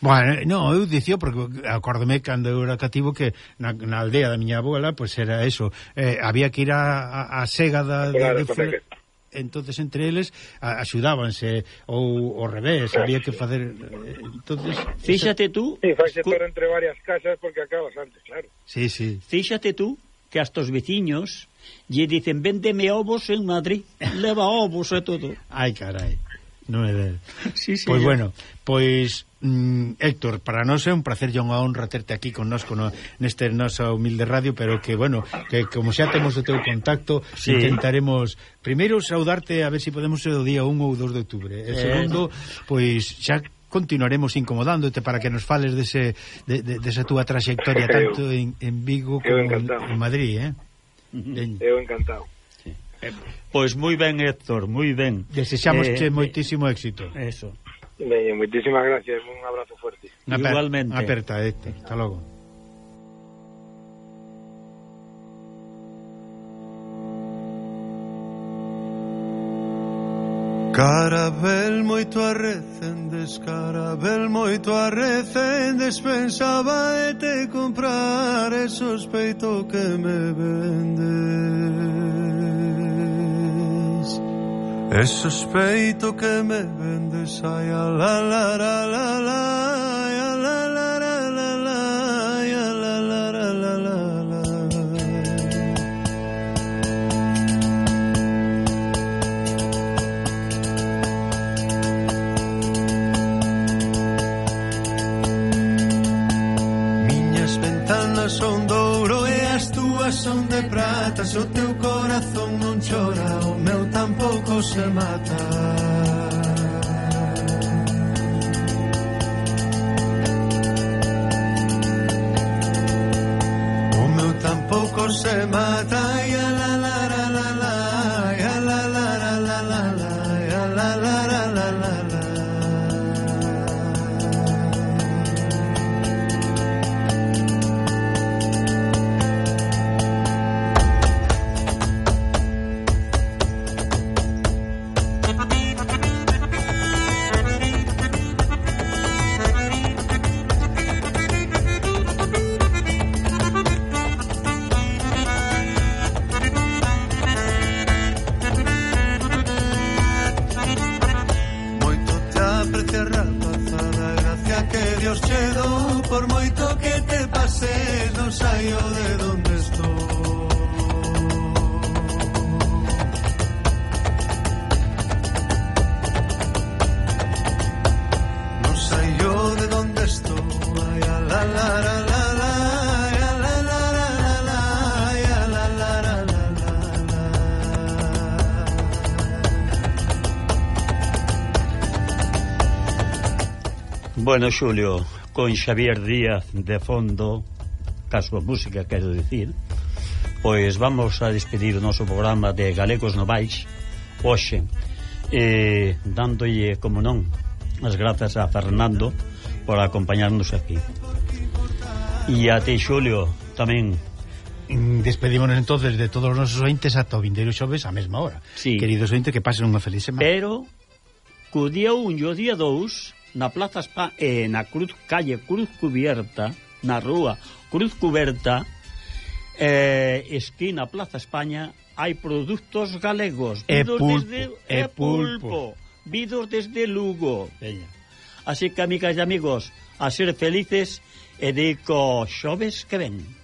Speaker 2: Bueno, no, eu dicía porque acórdome cando eu era cativo que na, na aldea da miña abuela pois pues era eso, eh, había que ir a, a, a sega da,
Speaker 4: claro,
Speaker 2: de, de, entonces entre eles axudábanse ou ao revés, había que facer eh, entonces
Speaker 1: Fíxate tú,
Speaker 4: sí, faise pero entre varias casas porque acabas antes, claro.
Speaker 2: Sí, sí.
Speaker 1: Fíxate tú que hasta os veciños lle dicen véndeme ovos en Madrid, leva ovos e todo.
Speaker 2: Ai, carai. Non é ver.
Speaker 1: Sí, sí,
Speaker 2: pois bueno, pois mm, Héctor, para nós é un placer e unha honra terte aquí con nós no, neste nosa humilde radio, pero que, bueno, que como xa temos o teu contacto,
Speaker 1: sí.
Speaker 2: intentaremos, primeiro, saudarte a ver se si podemos ser o día 1 ou 2 de outubro. E
Speaker 1: eh,
Speaker 2: segundo, pois xa continuaremos incomodándote para que nos fales dese, de, de, desa túa trayectoria tanto en, en Vigo como
Speaker 4: encantado.
Speaker 2: en, en Madrid, eh? Ben.
Speaker 4: Eu encantado. Sí.
Speaker 1: Pois moi ben, Héctor, moi ben.
Speaker 2: Desexamos
Speaker 1: eh,
Speaker 2: que moitísimo éxito.
Speaker 1: Eso.
Speaker 4: Ben, moitísimas gracias, un abrazo fuerte.
Speaker 2: Aper
Speaker 1: Igualmente.
Speaker 2: Aperta, Héctor. Hasta logo.
Speaker 3: Carabel moito a Descarabel moito a recén Despensaba e te comprar E sospeito que me vendes. E sospeito que me vendes Ai, a la la la la la. pernas son de ouro e as túas son de prata. Se o teu corazón non chora, o meu tampouco se mata. O meu tampouco se mata e
Speaker 1: Bueno, Xulio, con Xavier Díaz de fondo, casco música, quero dicir, pois vamos a despedir o noso programa de Galegos Novais, hoxe, eh, dándolle, como non, as grazas a Fernando por acompañarnos aquí. E a ti, Xulio, tamén
Speaker 2: mm, despedímonos entonces de todos os nosos ointes ata o vindeiro xoves a mesma hora.
Speaker 1: Sí.
Speaker 2: Queridos ointes, que pasen unha feliz semana.
Speaker 1: Pero, co día un o día 2 na Plaza Spa e na Cruz Calle Cruz Cubierta, na rúa Cruz Cuberta, eh, esquina Plaza España, hai produtos galegos.
Speaker 2: E pulpo.
Speaker 1: Desde, e pulpo. Vidos desde Lugo.
Speaker 2: Veña.
Speaker 1: Así que, amigas e amigos, a ser felices e dico xoves que ven.